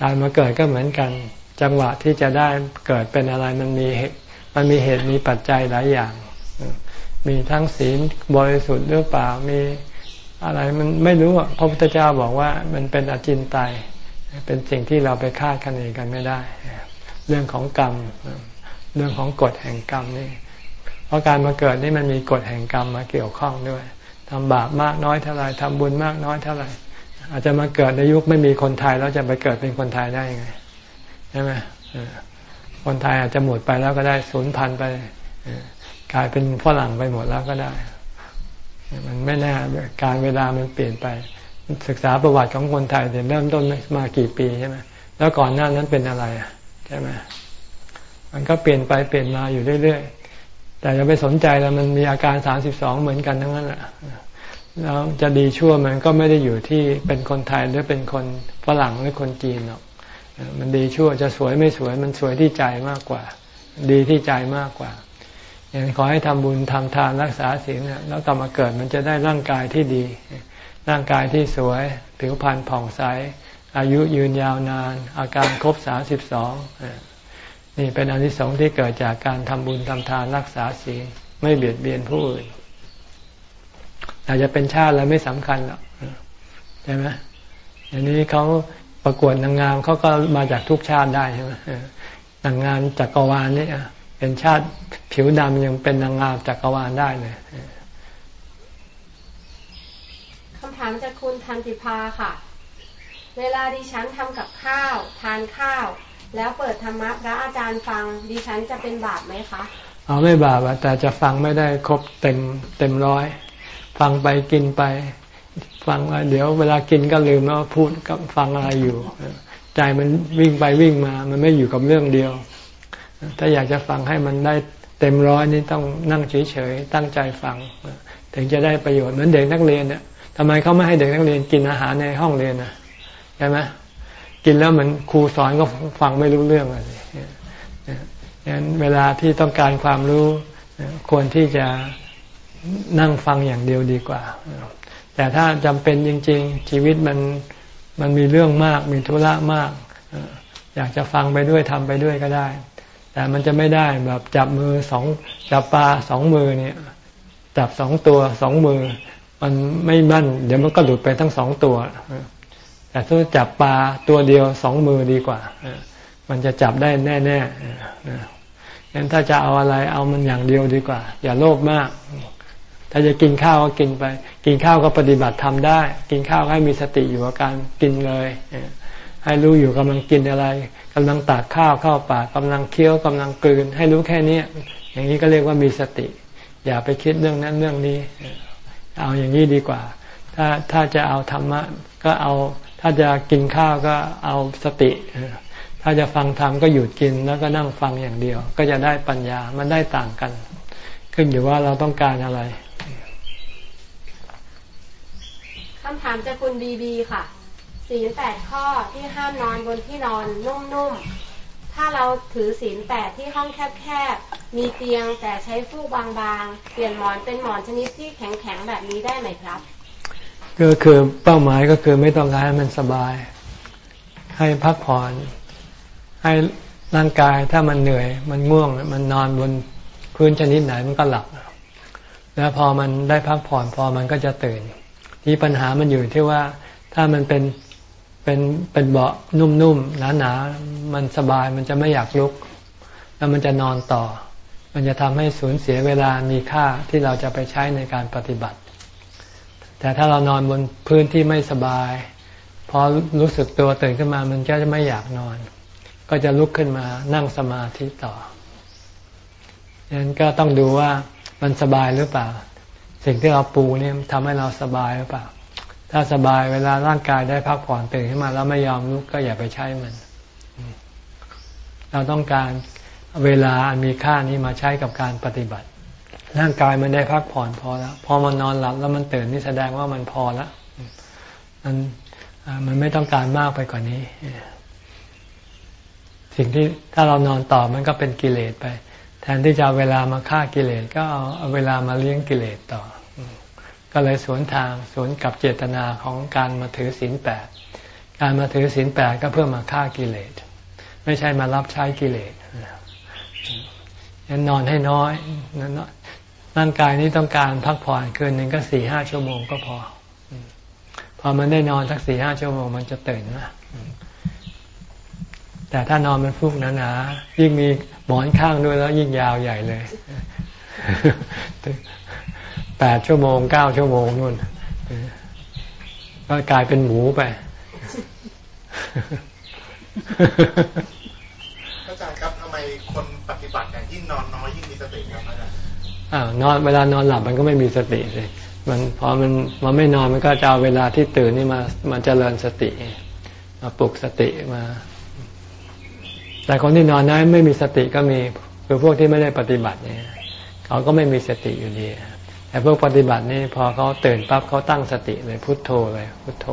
การมาเกิดก็เหมือนกัน จังหวะที่จะได้เกิดเป็นอะไรมันมีมันมีเหตุมีปัจจัยหลายอย่าง มีทั้งศีลบริสุทธิ์หรือเปล่ามีอะไรมันไม่รู้พระพุทธเจ้าบอกว่ามันเป็นอจินไตยเป็นสิ่งที่เราไปคาดคะเนกันไม่ได้ เรื่องของกรรม เรื่องของกฎแห่งกรรมนี่ เพราะการมาเกิดนี่มันมีกฎแห่งกรรมมาเกี่ยวข้องด้วยทำบาปมากน้อยเท่าไรทำบุญมากน้อยเท่าไหร่อาจจะมาเกิดในยุคไม่มีคนไทยแล้วจะไปเกิดเป็นคนไทยได้ยังไงใช่ไหมคนไทยอาจจะหมดไปแล้วก็ได้สูญพันธุ์ไปกลายเป็นฝรั่งไปหมดแล้วก็ได้ มันไม่แน่การเวลามันเปลี่ยนไป ศึกษาประวัติของคนไทยเริ่มต้นมากี่ปีใช่ไหมแล้วก่อนหน้านั้นเป็นอะไร ใช่ไหมมันก็เปลี่ยนไปเปลี่ยนมาอยู่เรื่อยๆ แต่อย่าไปสนใจแล้วมันมีอาการสามสิบสองเหมือนกันทั้งนั้นแหละแล้วจะดีชั่วมันก็ไม่ได้อยู่ที่เป็นคนไทยหรือเป็นคนฝรั่งหรือคนจีนหรอก มันดีชั่วจะสวยไม่สวยมันสวยที่ใจมากกว่า ดีที่ใจมากกว่า อย่างขอให้ทำบุญทำทานรักษาศีลแล้วกลับมาเกิดมันจะได้ร่างกายที่ดี ร่างกายที่สวย ผิวพรรณผ่องใส อายุยืนยาวนาน อาการครบสาสิบสองนี่เป็นอนิสงส์ที่เกิดจากการทำบุญทำทานรักษาศีลไม่เบียดเบียนผู้อื่นอาจจะเป็นชาติแล้วไม่สำคัญหรอกใช่ไหมอย่างนี้เขาประกวดนางงามเขาก็มาจากทุกชาติได้ใช่ไหมนางงามจักรวาลนี่เป็นชาติผิวดำยังเป็นนางงามจักรวาลได้เลยคำถามจากคุณทันติภาค่ะ เวลาดิฉันทำกับข้าว ทานข้าว แล้วเปิดธรรมะพระอาจารย์ฟังดิฉันจะเป็นบาปไหมคะอ๋อไม่บาปแต่จะฟังไม่ได้ครบเต็มเต็มร้อย ฟังไปกินไป ฟังเดี๋ยวเวลากินก็ลืมว่าพูดกับฟังอะไรอยู่ ใจมันวิ่งไปวิ่งมา มันไม่อยู่กับเรื่องเดียว ถ้าอยากจะฟังให้มันได้เต็มร้อยนี่ต้องนั่งเฉยๆตั้งใจฟัง ถึงจะได้ประโยชน์เหมือนเด็กนักเรียนเนี่ยทำไมเขาไม่ให้เด็กนักเรียนกินอาหารในห้องเรียนนะ ใช่ไหมกินแล้วเหมือนครูสอนก็ฟังไม่รู้เรื่องอะไรดังนั้นเวลาที่ต้องการความรู้ควรที่จะนั่งฟังอย่างเดียวดีกว่า แต่ถ้าจำเป็นจริง ๆ ชีวิตมันมันมีเรื่องมากมีธุระมาก อยากจะฟังไปด้วยทำไปด้วยก็ได้ แต่มันจะไม่ได้แบบจับมือสองจับปลาสองมือเนี่ย จับสองตัวสองมือ มันไม่มั่น เดี๋ยวมันก็หลุดไปทั้งสองตัว แต่ถ้าจับปลาตัวเดียวสองมือดีกว่า มันจะจับได้แน่ๆงั้นถ้าจะเอาอะไรเอามันอย่างเดียวดีกว่า อย่าโลภมาก ถ้าจะกินข้าวก็กินไป กินข้าวก็ปฏิบัติทำได้ กินข้าวให้มีสติอยู่กับการกินเลย ให้รู้อยู่กำลังกินอะไรกำลังตักข้าวเข้าปากกำลังเคี้ยวกำลังกลืน ให้รู้แค่นี้อย่างนี้ก็เรียกว่ามีสติ อย่าไปคิดเรื่องนั้นเรื่องนี้ เอาอย่างนี้ดีกว่า ถ้าถ้าจะเอาธรรมะก็เอา ถ้าจะกินข้าวก็เอาสติ ถ้าจะฟังธรรมก็หยุดกินแล้วก็นั่งฟังอย่างเดียว ก็จะได้ปัญญามันได้ต่างกัน ขึ้นอยู่ว่าเราต้องการอะไรคำถามจากคุณบีบีค่ะสีแปดข้อที่ห้ามนอนบนที่นอนนุ่มๆ ถ้าเราถือศีลแปดที่ห้องแคบๆ มีเตียงแต่ใช้ฟูกบางๆ เปลี่ยนหมอนเป็นหมอนชนิดที่แข็งๆ แบบนี้ได้ไหมครับ ก็คือเป้าหมายก็คือไม่ต้องการให้มันสบาย ให้พักผ่อน ให้ร่างกายถ้ามันเหนื่อย มันง่วง มันนอนบนพื้นชนิดไหนมันก็หลับ แล้วพอมันได้พักผ่อนพอมันก็จะตื่น ที่ปัญหามันอยู่ที่ว่าถ้ามันเป็นเป็นเป็นเบาะนุ่มๆหนาๆมันสบายมันจะไม่อยากลุก แล้วมันจะนอนต่อ มันจะทำให้สูญเสียเวลามีค่าที่เราจะไปใช้ในการปฏิบัติ แต่ถ้าเรานอนบนพื้นที่ไม่สบายพอรู้สึกตัวตื่นขึ้นมามันก็จะไม่อยากนอน ก็จะลุกขึ้นมานั่งสมาธิต่อดังนั้นก็ต้องดูว่ามันสบายหรือเปล่า สิ่งที่เราปูนี่ทำให้เราสบายหรือเปล่า ถ้าสบายเวลาร่างกายได้พักผ่อนตื่นขึ้นมา แล้วไม่ยอมลุกก็อย่าไปใช้มัน เราต้องการเวลาอันมีค่านี้มาใช้กับการปฏิบัติ ร่างกายมันได้พักผ่อนพอแล้ว พอมันนอนหลับแล้วมันตื่นนี่แสดงว่ามันพอแล้วมันมันไม่ต้องการมากไปกว่านี้ สิ่งที่ถ้าเรานอนต่อมันก็เป็นกิเลสไป แทนที่จะเอาเวลามาฆ่ากิเลสก็เอาเวลามาเลี้ยงกิเลสต่อ ก็เลยสวนทางสวนกับเจตนาของการมาถือศีลแปดการมาถือศีลแปดก็เพื่อมาฆ่ากิเลส ไม่ใช่มารับใช้กิเลสนอนให้น้อย ร่างกายนี้ต้องการพักผ่อนคืนหนึ่งก็สี่ห้าชั่วโมงก็พอ พอมันได้นอนสักสี่ห้าชั่วโมงมันจะตื่นนะแต่ถ้านอนมันฟุกหนาๆยิ่งมีหมอนข้างด้วยแล้วยิ่งยาวใหญ่เลยแปดชั่วโมงเก้าชั่วโมงนู่นก็กลายเป็นหมูไปอาจารย์ครับทำไมคนปฏิบัติอย่างยิ่งนอนน้อยยิ่งมีสติครับอาจารย์ อนอนเวลานอนหลับมันก็ไม่มีสติเลย มันพอมันมันไม่นอนมันก็จะเอาเวลาที่ตื่นนี่มามันเจริญสติมาปลุกสติมา แต่คนที่นอนน้อยไม่มีสติก็มีคือพวกที่ไม่ได้ปฏิบัติเนี่ยเขาก็ไม่มีสติอยู่ดีแต่พวกปฏิบัตินี่พอเขาตื่นปั๊บเขาตั้งสติเลยพุทโธเลยพุทโธ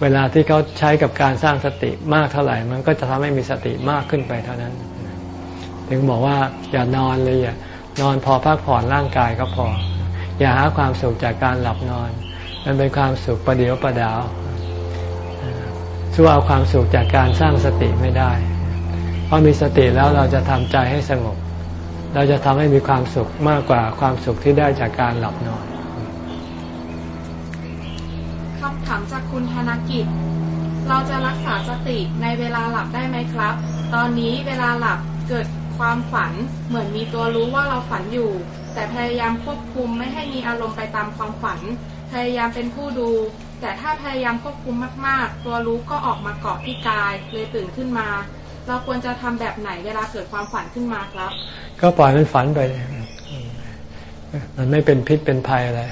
เวลาที่เขาใช้กับการสร้างสติมากเท่าไหร่ มันก็จะทำให้มีสติมากขึ้นไปเท่านั้น ถึงบอกว่าอย่านอนเลยอย่า นอนพอพักผ่อนร่างกายก็พอ อย่าหาความสุขจากการหลับนอน มันเป็นความสุขประเดียวประดาวสู้เอาความสุขจากการสร้างสติไม่ได้ เพราะมีสติแล้วเราจะทำใจให้สงบ เราจะทำให้มีความสุขมากกว่าความสุขที่ได้จากการหลับนอนคำถามจากคุณธนกิจ เราจะรักษาสติในเวลาหลับได้ไหมครับ ตอนนี้เวลาหลับเกิด ความฝันเหมือนมีตัวรู้ว่าเราฝันอยู่ แต่พยายามควบคุมไม่ให้มีอารมณ์ไปตามความฝัน พยายามเป็นผู้ดู แต่ถ้าพยายามควบคุมมากๆ ตัวรู้ก็ออกมาเกาะที่กายเลยตื่นขึ้นมา เราควรจะทำแบบไหนเวลาเกิดความฝันขึ้นมาครับ ก็ปล่อยมันฝันไป มันไม่เป็นพิษเป็นภัยอะไร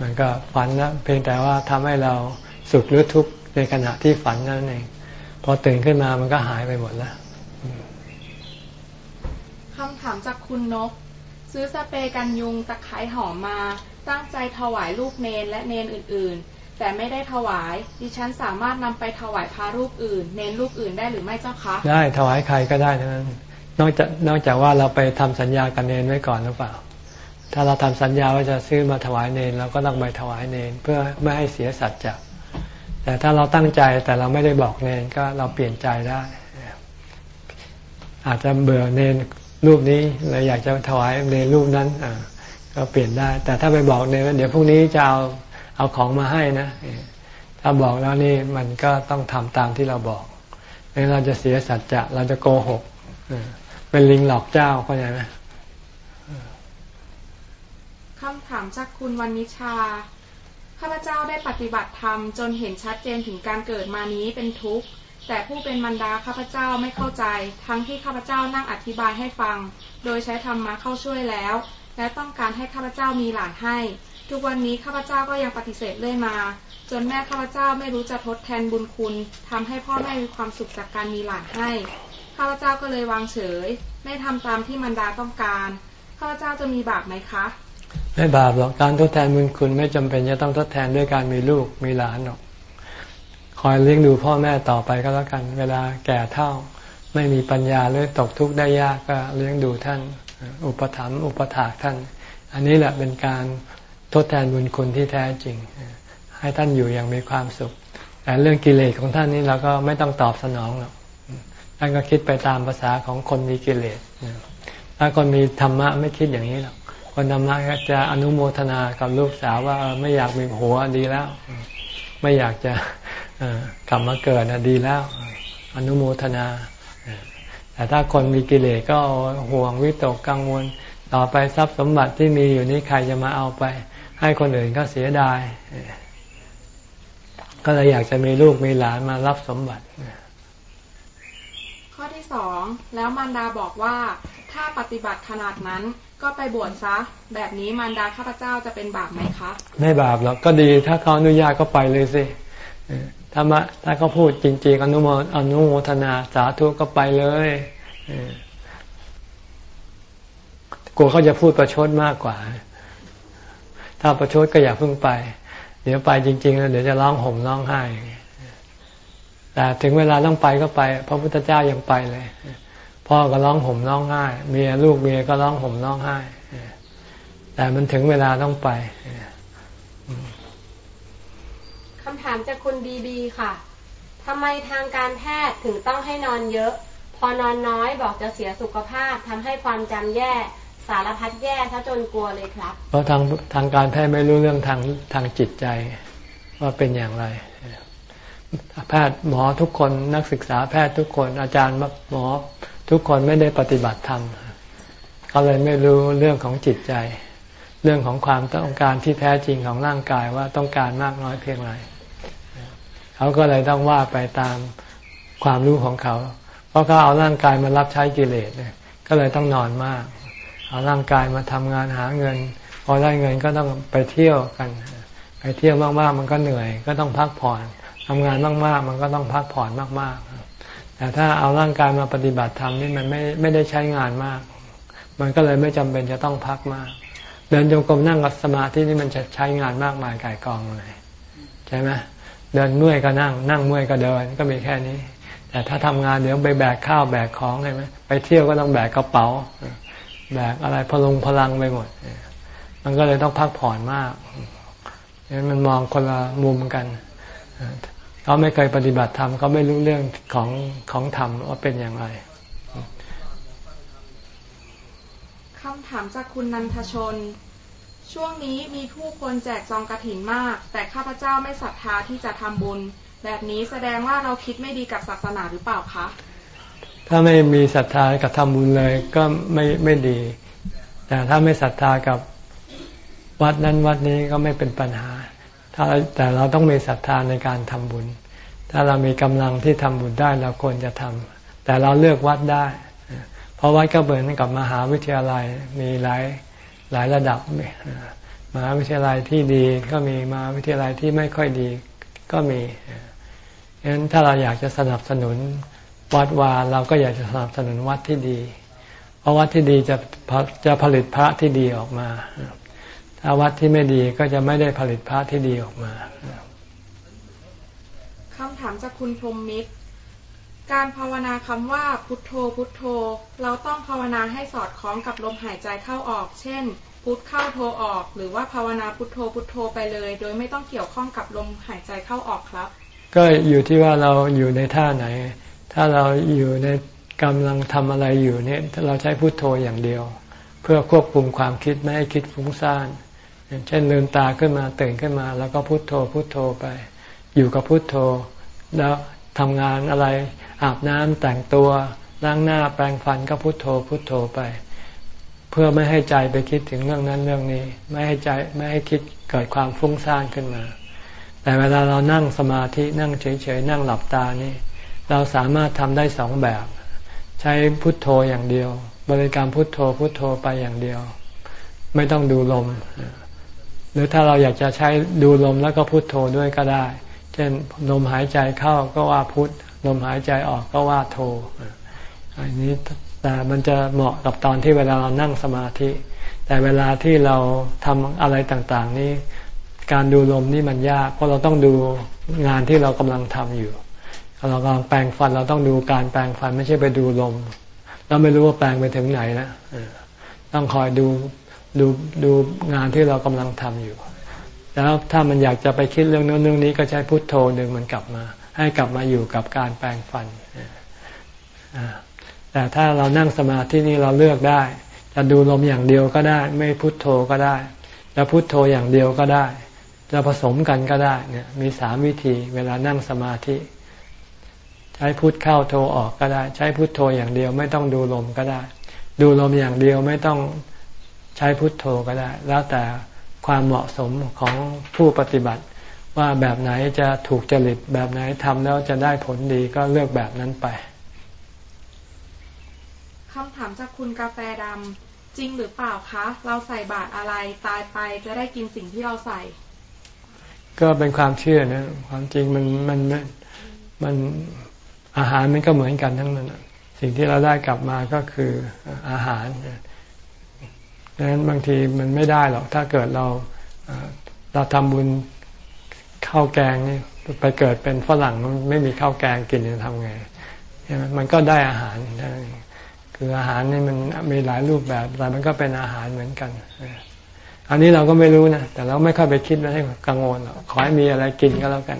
มันก็ฝันนะเพียงแต่ว่าทำให้เราสุขหรือทุกข์ในขณะที่ฝันนั่นเองพอตื่นขึ้นมามันก็หายไปหมดแล้ว ถามจากคุณนก ซื้อสเปรย์กันยุงตะไคร้หอมมา ตั้งใจถวายลูกเนนและเนนอื่นๆ แต่ไม่ได้ถวาย ดิฉันสามารถนำไปถวายพระรูปอื่น เนนรูปอื่นได้หรือไม่เจ้าคะได้ถวายใครก็ได้นั้นนอกจากนอกจากว่าเราไปทำสัญญากับเนนไว้ก่อนหรือเปล่า ถ้าเราทำสัญญาว่าจะซื้อมาถวายเนนเราก็ต้องไปถวายเนนเพื่อไม่ให้เสียสัจจะแต่ถ้าเราตั้งใจแต่เราไม่ได้บอกเนนก็เราเปลี่ยนใจได้อาจจะเบื่อเนน รูปนี้เลยอยากจะถวายในรูปนั้นก็เปลี่ยนได้ แต่ถ้าไปบอกเนี่ยเดี๋ยวพรุ่งนี้จะเอาเอาของมาให้นะ ถ้าบอกแล้วนี่มันก็ต้องทำตามที่เราบอกไม่เราจะเสียสัจจะเราจะโกหกเป็นลิงหลอกเจ้าเข้าใจไหมคำถามจากคุณวันนิชา ข้าพเจ้าได้ปฏิบัติธรรมจนเห็นชัดเจนถึงการเกิดมานี้เป็นทุกข์ แต่ผู้เป็นมันดาข้าพเจ้าไม่เข้าใจ ทั้งที่ข้าพเจ้านั่งอธิบายให้ฟัง โดยใช้ธรรมะเข้าช่วยแล้ว และต้องการให้ข้าพเจ้ามีหลานให้ ทุกวันนี้ข้าพเจ้าก็ยังปฏิเสธเรื่อยมา จนแม่ข้าพเจ้าไม่รู้จะทดแทนบุญคุณทำให้พ่อแม่มีความสุขจากการมีหลานให้ ข้าพเจ้าก็เลยวางเฉย ไม่ทำตามที่มันดาต้องการ ข้าพเจ้าจะมีบาปไหมคะ ไม่บาปหรอกการทดแทนบุญคุณไม่จำเป็นจะต้องทดแทนด้วยการมีลูกมีหลานหรอก คอยเลี้ยงดูพ่อแม่ต่อไปก็แล้วกัน เวลาแก่เท่า ไม่มีปัญญาหรือตกทุกข์ได้ยากก็เลี้ยงดูท่าน อุปถัมภ์อุปถากท่าน อันนี้แหละเป็นการทดแทนบุญคุณที่แท้จริง ให้ท่านอยู่อย่างมีความสุข แต่เรื่องกิเลสของท่านนี้เราก็ไม่ต้องตอบสนองหรอกท่านก็คิดไปตามภาษาของคนมีกิเลสถ้าคนมีธรรมะไม่คิดอย่างนี้หรอกคนธรรมะจะอนุโมทนากับลูกสาวว่าไม่อยากมีหัวดีแล้ว ไม่อยากจะ กลับมาเกิดนะดีแล้ว อนุโมทนาแต่ถ้าคนมีกิเลสก็ห่วงวิตกกังวล ต่อไปทรัพย์สมบัติที่มีอยู่นี้ใครจะมาเอาไป ให้คนอื่นก็เสียดาย ก็เลยอยากจะมีลูกมีหลานมารับสมบัติ ข้อที่สองแล้วมารดาบอกว่าถ้าปฏิบัติขนาดนั้นก็ไปบวชซะ แบบนี้มารดาข้าพเจ้าจะเป็นบาปไหมคะ ไม่บาปหรอกก็ดีถ้าเขาอนุญาตก็ไปเลยสิเออ ถ้ามาถ้าเขาพูดจริง ๆ อนุโมอนุโมทนาสาธุก็ไปเลยกลัวเขาจะพูดประชดมากกว่า ถ้าประชดก็อย่าเพิ่งไป เดี๋ยวไปจริง ๆ แล้วเดี๋ยวจะร้องห่มร้องไห้แต่ถึงเวลาต้องไปก็ไป พระพุทธเจ้ายังไปเลย พ่อก็ร้องห่มร้องไห้เมียลูกเมียก็ร้องห่มร้องไห้แต่มันถึงเวลาต้องไปำถามจากคุณบีบีค่ะทำไมทางการแพทย์ถึงต้องให้นอนเยอะ พอนอนน้อยบอกจะเสียสุขภาพทำให้ความจำแย่สารพัดแย่ถ้าจนกลัวเลยครับ เพราะทางทางการแพทย์ไม่รู้เรื่องทางทางจิตใจว่าเป็นอย่างไร แพทย์หมอทุกคนนักศึกษาแพทย์ทุกคนอาจารย์หมอทุกคนไม่ได้ปฏิบัติธรรมเขาเลยไม่รู้เรื่องของจิตใจ เรื่องของความต้องการที่แท้จริงของร่างกายว่าต้องการมากน้อยเพียงไร เขาก็เลยต้องว่าไปตามความรู้ของเขา เพราะเขาเอาร่างกายมารับใช้กิเลสเนี่ยก็เลยต้องนอนมาก เอาร่างกายมาทำงานหาเงิน พอได้เงินก็ต้องไปเที่ยวกัน ไปเที่ยวมากๆมันก็เหนื่อย ก็ต้องพักผ่อนทำงานมากๆ มันก็ต้องพักผ่อนมากๆ แต่ถ้าเอาร่างกายมาปฏิบัติธรรมนี่มันไม่ไม่ได้ใช้งานมาก มันก็เลยไม่จำเป็นจะต้องพักมาก เดินโยกรมนั่งกับสมาธินี่มันจะใช้งานมากมายกายกองเลยใช่ไหม เดินเมื่อยก็นั่ง นั่งเมื่อยก็เดินก็มีแค่นี้ แต่ถ้าทำงานเดี๋ยวไปแบกข้าวแบกของใช่ไหมไปเที่ยวก็ต้องแบกกระเป๋า แบกอะไรพลุงพลังไปหมด มันก็เลยต้องพักผ่อนมากนั้นมันมองคนละมุมกันเขาไม่เคยปฏิบัติธรรมเขาไม่รู้เรื่องของของธรรมว่าเป็นอย่างไรคำถามจากคุณนันทชน ช่วงนี้มีผู้คนแจกซองกระถินมาก แต่ข้าพเจ้าไม่ศรัทธาที่จะทำบุญ แบบนี้แสดงว่าเราคิดไม่ดีกับศาสนาหรือเปล่าคะ ถ้าไม่มีศรัทธากับทำบุญเลยก็ไม่ไม่ดี แต่ถ้าไม่ศรัทธากับวัดนั้นวัดนี้ก็ไม่เป็นปัญหา ถ้าแต่เราต้องมีศรัทธาในการทำบุญ ถ้าเรามีกำลังที่ทำบุญได้เราควรจะทำแต่เราเลือกวัดได้ เพราะวัดก็เหมือนกับมหาวิทยาลัยมีหลาย หลายระดับมหาวิทยาลัยที่ดีก็มีมหาวิทยาลัยที่ไม่ค่อยดีก็มีฉะนั้นถ้าเราอยากจะสนับสนุนวัดวาเราก็อยากจะสนับสนุนวัดที่ดี เพราะวัดที่ดีจะจะผลิตพระที่ดีออกมา ถ้าวัดที่ไม่ดีก็จะไม่ได้ผลิตพระที่ดีออกมาคำถามจากคุณพรมมิตร การภาวนาคำว่าพุทโธพุทโธ เราต้องภาวนาให้สอดคล้องกับลมหายใจเข้าออก เช่น พุทเข้าโทออก หรือว่าภาวนาพุทโธพุทโธไปเลย โดยไม่ต้องเกี่ยวข้องกับลมหายใจเข้าออกครับ ก็อยู่ที่ว่าเราอยู่ในท่าไหน ถ้าเราอยู่ในกำลังทำอะไรอยู่เนี่ยเราใช้พุทโธอย่างเดียว เพื่อควบคุมความคิดไม่ให้คิดฟุ้งซ่านเช่นลืมตาขึ้นมาตื่นขึ้นมา แล้วก็พุทโธพุทโธไป อยู่กับพุทโธแล้วทำงานอะไร อาบน้ำแต่งตัวล้างหน้าแปรงฟันก็พุทโธพุทโธไป เพื่อไม่ให้ใจไปคิดถึงเรื่องนั้นเรื่องนี้ ไม่ให้ใจไม่ให้คิดเกิดความฟุ้งซ่านขึ้นมา แต่เวลาเรานั่งสมาธินั่งเฉยๆนั่งหลับตานี่เราสามารถทำได้สองแบบ ใช้พุทโธอย่างเดียว บริกรรมพุทโธพุทโธไปอย่างเดียว ไม่ต้องดูลม หรือถ้าเราอยากจะใช้ดูลมแล้วก็พุทโธด้วยก็ได้ เช่นลมหายใจเข้าก็ว่าพุท ลมหายใจออกก็ว่าโทอันนี้แต่มันจะเหมาะกับตอนที่เวลาเรานั่งสมาธิ แต่เวลาที่เราทำอะไรต่าง ๆ นี้ การดูลมนี่มันยาก เพราะเราต้องดูงานที่เรากำลังทำอยู่เรากำลังแปลงฟันเราต้องดูการแปลงฟันไม่ใช่ไปดูลม เราไม่รู้ว่าแปลงไปถึงไหนแล้วต้องคอยดูดูดูงานที่เรากำลังทำอยู่ แล้วถ้ามันอยากจะไปคิดเรื่องนู้นเรื่องนี้ก็ใช้พุทโธดึงมันกลับมา ให้กลับมาอยู่กับการแปลงฟันแต่ถ้าเรานั่งสมาธินี่เราเลือกได้ จะดูลมอย่างเดียวก็ได้ ไม่พุทโธก็ได้ จะพุทโธอย่างเดียวก็ได้ จะผสมกันก็ได้เนี่ยมีสามวิธีเวลานั่งสมาธิ ใช้พุทเข้าโธออกก็ได้ ใช้พุทโธอย่างเดียวไม่ต้องดูลมก็ได้ ดูลมอย่างเดียวไม่ต้องใช้พุทโธก็ได้ แล้วแต่ความเหมาะสมของผู้ปฏิบัติ ว่าแบบไหนจะถูกจริตแบบไหนทำแล้วจะได้ผลดีก็เลือกแบบนั้นไปคำถามจากคุณกาแฟดำจริงหรือเปล่าคะ เราใส่บาตรอะไรตายไปจะได้กินสิ่งที่เราใส่ ก็เป็นความเชื่อนะความจริงมันมันมันอาหารมันก็เหมือนกันทั้งนั้นสิ่งที่เราได้กลับมาก็คืออาหารดังนั้นบางทีมันไม่ได้หรอกถ้าเกิดเราเราทำบุญ ข้าวแกงนี่ไปเกิดเป็นฝรั่งมันไม่มีข้าวแกงกินจะทำไงใช่ไหมมันก็ได้อาหารคืออาหารนี่มันมีหลายรูปแบบแต่มันก็เป็นอาหารเหมือนกันอันนี้เราก็ไม่รู้นะแต่เราไม่ค่อยไปคิดไม่ให้กังวลหรอกขอให้มีอะไรกินก็แล้วกัน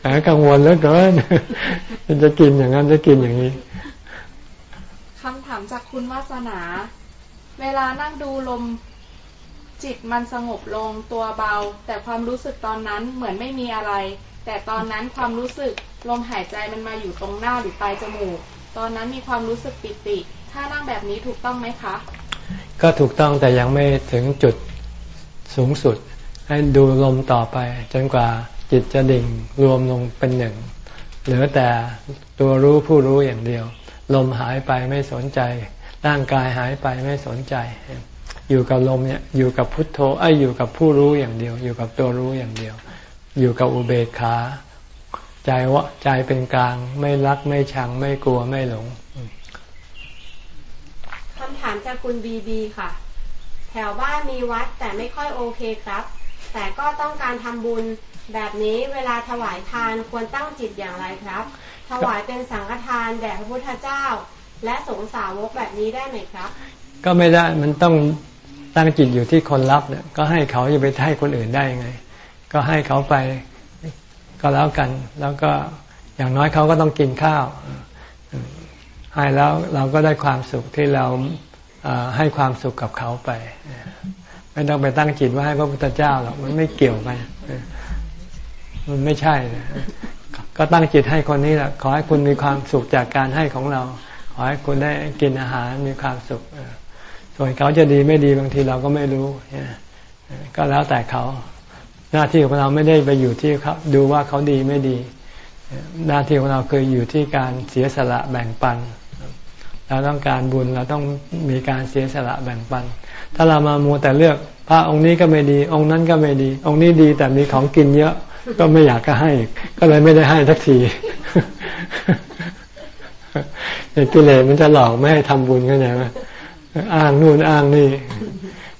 แต่กังวลแล้วเกินจะกินอย่างนั้นจะกินอย่างนี้คำถามจากคุณวาสนา เวลานั่งดูลม จิตมันสงบลงตัวเบา แต่ความรู้สึกตอนนั้นเหมือนไม่มีอะไร แต่ตอนนั้นความรู้สึกลมหายใจมันมาอยู่ตรงหน้าหรือปลายจมูก ตอนนั้นมีความรู้สึกปิติ ถ้านั่งแบบนี้ถูกต้องไหมคะ ก็ถูกต้องแต่ยังไม่ถึงจุดสูงสุด ให้ดูลมต่อไป จนกว่าจิตจะดิ่งรวมลงเป็นหนึ่งเหลือแต่ตัวรู้ผู้รู้อย่างเดียว ลมหายไปไม่สนใจ ร่างกายหายไปไม่สนใจ อยู่กับลมเนี่ยอยู่กับพุทโธไอ้อยู่กับผู้รู้อย่างเดียว อยู่กับตัวรู้อย่างเดียว อยู่กับอุเบกขาใจวะใจเป็นกลางไม่รักไม่ชังไม่กลัวไม่หลงคำถามจากคุณบีบีค่ะ แถวบ้านมีวัดแต่ไม่ค่อยโอเคครับ แต่ก็ต้องการทำบุญแบบนี้เวลาถวายทานควรตั้งจิตอย่างไรครับ ถวายเป็นสังฆทานแด่พระพุทธเจ้า และสงสาวกแบบนี้ได้ไหมครับ ก็ไม่ได้มันต้อง ตั้งจิตอยู่ที่คนรับเนี่ย ก็ให้เขาจะไปให้คนอื่นได้ยังไง ก็ให้เขาไปก็แล้วกัน แล้วก็อย่างน้อยเขาก็ต้องกินข้าว ให้แล้วเราก็ได้ความสุขที่เราให้ความสุขกับเขาไป ไม่ต้องไปตั้งจิตว่าให้พระพุทธเจ้าหรอกมันไม่เกี่ยวกันมันไม่ใช่ก็ตั้งจิตให้คนนี้แหละขอให้คุณมีความสุขจากการให้ของเรา ขอให้คุณได้กินอาหารมีความสุข ส่วนเขาจะดีไม่ดีบางทีเราก็ไม่รู้ก็แล้วแต่เขา หน้าที่ของเราไม่ได้ไปอยู่ที่ครับดูว่าเขาดีไม่ดี หน้าที่ของเราคืออยู่ที่การเสียสละแบ่งปัน เราต้องการบุญเราต้องมีการเสียสละแบ่งปัน ถ้าเรามามัวแต่เลือกพระองค์นี้ก็ไม่ดี องค์นั้นก็ไม่ดี องค์นี้ดีแต่มีของกินเยอะ ก็ไม่อยากจะให้ ก็เลยไม่ได้ให้สักทีกิเลสมันจะหลอกไม่ให้ทำบุญกันอย่าง อ้างนู่นอ้างนี่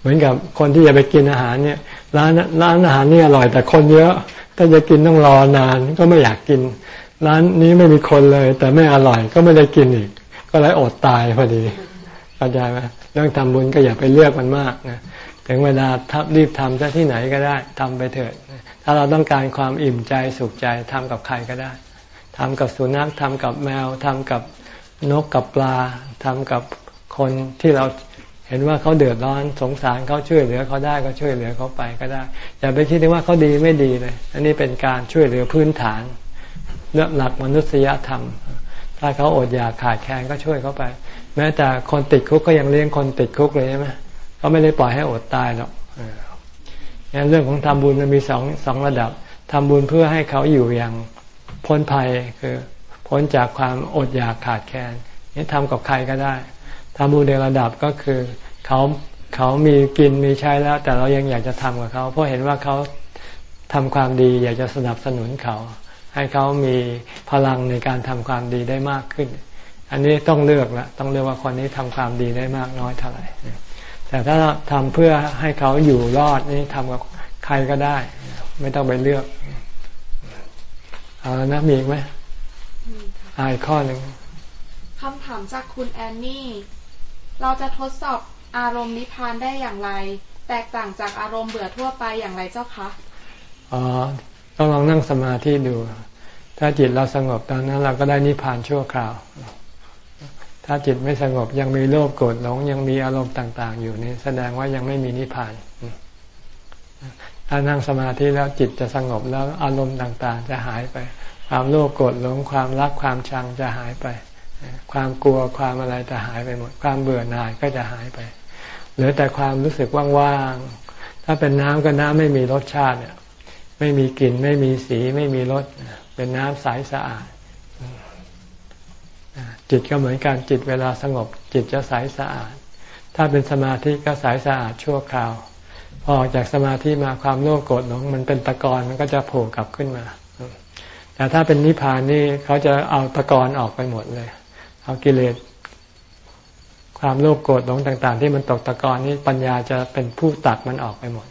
เหมือนกับคนที่จะไปกินอาหารเนี่ยร้านร้านอาหารนี่อร่อยแต่คนเยอะ ถ้าจะกินต้องรอนานก็ไม่อยากกิน ร้านนี้ไม่มีคนเลย แต่ไม่อร่อยก็ไม่ได้กินอีก ก็เลยอดตายพอดีเข้าใจไหมเรื่องทำบุญก็อย่าไปเลือกมันมากนะถึงเวลาทับรีบทำจะที่ไหนก็ได้ทำไปเถิดถ้าเราต้องการความอิ่มใจสุขใจทำกับใครก็ได้ทำกับสุนัขทำกับแมวทำกับนกกับปลาทำกับ คนที่เราเห็นว่าเขาเดือดร้อนสงสารเขาช่วยเหลือเขาได้ก็ช่วยเหลือเขาไปก็ได้ อย่าไปคิดว่าเขาดีไม่ดีเลย อันนี้เป็นการช่วยเหลือพื้นฐานเรื่องหลักมนุษยธรรม ถ้าเขาอดอยากขาดแคลนก็ช่วยเขาไป แม้แต่คนติดคุกก็ยังเลี้ยงคนติดคุกเลยใช่ไหมเขาไม่ได้ปล่อยให้อดตายหรอกงั้นเรื่องของทำบุญมันมีสองสองระดับทำบุญเพื่อให้เขาอยู่อย่างพ้นภัยคือพ้นจากความอดอยากขาดแคลนนี่ทำกับใครก็ได้ ทำบุญในระดับก็คือเขาเขามีกินมีใช้แล้ว แต่เรายังอยากจะทำกับเขา เพราะเห็นว่าเขาทำความดี อยากจะสนับสนุนเขา ให้เขามีพลังในการทำความดีได้มากขึ้น อันนี้ต้องเลือกละต้องเลือกว่าคนนี้ทำความดีได้มากน้อยเท่าไหร่แต่ถ้าทำเพื่อให้เขาอยู่รอดนี่ทำกับใครก็ได้ ไม่ต้องไปเลือกเอาแล้วนะมีอีกไหมอ่าอีกข้อหนึ่งคำถามจากคุณแอนนี่ เราจะทดสอบอารมณ์นิพพานได้อย่างไร แตกต่างจากอารมณ์เบื่อทั่วไปอย่างไรเจ้าคะอ๋อต้องลองนั่งสมาธิดู ถ้าจิตเราสงบตอนนั้นเราก็ได้นิพพานชั่วคราว ถ้าจิตไม่สงบยังมีโลภโกรธหลงยังมีอารมณ์ต่าง ๆ อยู่นี่แสดงว่ายังไม่มีนิพพานถ้านั่งสมาธิแล้วจิตจะสงบแล้วอารมณ์ต่าง ๆ จะหายไป ความโลภโกรธหลงความรักความชังจะหายไป ความกลัวความอะไรจะหายไปหมด ความเบื่อหน่ายก็จะหายไป เหลือแต่ความรู้สึกว่างๆ ถ้าเป็นน้ำก็น้ำไม่มีรสชาติเนี่ย ไม่มีกลิ่นไม่มีสีไม่มีรส เป็นน้ำใสสะอาด จิตก็เหมือนกันจิตเวลาสงบ จิตจะใสสะอาด ถ้าเป็นสมาธิก็ใสสะอาดชั่วคราว พอออกจากสมาธิมาความโลภโกรธหลงมันเป็นตะกอนมันก็จะโผล่กลับขึ้นมาแต่ถ้าเป็นนิพพานนี่เขาจะเอาตะกอนออกไปหมดเลย เอากิเลสความโลภโกรธหลงต่าง ๆ ที่มันตกตะกอนนี้ปัญญาจะเป็นผู้ตักมันออกไปหมด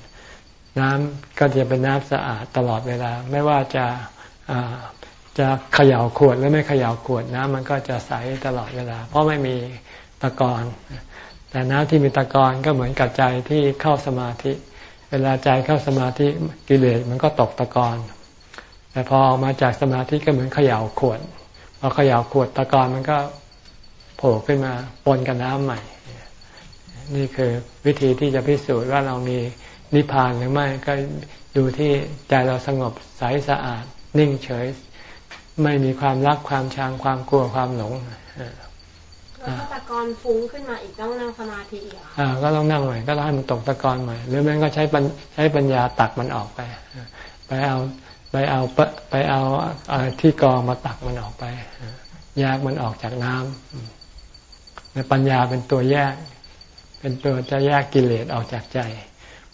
น้ำก็จะเป็นน้ำสะอาดตลอดเวลา ไม่ว่าจะจะเขย่าขวดหรือไม่เขย่าขวดน้ำมันก็จะใสตลอดเวลา เพราะไม่มีตะกอนแต่น้ำที่มีตะกอนก็เหมือนกับใจที่เข้าสมาธิ เวลาใจเข้าสมาธิกิเลสมันก็ตกตะกอนแต่พอออกมาจากสมาธิก็เหมือนเขย่าขวดพอเขย่าขวดตะกอนมันก็ ผล่ขึ้นมาปนกับน้ำใหม่ นี่คือวิธีที่จะพิสูจน์ว่าเรามีนิพพานหรือไม่ก็ดูที่ใจเราสงบใสสะอาด นิ่งเฉย ไม่มีความรักความชังความกลัวความหลงแล้วถ้าตะกอนฟุ้งขึ้นมาอีกต้องนั่งสมาธิอีกอ่าก็ต้องนั่งใหม่ก็ต้องให้มันตกตะกอนใหม่ หรือแม่ก็ใช้ใช้ปัญญาตักมันออกไป ไปเอาไปเอาไปเอาที่กองมาตักมันออกไปแยกมันออกจากน้ำใน ปัญญาเป็นตัวแยก เป็นตัวจะแยกกิเลสออกจากใจ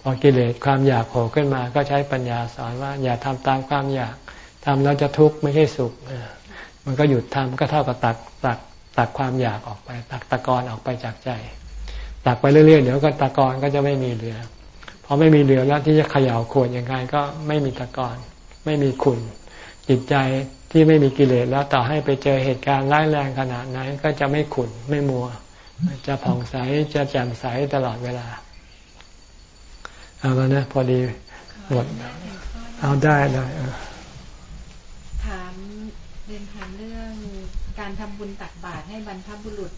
พอกิเลสความอยากโผล่ขึ้นมา ก็ใช้ปัญญาสอนว่า อย่าทำตามความอยากทำแล้วจะทุกข์ไม่ใช่สุขมันก็หยุดทำก็เท่ากับตักตักตักความอยากออกไป ตักตะกอนออกไปจากใจ ตักไปเรื่อยๆเดี๋ยวก็ตะกอนก็จะไม่มีเหลือพอไม่มีเหลือแล้วที่จะเขย่าขวดยังไงก็ไม่มีตะกอนไม่มีขุนจิตใจ ที่ไม่มีกิเลสแล้วต่อให้ไปเจอเหตุการณ์ร้ายแรงขนาดไหนก็จะไม่ขุนไม่มัว จะผ่องใสจะแจ่มใสตลอดเวลา เอาแล้วนะพอดีหมดเอาได้ได้ถามเรียนถามเรื่องการทำบุญตักบาตรให้บรรพบุรุษ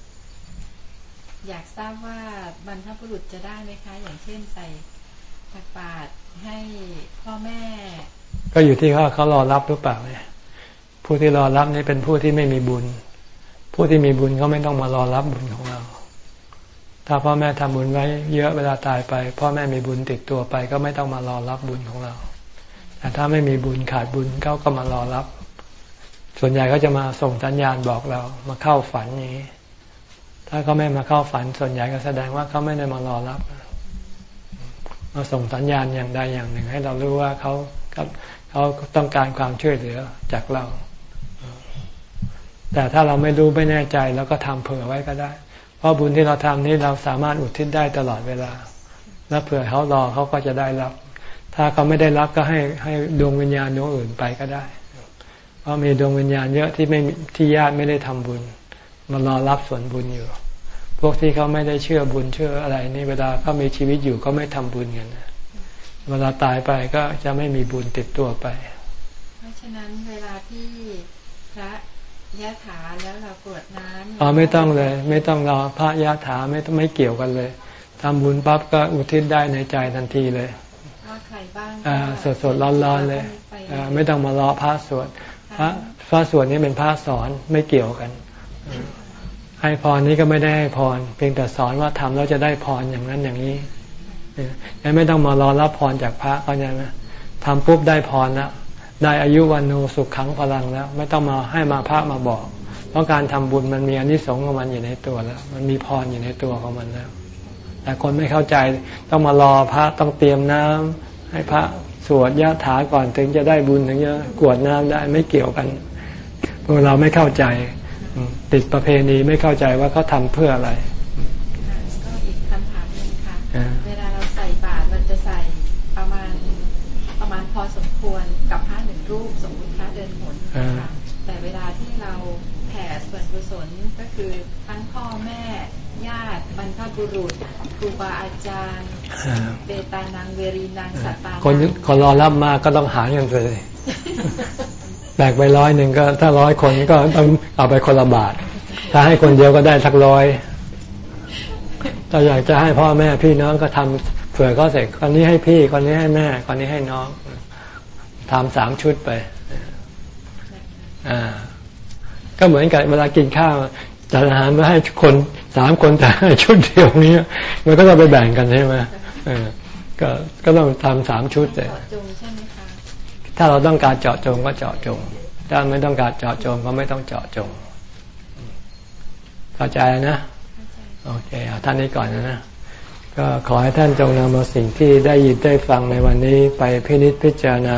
อยากทราบว่าบรรพบุรุษจะได้ไหมคะ อย่างเช่นใส่ตักบาตรให้พ่อแม่ ก็อยู่ที่เขาเขารอรับหรือเปล่าเนี่ย ผู้ที่รอรับนี่เป็นผู้ที่ไม่มีบุญ ผู้ที่มีบุญเขาไม่ต้องมารอรับบุญของเรา ถ้าพ่อแม่ทำบุญไว้เยอะเวลาตายไป พ่อแม่มีบุญติดตัวไป ก็ไม่ต้องมารอรับบุญของเรา แต่ถ้าไม่มีบุญขาดบุญเขาก็มารอรับ ส่วนใหญ่เขาจะมาส่งสัญญาณบอกเรา มาเข้าฝันนี้ ถ้าเขาไม่มาเข้าฝัน ส่วนใหญ่ก็แสดงว่าเขาไม่ได้มารอรับมาส่งสัญญาณอย่างใดอย่างหนึ่ง ให้เรารู้ว่าเขาเขาต้องการความช่วยเหลือจากเรา แต่ถ้าเราไม่รู้ไม่แน่ใจเราก็ทำเผื่อไว้ก็ได้ เพราะบุญที่เราทำนี้เราสามารถอุทิศได้ตลอดเวลา แล้วเผื่อเขารอเขาก็จะได้รับ ถ้าเขาไม่ได้รับก็ให้ให้ดวงวิญญาณดวงอื่นไปก็ได้ เพราะมีดวงวิญญาณเยอะที่ไม่ที่ญาติไม่ได้ทำบุญมารอรับส่วนบุญอยู่ พวกที่เขาไม่ได้เชื่อบุญเชื่ออะไร นี่เวลาเขามีชีวิตอยู่ก็ไม่ทำบุญกันเวลาตายไปก็จะไม่มีบุญติดตัวไป เพราะฉะนั้นเวลาที่พระ ยะถาแล้วเรากรวดน้ำอ๋อไม่ต้องเลย ไม่ต้องรอพระยะถาไม่ไม่เกี่ยวกันเลยทำบุญปั๊บก็อุทิศได้ในใจทันทีเลยว่าใครบ้างอ่าสดสดร้อนร้อนเลยอ่าไม่ต้องมารอพระสวดพระพระสวดนี้เป็นพระสอนไม่เกี่ยวกันให้พรนี้ก็ไม่ได้ให้พร เพียงแต่สอนว่าทำแล้วจะได้พรอย่างนั้นอย่างนี้ยังไม่ต้องมารอรับพรจากพระก็ยังนะทำปุ๊บได้พรแล้ว ได้อายุวันโนสุขขังพลังแล้ว ไม่ต้องมาให้มาพระมาบอก เพราะการทำบุญมันมีอนิสงส์ของมันอยู่ในตัวแล้ว มันมีพรอยู่ในตัวของมันแล้ว แต่คนไม่เข้าใจต้องมารอพระต้องเตรียมน้ำให้พระสวดยะถาก่อนถึงจะได้บุญถึงจะกวดน้ำได้ไม่เกี่ยวกันพวกเราไม่เข้าใจติดประเพณีไม่เข้าใจว่าเขาทาเพื่ออะไรก็อีกคำถามนึงค่ะ ควรกับพระหนึ่งรูปสมมติพระเดินหนค่ะแต่เวลาที่เราแผ่ส่วนกุศลก็คือทั้งพ่อแม่ ญาติบรรพบุรุษครูบาอาจารย์เบตานังเวรีนังสัตตาคนคนรอรับมาก็ต้องหาเงินเลยแบกไปร้อยหนึ่งก็ถ้าร้อยคนก็ต้องเอาไปคนละบาท ถ้าให้คนเดียวก็ได้สักร้อยถ้าอยากจะให้พ่อแม่พี่น้องก็ทำเผื่อเขาเสร็จคนนี้ให้พี่คนนี้ให้แม่คนนี้ให้น้อง ทำสามชุดไปอ่าก็เหมือนกับเวลากินข้าวจัดอาหารมาให้คนสามคนแต่ให้ชุดเดียวนี้มันก็ต้องไปแบ่งกันใช่ไหมเออก็ก็ต้องทำสามชุดเลยถ้าเราต้องการเจาะจงก็เจาะจง ถ้าไม่ต้องการเจาะจงก็ไม่ต้องเจาะจง เข้าใจนะโอเคเอาท่านนี้ก่อนนะนะก็ขอให้ท่านจงนำเอาสิ่งที่ได้ยินได้ฟังในวันนี้ไปพินิจพิจารณา